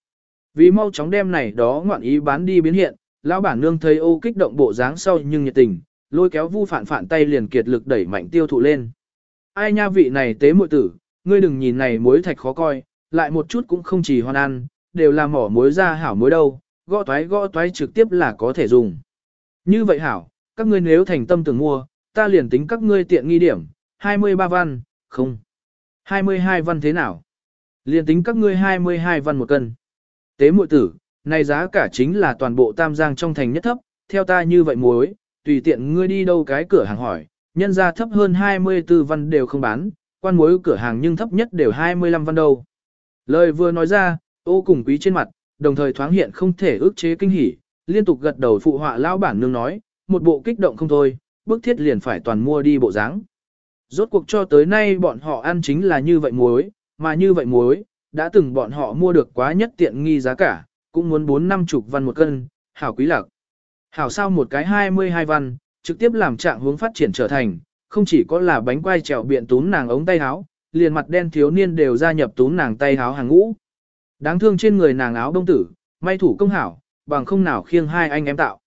Vì mau chóng đem này đó ngoạn ý bán đi biến hiện, lão bản nương thấy ô kích động bộ dáng sau nhưng nhiệt tình, lôi kéo vu phản phản tay liền kiệt lực đẩy mạnh tiêu thụ lên. Ai nha vị này tế muội tử, ngươi đừng nhìn này muối thạch khó coi, lại một chút cũng không chỉ hoan ăn, đều là mỏ muối ra hảo muối đâu, gõ toái gõ toái trực tiếp là có thể dùng. Như vậy hảo, các ngươi nếu thành tâm tưởng mua, ta liền tính các ngươi tiện nghi điểm, 23 văn, không. 22 văn thế nào? Liền tính các ngươi 22 văn một cân. Tế muội tử, này giá cả chính là toàn bộ tam giang trong thành nhất thấp, theo ta như vậy muối, tùy tiện ngươi đi đâu cái cửa hàng hỏi, nhân ra thấp hơn 24 văn đều không bán, quan muối cửa hàng nhưng thấp nhất đều 25 văn đâu. Lời vừa nói ra, ô cùng quý trên mặt, đồng thời thoáng hiện không thể ước chế kinh hỉ, liên tục gật đầu phụ họa lão bản nương nói, một bộ kích động không thôi, bức thiết liền phải toàn mua đi bộ dáng. Rốt cuộc cho tới nay bọn họ ăn chính là như vậy muối, mà như vậy muối, đã từng bọn họ mua được quá nhất tiện nghi giá cả, cũng muốn 4 năm chục văn một cân, hảo quý lạc. Hảo sao một cái 22 văn, trực tiếp làm trạng hướng phát triển trở thành, không chỉ có là bánh quai trèo biện tún nàng ống tay áo, liền mặt đen thiếu niên đều gia nhập tún nàng tay áo hàng ngũ. Đáng thương trên người nàng áo đông tử, may thủ công hảo, bằng không nào khiêng hai anh em tạo.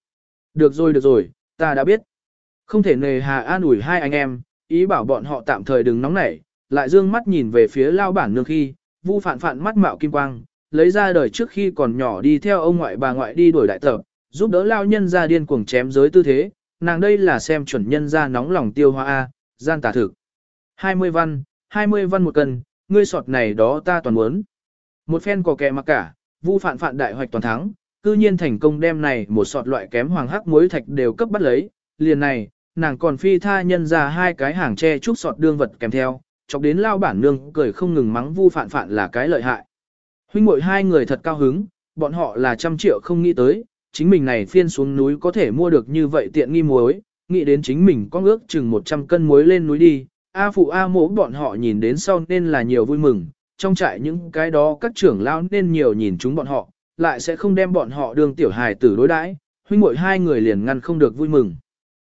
Được rồi được rồi, ta đã biết. Không thể nề hà an ủi hai anh em, ý bảo bọn họ tạm thời đừng nóng nảy, lại dương mắt nhìn về phía lao bản nương khi, vu phản phản mắt mạo kim quang, lấy ra đời trước khi còn nhỏ đi theo ông ngoại bà ngoại đi đuổi đại tập, giúp đỡ lao nhân ra điên cuồng chém giới tư thế, nàng đây là xem chuẩn nhân ra nóng lòng tiêu hoa A, gian tả thực. 20 văn, 20 văn một cân, ngươi sọt này đó ta toàn muốn. Một phen có kẻ mặc cả, vu phản phản đại hoạch toàn thắng, cư nhiên thành công đem này một sọt loại kém hoàng hắc muối thạch đều cấp bắt lấy, liền này, nàng còn phi tha nhân ra hai cái hàng tre trúc sọt đương vật kèm theo, chọc đến lao bản nương cười không ngừng mắng vu phản phản là cái lợi hại. Huynh muội hai người thật cao hứng, bọn họ là trăm triệu không nghĩ tới, chính mình này phiên xuống núi có thể mua được như vậy tiện nghi muối, nghĩ đến chính mình có ước chừng 100 cân muối lên núi đi, A phụ A mỗ bọn họ nhìn đến sau nên là nhiều vui mừng, trong trại những cái đó các trưởng lao nên nhiều nhìn chúng bọn họ, lại sẽ không đem bọn họ đường tiểu hài tử đối đãi, huynh muội hai người liền ngăn không được vui mừng.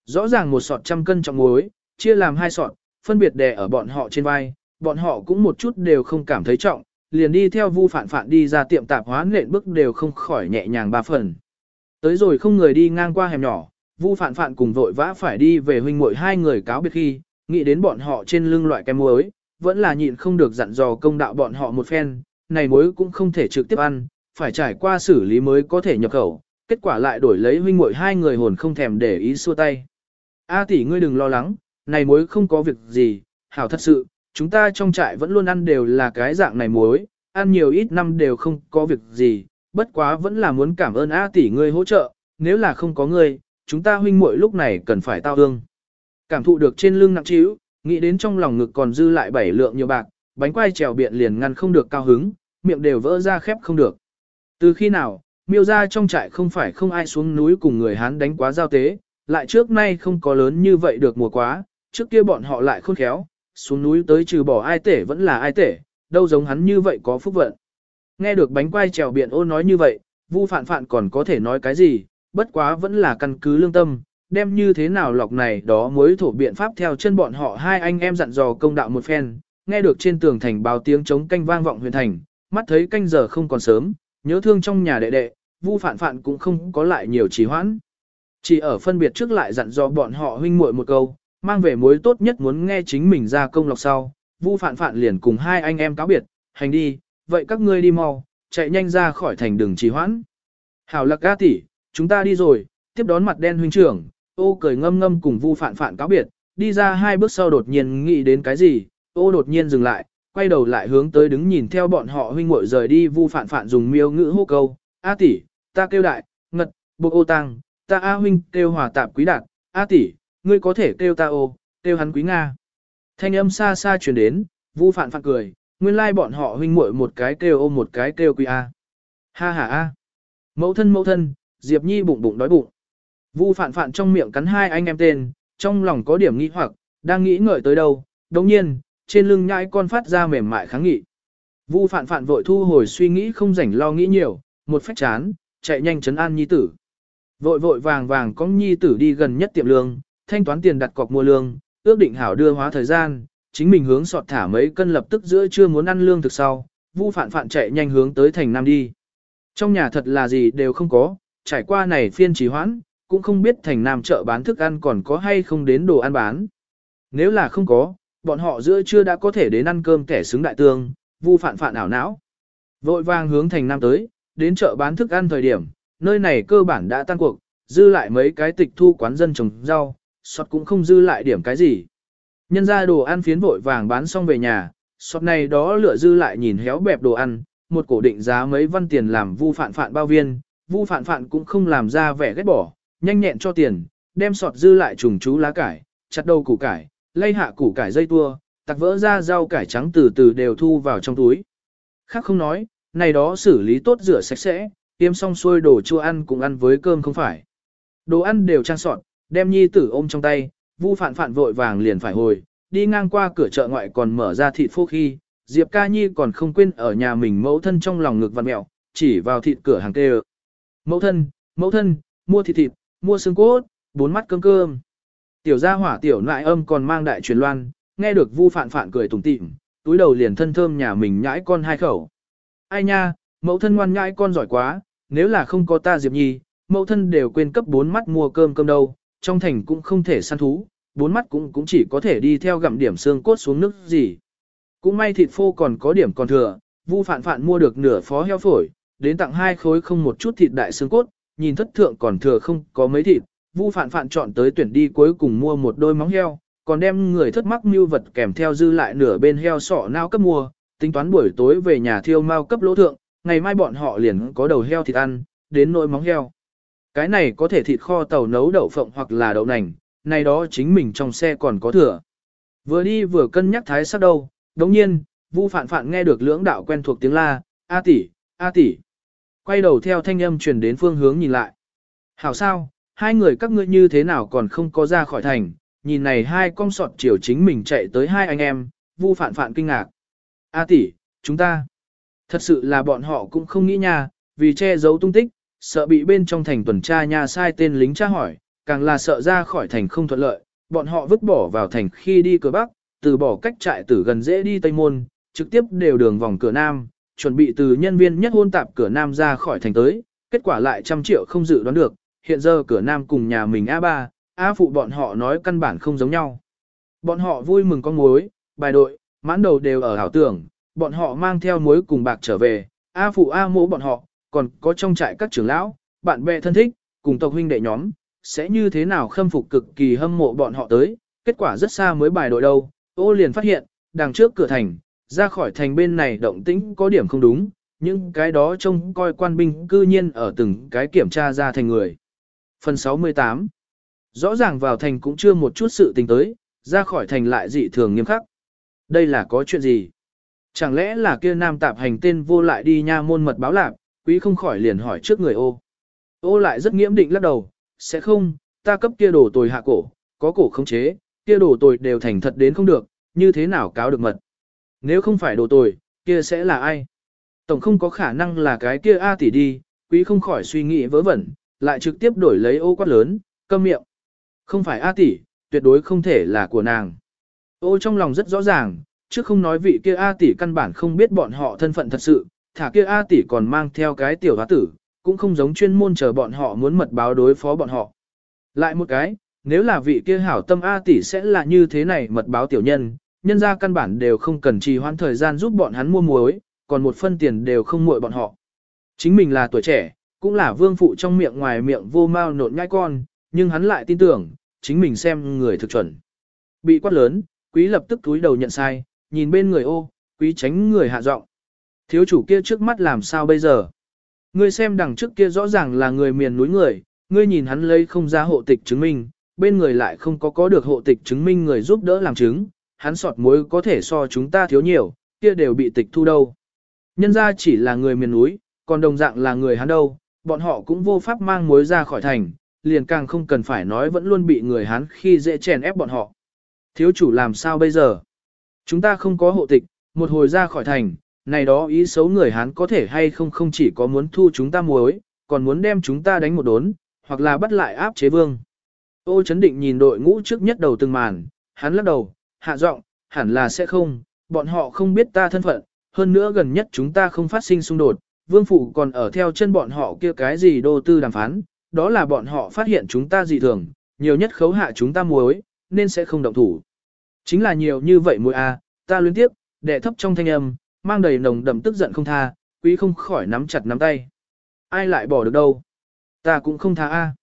Rõ ràng một sọt trăm cân trọng muối, chia làm hai sọt, phân biệt đè ở bọn họ trên vai, bọn họ cũng một chút đều không cảm thấy trọng, liền đi theo vu phản phản đi ra tiệm tạp hóa nện bước đều không khỏi nhẹ nhàng ba phần. Tới rồi không người đi ngang qua hẻm nhỏ, vu phản phản cùng vội vã phải đi về huynh muội hai người cáo biệt khi, nghĩ đến bọn họ trên lưng loại kem muối, vẫn là nhịn không được dặn dò công đạo bọn họ một phen, này muối cũng không thể trực tiếp ăn, phải trải qua xử lý mới có thể nhập khẩu, kết quả lại đổi lấy huynh muội hai người hồn không thèm để ý xua tay. A tỷ ngươi đừng lo lắng, này muối không có việc gì, hảo thật sự, chúng ta trong trại vẫn luôn ăn đều là cái dạng này muối, ăn nhiều ít năm đều không có việc gì, bất quá vẫn là muốn cảm ơn A tỷ ngươi hỗ trợ, nếu là không có ngươi, chúng ta huynh muội lúc này cần phải tao hương. Cảm thụ được trên lưng nặng trĩu, nghĩ đến trong lòng ngực còn dư lại bảy lượng nhiều bạc, bánh quai trèo biện liền ngăn không được cao hứng, miệng đều vỡ ra khép không được. Từ khi nào, miêu ra trong trại không phải không ai xuống núi cùng người Hán đánh quá giao tế, lại trước nay không có lớn như vậy được mùa quá, trước kia bọn họ lại khôn khéo, xuống núi tới trừ bỏ ai tể vẫn là ai tể, đâu giống hắn như vậy có phúc vận. Nghe được bánh quai trèo biển ô nói như vậy, Vu Phạn Phạn còn có thể nói cái gì, bất quá vẫn là căn cứ lương tâm, đem như thế nào lọc này đó mới thổ biện pháp theo chân bọn họ hai anh em dặn dò công đạo một phen, nghe được trên tường thành báo tiếng chống canh vang vọng huyền thành, mắt thấy canh giờ không còn sớm, nhớ thương trong nhà đệ đệ, Vu Phạn Phạn cũng không có lại nhiều trì hoãn. Chỉ ở phân biệt trước lại dặn dò bọn họ huynh muội một câu, mang về mối tốt nhất muốn nghe chính mình ra công lọc sau, Vu Phạn Phạn liền cùng hai anh em cáo biệt, hành đi, vậy các ngươi đi mau, chạy nhanh ra khỏi thành đường trì hoãn. Hảo lạc ca tỷ, chúng ta đi rồi, tiếp đón mặt đen huynh trưởng, ô cười ngâm ngâm cùng Vu Phạn Phạn cáo biệt, đi ra hai bước sau đột nhiên nghĩ đến cái gì, ô đột nhiên dừng lại, quay đầu lại hướng tới đứng nhìn theo bọn họ huynh muội rời đi Vu phản phản dùng miêu ngữ hô câu, A tỷ, ta kêu đại, ngật, buộc ô tăng, ta A huynh kêu hòa tạp quý đạt, A tỷ, ngươi có thể kêu ta ô, kêu hắn quý Nga. Thanh âm xa xa truyền đến, Vu phản phản cười, nguyên lai bọn họ huynh muội một cái kêu ô một cái kêu quý A. Ha ha a. Mẫu thân mẫu thân, Diệp Nhi bụng bụng đói bụng. Vu phản phản trong miệng cắn hai anh em tên, trong lòng có điểm nghi hoặc, đang nghĩ ngợi tới đâu, đồng nhiên, trên lưng nhãi con phát ra mềm mại kháng nghị. Vu Phạn Phạn vội thu hồi suy nghĩ không rảnh lo nghĩ nhiều, một phách chán, chạy nhanh chấn an nhi tử. Vội vội vàng vàng có nhi tử đi gần nhất tiệm lương, thanh toán tiền đặt cọc mua lương, ước định hảo đưa hóa thời gian, chính mình hướng sọt thả mấy cân lập tức giữa chưa muốn ăn lương thực sau, Vu Phạn Phạn chạy nhanh hướng tới thành Nam đi. Trong nhà thật là gì đều không có, trải qua này phiên trì hoãn, cũng không biết thành Nam chợ bán thức ăn còn có hay không đến đồ ăn bán. Nếu là không có, bọn họ giữa chưa đã có thể đến ăn cơm kẻ xứng đại tương, Vu Phạn Phạn ảo não. Vội vàng hướng thành Nam tới, đến chợ bán thức ăn thời điểm, nơi này cơ bản đã tan cuộc, dư lại mấy cái tịch thu quán dân trồng rau, sọt cũng không dư lại điểm cái gì. Nhân ra đồ ăn phiến vội vàng bán xong về nhà, sọt này đó lựa dư lại nhìn héo bẹp đồ ăn, một cổ định giá mấy văn tiền làm vu phạn phạn bao viên, vu phạn phạn cũng không làm ra vẻ ghét bỏ, nhanh nhẹn cho tiền, đem sọt dư lại trùng chú lá cải, chặt đầu củ cải, lay hạ củ cải dây tua, tặc vỡ ra rau cải trắng từ từ đều thu vào trong túi. Khác không nói, này đó xử lý tốt rửa sạch sẽ, tiêm xong xuôi đồ chua ăn cũng ăn với cơm không phải. Đồ ăn đều trang soạn, đem nhi tử ôm trong tay, vu phạn phạn vội vàng liền phải hồi, đi ngang qua cửa chợ ngoại còn mở ra thịt phô khi, Diệp ca nhi còn không quên ở nhà mình mẫu thân trong lòng ngực vặn mẹo, chỉ vào thịt cửa hàng kê Mẫu thân, mẫu thân, mua thịt thịt, mua xương cốt, bốn mắt cơm cơm. Tiểu gia hỏa tiểu nại âm còn mang đại truyền loan, nghe được vu phạn phạn cười tủm tỉm, túi đầu liền thân thơm nhà mình nhãi con hai khẩu. Ai nha, mẫu thân ngoan nhãi con giỏi quá, nếu là không có ta Diệp Nhi, mẫu thân đều quên cấp bốn mắt mua cơm cơm đâu, trong thành cũng không thể săn thú, bốn mắt cũng cũng chỉ có thể đi theo gặm điểm xương cốt xuống nước gì. Cũng may thịt phô còn có điểm còn thừa, Vu Phạn Phạn mua được nửa phó heo phổi, đến tặng hai khối không một chút thịt đại xương cốt, nhìn thất thượng còn thừa không có mấy thịt, Vu Phạn Phạn chọn tới tuyển đi cuối cùng mua một đôi móng heo, còn đem người thất mắc mưu vật kèm theo dư lại nửa bên heo sọ nao cấp mua, tính toán buổi tối về nhà thiêu mau cấp lỗ thượng, ngày mai bọn họ liền có đầu heo thịt ăn, đến nỗi móng heo. Cái này có thể thịt kho tàu nấu đậu phộng hoặc là đậu nành, này đó chính mình trong xe còn có thừa. Vừa đi vừa cân nhắc thái sắc đâu, đồng nhiên, Vu Phạn Phạn nghe được lưỡng đạo quen thuộc tiếng la, "A tỷ, a tỷ." Quay đầu theo thanh âm truyền đến phương hướng nhìn lại. "Hảo sao, hai người các ngươi như thế nào còn không có ra khỏi thành?" Nhìn này hai con sọt chiều chính mình chạy tới hai anh em, Vu phản phản kinh ngạc. "A tỷ, chúng ta." Thật sự là bọn họ cũng không nghĩ nha, vì che giấu tung tích, sợ bị bên trong thành tuần tra nha sai tên lính tra hỏi, càng là sợ ra khỏi thành không thuận lợi, bọn họ vứt bỏ vào thành khi đi cửa Bắc, từ bỏ cách trại tử gần dễ đi Tây Môn, trực tiếp đều đường vòng cửa Nam, chuẩn bị từ nhân viên nhất hôn tạp cửa Nam ra khỏi thành tới, kết quả lại trăm triệu không dự đoán được, hiện giờ cửa Nam cùng nhà mình A3, A phụ bọn họ nói căn bản không giống nhau. Bọn họ vui mừng con mối, bài đội, mãn đầu đều ở hảo tưởng, bọn họ mang theo mối cùng bạc trở về, A phụ A mỗ bọn họ, còn có trong trại các trưởng lão, bạn bè thân thích, cùng tộc huynh đệ nhóm, sẽ như thế nào khâm phục cực kỳ hâm mộ bọn họ tới, kết quả rất xa mới bài đội đâu, ô liền phát hiện, đằng trước cửa thành, ra khỏi thành bên này động tĩnh có điểm không đúng, Những cái đó trông coi quan binh cư nhiên ở từng cái kiểm tra ra thành người. Phần 68 Rõ ràng vào thành cũng chưa một chút sự tình tới, ra khỏi thành lại dị thường nghiêm khắc. Đây là có chuyện gì? Chẳng lẽ là kia nam tạp hành tên vô lại đi nha môn mật báo lạc, quý không khỏi liền hỏi trước người ô. Ô lại rất nghiễm định lắc đầu, sẽ không, ta cấp kia đồ tồi hạ cổ, có cổ không chế, kia đồ tồi đều thành thật đến không được, như thế nào cáo được mật. Nếu không phải đồ tồi, kia sẽ là ai? Tổng không có khả năng là cái kia A tỷ đi, quý không khỏi suy nghĩ vớ vẩn, lại trực tiếp đổi lấy ô quát lớn, câm miệng. Không phải A tỷ, tuyệt đối không thể là của nàng. Ô trong lòng rất rõ ràng, chứ không nói vị kia A tỷ căn bản không biết bọn họ thân phận thật sự, thả kia A tỷ còn mang theo cái tiểu hóa tử, cũng không giống chuyên môn chờ bọn họ muốn mật báo đối phó bọn họ. Lại một cái, nếu là vị kia hảo tâm A tỷ sẽ là như thế này mật báo tiểu nhân, nhân ra căn bản đều không cần trì hoãn thời gian giúp bọn hắn mua muối, còn một phân tiền đều không muội bọn họ. Chính mình là tuổi trẻ, cũng là vương phụ trong miệng ngoài miệng vô mau nộn nhai con, nhưng hắn lại tin tưởng, chính mình xem người thực chuẩn. Bị quát lớn, quý lập tức túi đầu nhận sai, nhìn bên người ô, quý tránh người hạ giọng. Thiếu chủ kia trước mắt làm sao bây giờ? Ngươi xem đằng trước kia rõ ràng là người miền núi người, ngươi nhìn hắn lấy không ra hộ tịch chứng minh, bên người lại không có có được hộ tịch chứng minh người giúp đỡ làm chứng, hắn sọt muối có thể so chúng ta thiếu nhiều, kia đều bị tịch thu đâu. Nhân ra chỉ là người miền núi, còn đồng dạng là người hắn đâu, bọn họ cũng vô pháp mang muối ra khỏi thành, liền càng không cần phải nói vẫn luôn bị người Hán khi dễ chèn ép bọn họ. Thiếu chủ làm sao bây giờ? Chúng ta không có hộ tịch, một hồi ra khỏi thành, này đó ý xấu người Hán có thể hay không không chỉ có muốn thu chúng ta muối, còn muốn đem chúng ta đánh một đốn, hoặc là bắt lại áp chế vương. Ô chấn định nhìn đội ngũ trước nhất đầu từng màn, hắn lắc đầu, hạ giọng, hẳn là sẽ không, bọn họ không biết ta thân phận, hơn nữa gần nhất chúng ta không phát sinh xung đột, vương phụ còn ở theo chân bọn họ kia cái gì đô tư đàm phán, đó là bọn họ phát hiện chúng ta dị thường, nhiều nhất khấu hạ chúng ta muối, nên sẽ không động thủ. Chính là nhiều như vậy muối a, à, ta luyến tiếp, đệ thấp trong thanh âm, mang đầy nồng đậm tức giận không tha, quý không khỏi nắm chặt nắm tay. Ai lại bỏ được đâu? Ta cũng không tha a.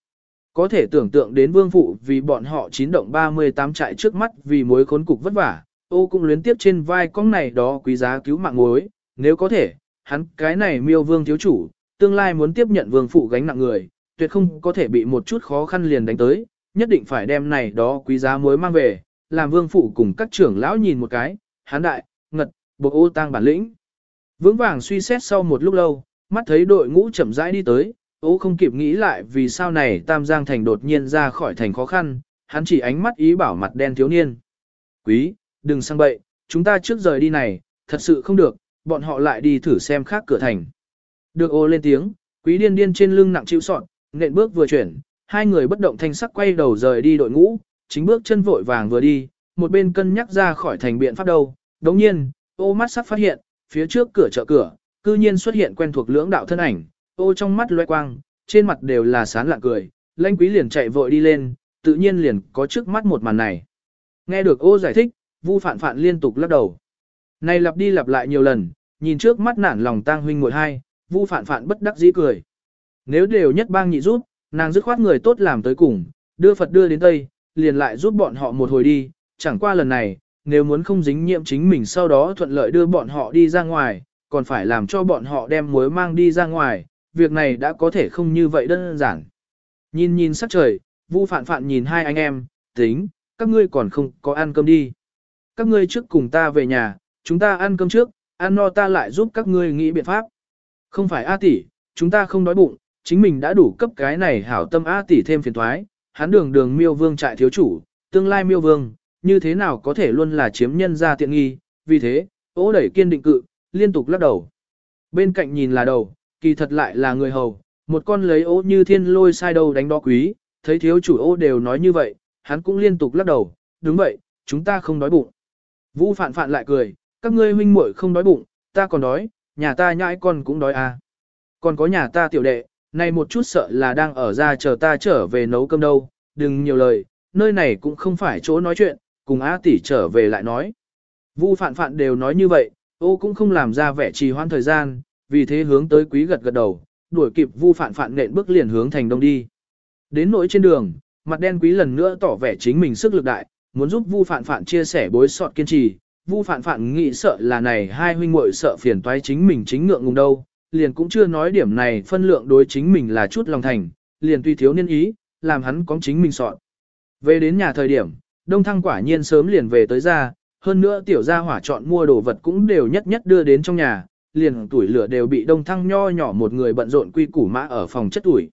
Có thể tưởng tượng đến vương phụ vì bọn họ chín động 38 trại trước mắt vì mối khốn cục vất vả, ô cũng luyến tiếp trên vai con này đó quý giá cứu mạng mối, nếu có thể, hắn cái này miêu vương thiếu chủ, tương lai muốn tiếp nhận vương phụ gánh nặng người, tuyệt không có thể bị một chút khó khăn liền đánh tới, nhất định phải đem này đó quý giá muối mang về, làm vương phụ cùng các trưởng lão nhìn một cái, hắn đại, ngật, bộ ô tang bản lĩnh. Vững vàng suy xét sau một lúc lâu, mắt thấy đội ngũ chậm rãi đi tới, ô không kịp nghĩ lại vì sao này Tam Giang Thành đột nhiên ra khỏi thành khó khăn, hắn chỉ ánh mắt ý bảo mặt đen thiếu niên. Quý, đừng sang bậy, chúng ta trước rời đi này, thật sự không được, bọn họ lại đi thử xem khác cửa thành. Được ô lên tiếng, quý điên điên trên lưng nặng chịu sọn, nện bước vừa chuyển, hai người bất động thanh sắc quay đầu rời đi đội ngũ, chính bước chân vội vàng vừa đi, một bên cân nhắc ra khỏi thành biện pháp đâu. Đồng nhiên, ô mắt sắc phát hiện, phía trước cửa chợ cửa, cư nhiên xuất hiện quen thuộc lưỡng đạo thân ảnh, ô trong mắt loe quang, trên mặt đều là sán lạ cười, lãnh quý liền chạy vội đi lên, tự nhiên liền có trước mắt một màn này. Nghe được ô giải thích, vu phản phản liên tục lắc đầu. Này lặp đi lặp lại nhiều lần, nhìn trước mắt nản lòng tang huynh muội hai, vu phản phản bất đắc dĩ cười. Nếu đều nhất bang nhị rút, nàng dứt khoát người tốt làm tới cùng, đưa Phật đưa đến Tây, liền lại giúp bọn họ một hồi đi, chẳng qua lần này, nếu muốn không dính nhiễm chính mình sau đó thuận lợi đưa bọn họ đi ra ngoài, còn phải làm cho bọn họ đem muối mang đi ra ngoài, việc này đã có thể không như vậy đơn giản. Nhìn nhìn sắc trời, Vu Phạn Phạn nhìn hai anh em, tính, các ngươi còn không có ăn cơm đi. Các ngươi trước cùng ta về nhà, chúng ta ăn cơm trước, ăn no ta lại giúp các ngươi nghĩ biện pháp. Không phải A tỷ, chúng ta không đói bụng, chính mình đã đủ cấp cái này hảo tâm A tỷ thêm phiền thoái, hắn đường đường miêu vương trại thiếu chủ, tương lai miêu vương, như thế nào có thể luôn là chiếm nhân ra tiện nghi, vì thế, ố đẩy kiên định cự, liên tục lắc đầu. Bên cạnh nhìn là đầu, kỳ thật lại là người hầu, một con lấy ố như thiên lôi sai đầu đánh đo quý, thấy thiếu chủ ô đều nói như vậy, hắn cũng liên tục lắc đầu, đúng vậy, chúng ta không đói bụng. Vũ phạn phạn lại cười, các ngươi huynh muội không đói bụng, ta còn đói, nhà ta nhãi con cũng đói à. Còn có nhà ta tiểu đệ, này một chút sợ là đang ở ra chờ ta trở về nấu cơm đâu, đừng nhiều lời, nơi này cũng không phải chỗ nói chuyện, cùng A tỷ trở về lại nói. Vu phạn phạn đều nói như vậy, ô cũng không làm ra vẻ trì hoãn thời gian, vì thế hướng tới quý gật gật đầu, đuổi kịp vu phạn phạn nện bước liền hướng thành đông đi. Đến nỗi trên đường, mặt đen quý lần nữa tỏ vẻ chính mình sức lực đại, muốn giúp vu phạn phạn chia sẻ bối sọt kiên trì. Vu phạn phạn nghĩ sợ là này hai huynh muội sợ phiền toái chính mình chính ngượng ngùng đâu, liền cũng chưa nói điểm này phân lượng đối chính mình là chút lòng thành, liền tuy thiếu niên ý, làm hắn có chính mình soạn. Về đến nhà thời điểm, Đông Thăng quả nhiên sớm liền về tới ra, hơn nữa tiểu gia hỏa chọn mua đồ vật cũng đều nhất nhất đưa đến trong nhà, liền tuổi lửa đều bị Đông Thăng nho nhỏ một người bận rộn quy củ mã ở phòng chất tuổi.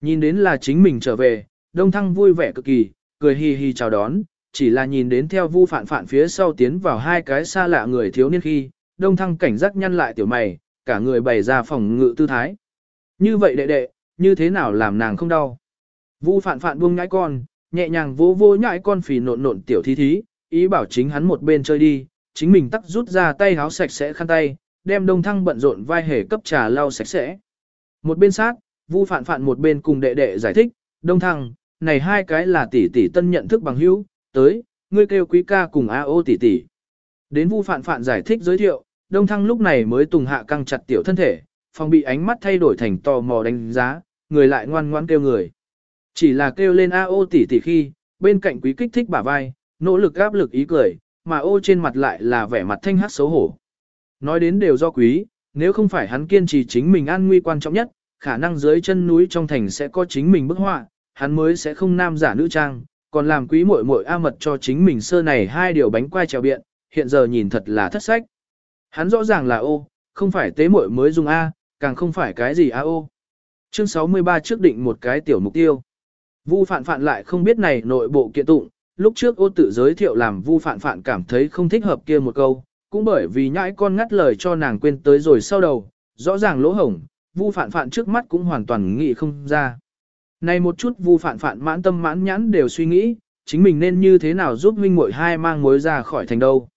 Nhìn đến là chính mình trở về, Đông Thăng vui vẻ cực kỳ, cười hi hi chào đón, chỉ là nhìn đến theo vu phản phản phía sau tiến vào hai cái xa lạ người thiếu niên khi, đông thăng cảnh giác nhăn lại tiểu mày, cả người bày ra phòng ngự tư thái. Như vậy đệ đệ, như thế nào làm nàng không đau? Vu phạn phạn buông nhãi con, nhẹ nhàng vô vô nhãi con phì nộn nộn tiểu thí thí, ý bảo chính hắn một bên chơi đi, chính mình tắt rút ra tay háo sạch sẽ khăn tay, đem đông thăng bận rộn vai hề cấp trà lau sạch sẽ. Một bên sát, Vu phạn phạn một bên cùng đệ đệ giải thích, đông thăng, này hai cái là tỷ tỷ tân nhận thức bằng hữu, tới, ngươi kêu quý ca cùng a ô tỷ tỷ. Đến Vu phạn phạn giải thích giới thiệu, đông thăng lúc này mới tùng hạ căng chặt tiểu thân thể, phòng bị ánh mắt thay đổi thành tò mò đánh giá, người lại ngoan ngoãn kêu người. Chỉ là kêu lên a ô tỷ tỷ khi, bên cạnh quý kích thích bả vai, nỗ lực áp lực ý cười, mà ô trên mặt lại là vẻ mặt thanh hắc xấu hổ. Nói đến đều do quý, nếu không phải hắn kiên trì chính mình an nguy quan trọng nhất, khả năng dưới chân núi trong thành sẽ có chính mình bức họa, hắn mới sẽ không nam giả nữ trang, còn làm quý muội muội a mật cho chính mình sơ này hai điều bánh quai trèo biện, hiện giờ nhìn thật là thất sách. Hắn rõ ràng là ô, không phải tế muội mới dùng a, càng không phải cái gì a ô. Chương 63 trước định một cái tiểu mục tiêu. Vu phạn phạn lại không biết này nội bộ kiện tụng, lúc trước ô tự giới thiệu làm vu phạn phạn cảm thấy không thích hợp kia một câu, cũng bởi vì nhãi con ngắt lời cho nàng quên tới rồi sau đầu, rõ ràng lỗ hổng, vu phạn phạn trước mắt cũng hoàn toàn nghĩ không ra. Này một chút vu phạn phạn mãn tâm mãn nhãn đều suy nghĩ, chính mình nên như thế nào giúp huynh muội hai mang mối ra khỏi thành đâu.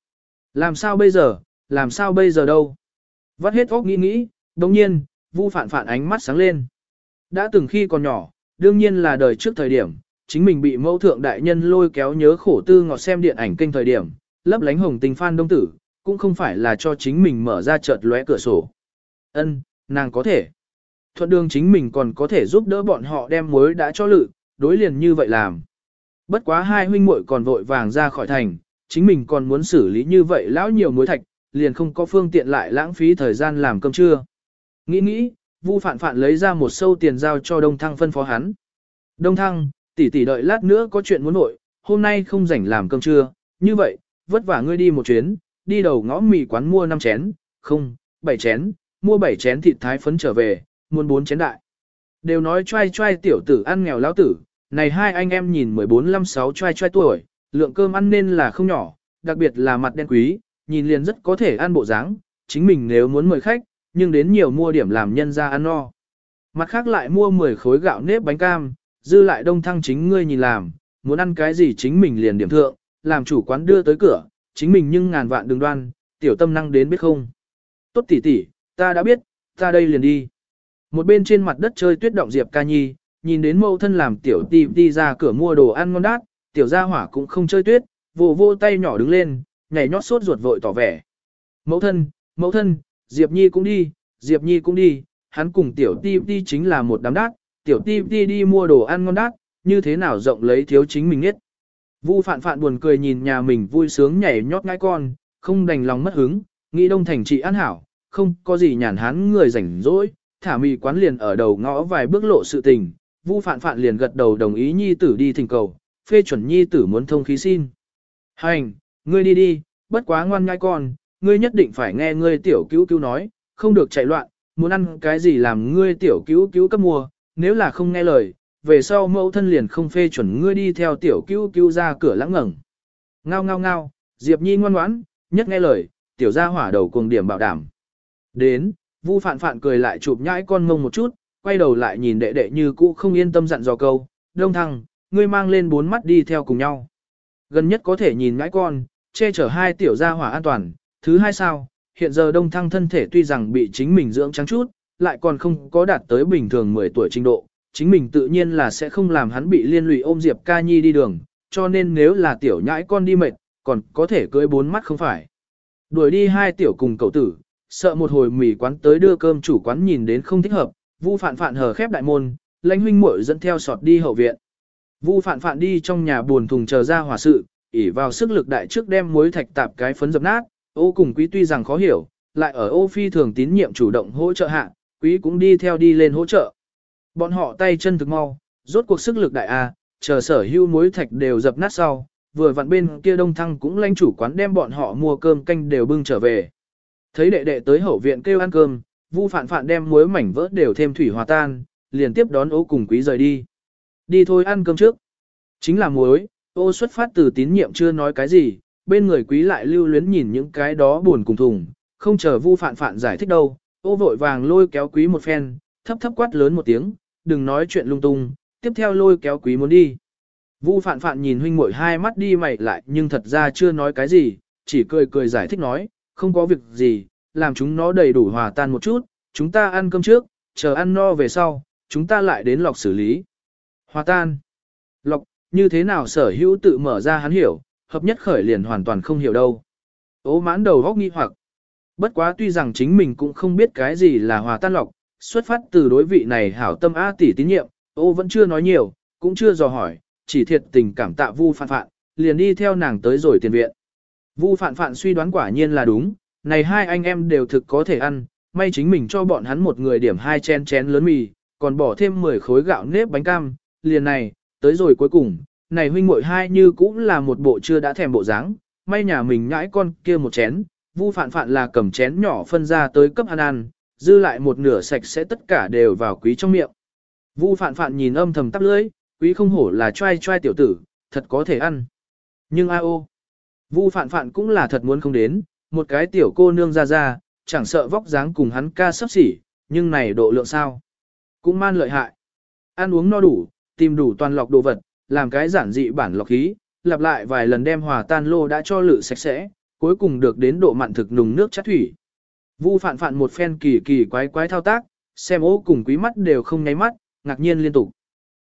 Làm sao bây giờ, làm sao bây giờ đâu. Vắt hết óc nghĩ nghĩ, đồng nhiên, vu phạn phạn ánh mắt sáng lên. Đã từng khi còn nhỏ, đương nhiên là đời trước thời điểm, chính mình bị mẫu thượng đại nhân lôi kéo nhớ khổ tư ngọt xem điện ảnh kênh thời điểm, lấp lánh hồng tình phan đông tử, cũng không phải là cho chính mình mở ra chợt lóe cửa sổ. Ân, nàng có thể. Thuận đường chính mình còn có thể giúp đỡ bọn họ đem muối đã cho lự, đối liền như vậy làm. Bất quá hai huynh muội còn vội vàng ra khỏi thành, chính mình còn muốn xử lý như vậy lão nhiều muối thạch, liền không có phương tiện lại lãng phí thời gian làm cơm trưa. Nghĩ nghĩ, Vu Phạn Phạn lấy ra một sâu tiền giao cho Đông Thăng phân phó hắn. Đông Thăng, tỷ tỷ đợi lát nữa có chuyện muốn nội, hôm nay không rảnh làm cơm trưa, như vậy, vất vả ngươi đi một chuyến, đi đầu ngõ mì quán mua 5 chén, không, 7 chén, mua 7 chén thịt thái phấn trở về, muốn bốn chén đại. Đều nói trai trai tiểu tử ăn nghèo lão tử, này hai anh em nhìn 14-16 trai trai tuổi, lượng cơm ăn nên là không nhỏ, đặc biệt là mặt đen quý, nhìn liền rất có thể ăn bộ dáng, chính mình nếu muốn mời khách, nhưng đến nhiều mua điểm làm nhân ra ăn no. Mặt khác lại mua 10 khối gạo nếp bánh cam, dư lại đông thăng chính ngươi nhìn làm, muốn ăn cái gì chính mình liền điểm thượng, làm chủ quán đưa tới cửa, chính mình nhưng ngàn vạn đường đoan, tiểu tâm năng đến biết không. Tốt tỷ tỷ, ta đã biết, ta đây liền đi. Một bên trên mặt đất chơi tuyết động Diệp Ca Nhi, nhìn đến mâu thân làm tiểu ti đi ra cửa mua đồ ăn ngon đát, tiểu gia hỏa cũng không chơi tuyết, vồ vô tay nhỏ đứng lên, nhảy nhót sốt ruột vội tỏ vẻ. Mẫu thân, mẫu thân, Diệp Nhi cũng đi, Diệp Nhi cũng đi, hắn cùng tiểu ti ti chính là một đám đát, tiểu ti ti đi mua đồ ăn ngon đát, như thế nào rộng lấy thiếu chính mình nhất. Vu phạn phạn buồn cười nhìn nhà mình vui sướng nhảy nhót ngãi con, không đành lòng mất hứng, nghĩ đông thành trị an hảo, không có gì nhàn hán người rảnh rỗi, thả mì quán liền ở đầu ngõ vài bước lộ sự tình, Vu phạn phạn liền gật đầu đồng ý nhi tử đi thỉnh cầu, phê chuẩn nhi tử muốn thông khí xin. Hành, ngươi đi đi, bất quá ngoan ngai con, ngươi nhất định phải nghe ngươi tiểu cứu cứu nói, không được chạy loạn, muốn ăn cái gì làm ngươi tiểu cứu cứu cấp mua, nếu là không nghe lời, về sau mẫu thân liền không phê chuẩn ngươi đi theo tiểu cứu cứu ra cửa lãng ngẩng. Ngao ngao ngao, Diệp Nhi ngoan ngoãn, nhất nghe lời, tiểu gia hỏa đầu cùng điểm bảo đảm. Đến, Vu Phạn Phạn cười lại chụp nhãi con ngông một chút, quay đầu lại nhìn đệ đệ như cũ không yên tâm dặn dò câu, đông thăng, ngươi mang lên bốn mắt đi theo cùng nhau. Gần nhất có thể nhìn nhãi con, che chở hai tiểu gia hỏa an toàn, thứ hai sao, hiện giờ đông thăng thân thể tuy rằng bị chính mình dưỡng trắng chút, lại còn không có đạt tới bình thường 10 tuổi trình độ, chính mình tự nhiên là sẽ không làm hắn bị liên lụy ôm Diệp Ca Nhi đi đường, cho nên nếu là tiểu nhãi con đi mệt, còn có thể cưới bốn mắt không phải. Đuổi đi hai tiểu cùng cậu tử, sợ một hồi mì quán tới đưa cơm chủ quán nhìn đến không thích hợp, Vu Phạn Phạn hờ khép đại môn, lãnh huynh muội dẫn theo sọt đi hậu viện. Vu Phạn Phạn đi trong nhà buồn thùng chờ ra hỏa sự, ỉ vào sức lực đại trước đem muối thạch tạp cái phấn dập nát, ô cùng quý tuy rằng khó hiểu, lại ở ô phi thường tín nhiệm chủ động hỗ trợ hạ, quý cũng đi theo đi lên hỗ trợ. Bọn họ tay chân thực mau, rốt cuộc sức lực đại A, chờ sở hưu muối thạch đều dập nát sau, vừa vặn bên kia đông thăng cũng lãnh chủ quán đem bọn họ mua cơm canh đều bưng trở về. Thấy đệ đệ tới hậu viện kêu ăn cơm, Vu Phạn Phạn đem muối mảnh vỡ đều thêm thủy hòa tan, liền tiếp đón ô cùng quý rời đi. Đi thôi ăn cơm trước. Chính là muối, ô xuất phát từ tín nhiệm chưa nói cái gì, bên người quý lại lưu luyến nhìn những cái đó buồn cùng thùng, không chờ Vu Phạn Phạn giải thích đâu, ô vội vàng lôi kéo quý một phen, thấp thấp quát lớn một tiếng, đừng nói chuyện lung tung, tiếp theo lôi kéo quý muốn đi. Vu Phạn Phạn nhìn huynh muội hai mắt đi mày lại nhưng thật ra chưa nói cái gì, chỉ cười cười giải thích nói, không có việc gì, làm chúng nó đầy đủ hòa tan một chút, chúng ta ăn cơm trước, chờ ăn no về sau, chúng ta lại đến lọc xử lý. Hòa tan. Lọc, như thế nào sở hữu tự mở ra hắn hiểu, hợp nhất khởi liền hoàn toàn không hiểu đâu. Ố mãn đầu góc nghi hoặc. Bất quá tuy rằng chính mình cũng không biết cái gì là hòa tan lọc, xuất phát từ đối vị này hảo tâm A tỷ tín nhiệm, ô vẫn chưa nói nhiều, cũng chưa dò hỏi, chỉ thiệt tình cảm tạ vu phạn phạn, liền đi theo nàng tới rồi tiền viện. Vu phạn phạn suy đoán quả nhiên là đúng, này hai anh em đều thực có thể ăn, may chính mình cho bọn hắn một người điểm hai chén chén lớn mì, còn bỏ thêm 10 khối gạo nếp bánh cam, liền này, tới rồi cuối cùng, này huynh muội hai như cũng là một bộ chưa đã thèm bộ dáng, may nhà mình nhãi con kia một chén, vu phạn phạn là cầm chén nhỏ phân ra tới cấp ăn ăn, dư lại một nửa sạch sẽ tất cả đều vào quý trong miệng. Vu phạn phạn nhìn âm thầm tắp lưỡi, quý không hổ là trai trai tiểu tử, thật có thể ăn. Nhưng a ô, vu phạn phạn cũng là thật muốn không đến, một cái tiểu cô nương ra ra, chẳng sợ vóc dáng cùng hắn ca sắp xỉ, nhưng này độ lượng sao. Cũng man lợi hại. Ăn uống no đủ, tìm đủ toàn lọc đồ vật, làm cái giản dị bản lọc khí, lặp lại vài lần đem hòa tan lô đã cho lự sạch sẽ, cuối cùng được đến độ mặn thực nùng nước chất thủy. Vu phạn phạn một phen kỳ kỳ quái quái thao tác, xem ố cùng quý mắt đều không nháy mắt, ngạc nhiên liên tục.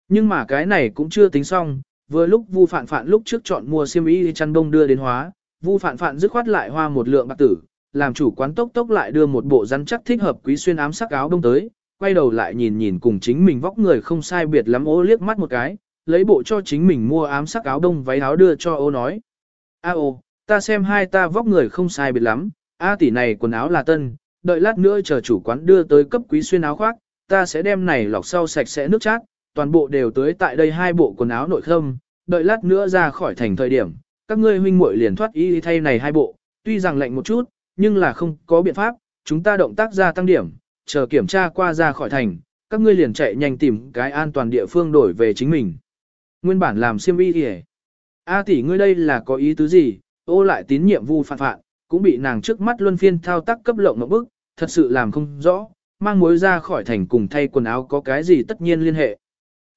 Nhưng mà cái này cũng chưa tính xong, vừa lúc Vu phạn phạn lúc trước chọn mua xiêm y chăn đông đưa đến hóa, Vu phạn phạn dứt khoát lại hoa một lượng bạc tử, làm chủ quán tốc tốc lại đưa một bộ rắn chắc thích hợp quý xuyên ám sắc áo đông tới, quay đầu lại nhìn nhìn cùng chính mình vóc người không sai biệt lắm ô liếc mắt một cái, lấy bộ cho chính mình mua ám sắc áo đông váy áo đưa cho ô nói. A ô, ta xem hai ta vóc người không sai biệt lắm, A tỷ này quần áo là tân, đợi lát nữa chờ chủ quán đưa tới cấp quý xuyên áo khoác, ta sẽ đem này lọc sau sạch sẽ nước chát, toàn bộ đều tới tại đây hai bộ quần áo nội khâm, đợi lát nữa ra khỏi thành thời điểm, các ngươi huynh muội liền thoát y thay này hai bộ, tuy rằng lạnh một chút, nhưng là không có biện pháp, chúng ta động tác ra tăng điểm, chờ kiểm tra qua ra khỏi thành, các ngươi liền chạy nhanh tìm cái an toàn địa phương đổi về chính mình. Nguyên bản làm siêm y kìa. A tỷ ngươi đây là có ý tứ gì, ô lại tín nhiệm vu phản phạn, cũng bị nàng trước mắt luân phiên thao tác cấp lộng một bức, thật sự làm không rõ, mang mối ra khỏi thành cùng thay quần áo có cái gì tất nhiên liên hệ.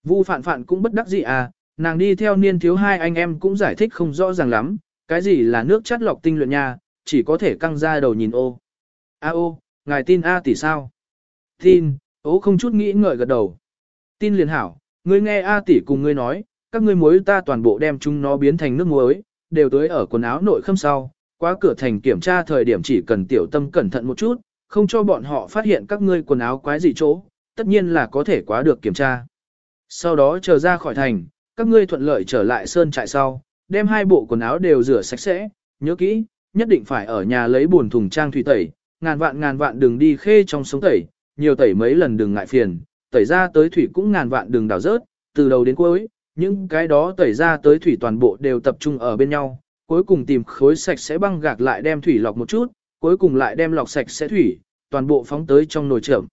Vu phản phạn cũng bất đắc dĩ à, nàng đi theo niên thiếu hai anh em cũng giải thích không rõ ràng lắm, cái gì là nước chất lọc tinh luyện nha, chỉ có thể căng ra đầu nhìn ô. A ô, ngài tin A tỷ sao? Tin, ô không chút nghĩ ngợi gật đầu. Tin liền hảo, ngươi nghe A tỷ cùng ngươi nói, các ngươi muối ta toàn bộ đem chúng nó biến thành nước muối, đều tới ở quần áo nội khâm sau, qua cửa thành kiểm tra thời điểm chỉ cần tiểu tâm cẩn thận một chút, không cho bọn họ phát hiện các ngươi quần áo quái gì chỗ, tất nhiên là có thể quá được kiểm tra. Sau đó chờ ra khỏi thành, các ngươi thuận lợi trở lại sơn trại sau, đem hai bộ quần áo đều rửa sạch sẽ, nhớ kỹ, nhất định phải ở nhà lấy buồn thùng trang thủy tẩy, ngàn vạn ngàn vạn đừng đi khê trong sống tẩy, nhiều tẩy mấy lần đừng ngại phiền, tẩy ra tới thủy cũng ngàn vạn đừng đào rớt, từ đầu đến cuối, những cái đó tẩy ra tới thủy toàn bộ đều tập trung ở bên nhau, cuối cùng tìm khối sạch sẽ băng gạc lại đem thủy lọc một chút, cuối cùng lại đem lọc sạch sẽ thủy, toàn bộ phóng tới trong nồi chậm.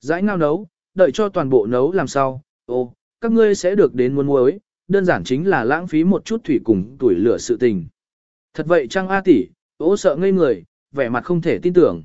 dãi ngao nấu, đợi cho toàn bộ nấu làm sao, ô, các ngươi sẽ được đến muôn muối, đơn giản chính là lãng phí một chút thủy cùng tuổi lửa sự tình. Thật vậy chăng A tỷ, ô sợ ngây người, vẻ mặt không thể tin tưởng.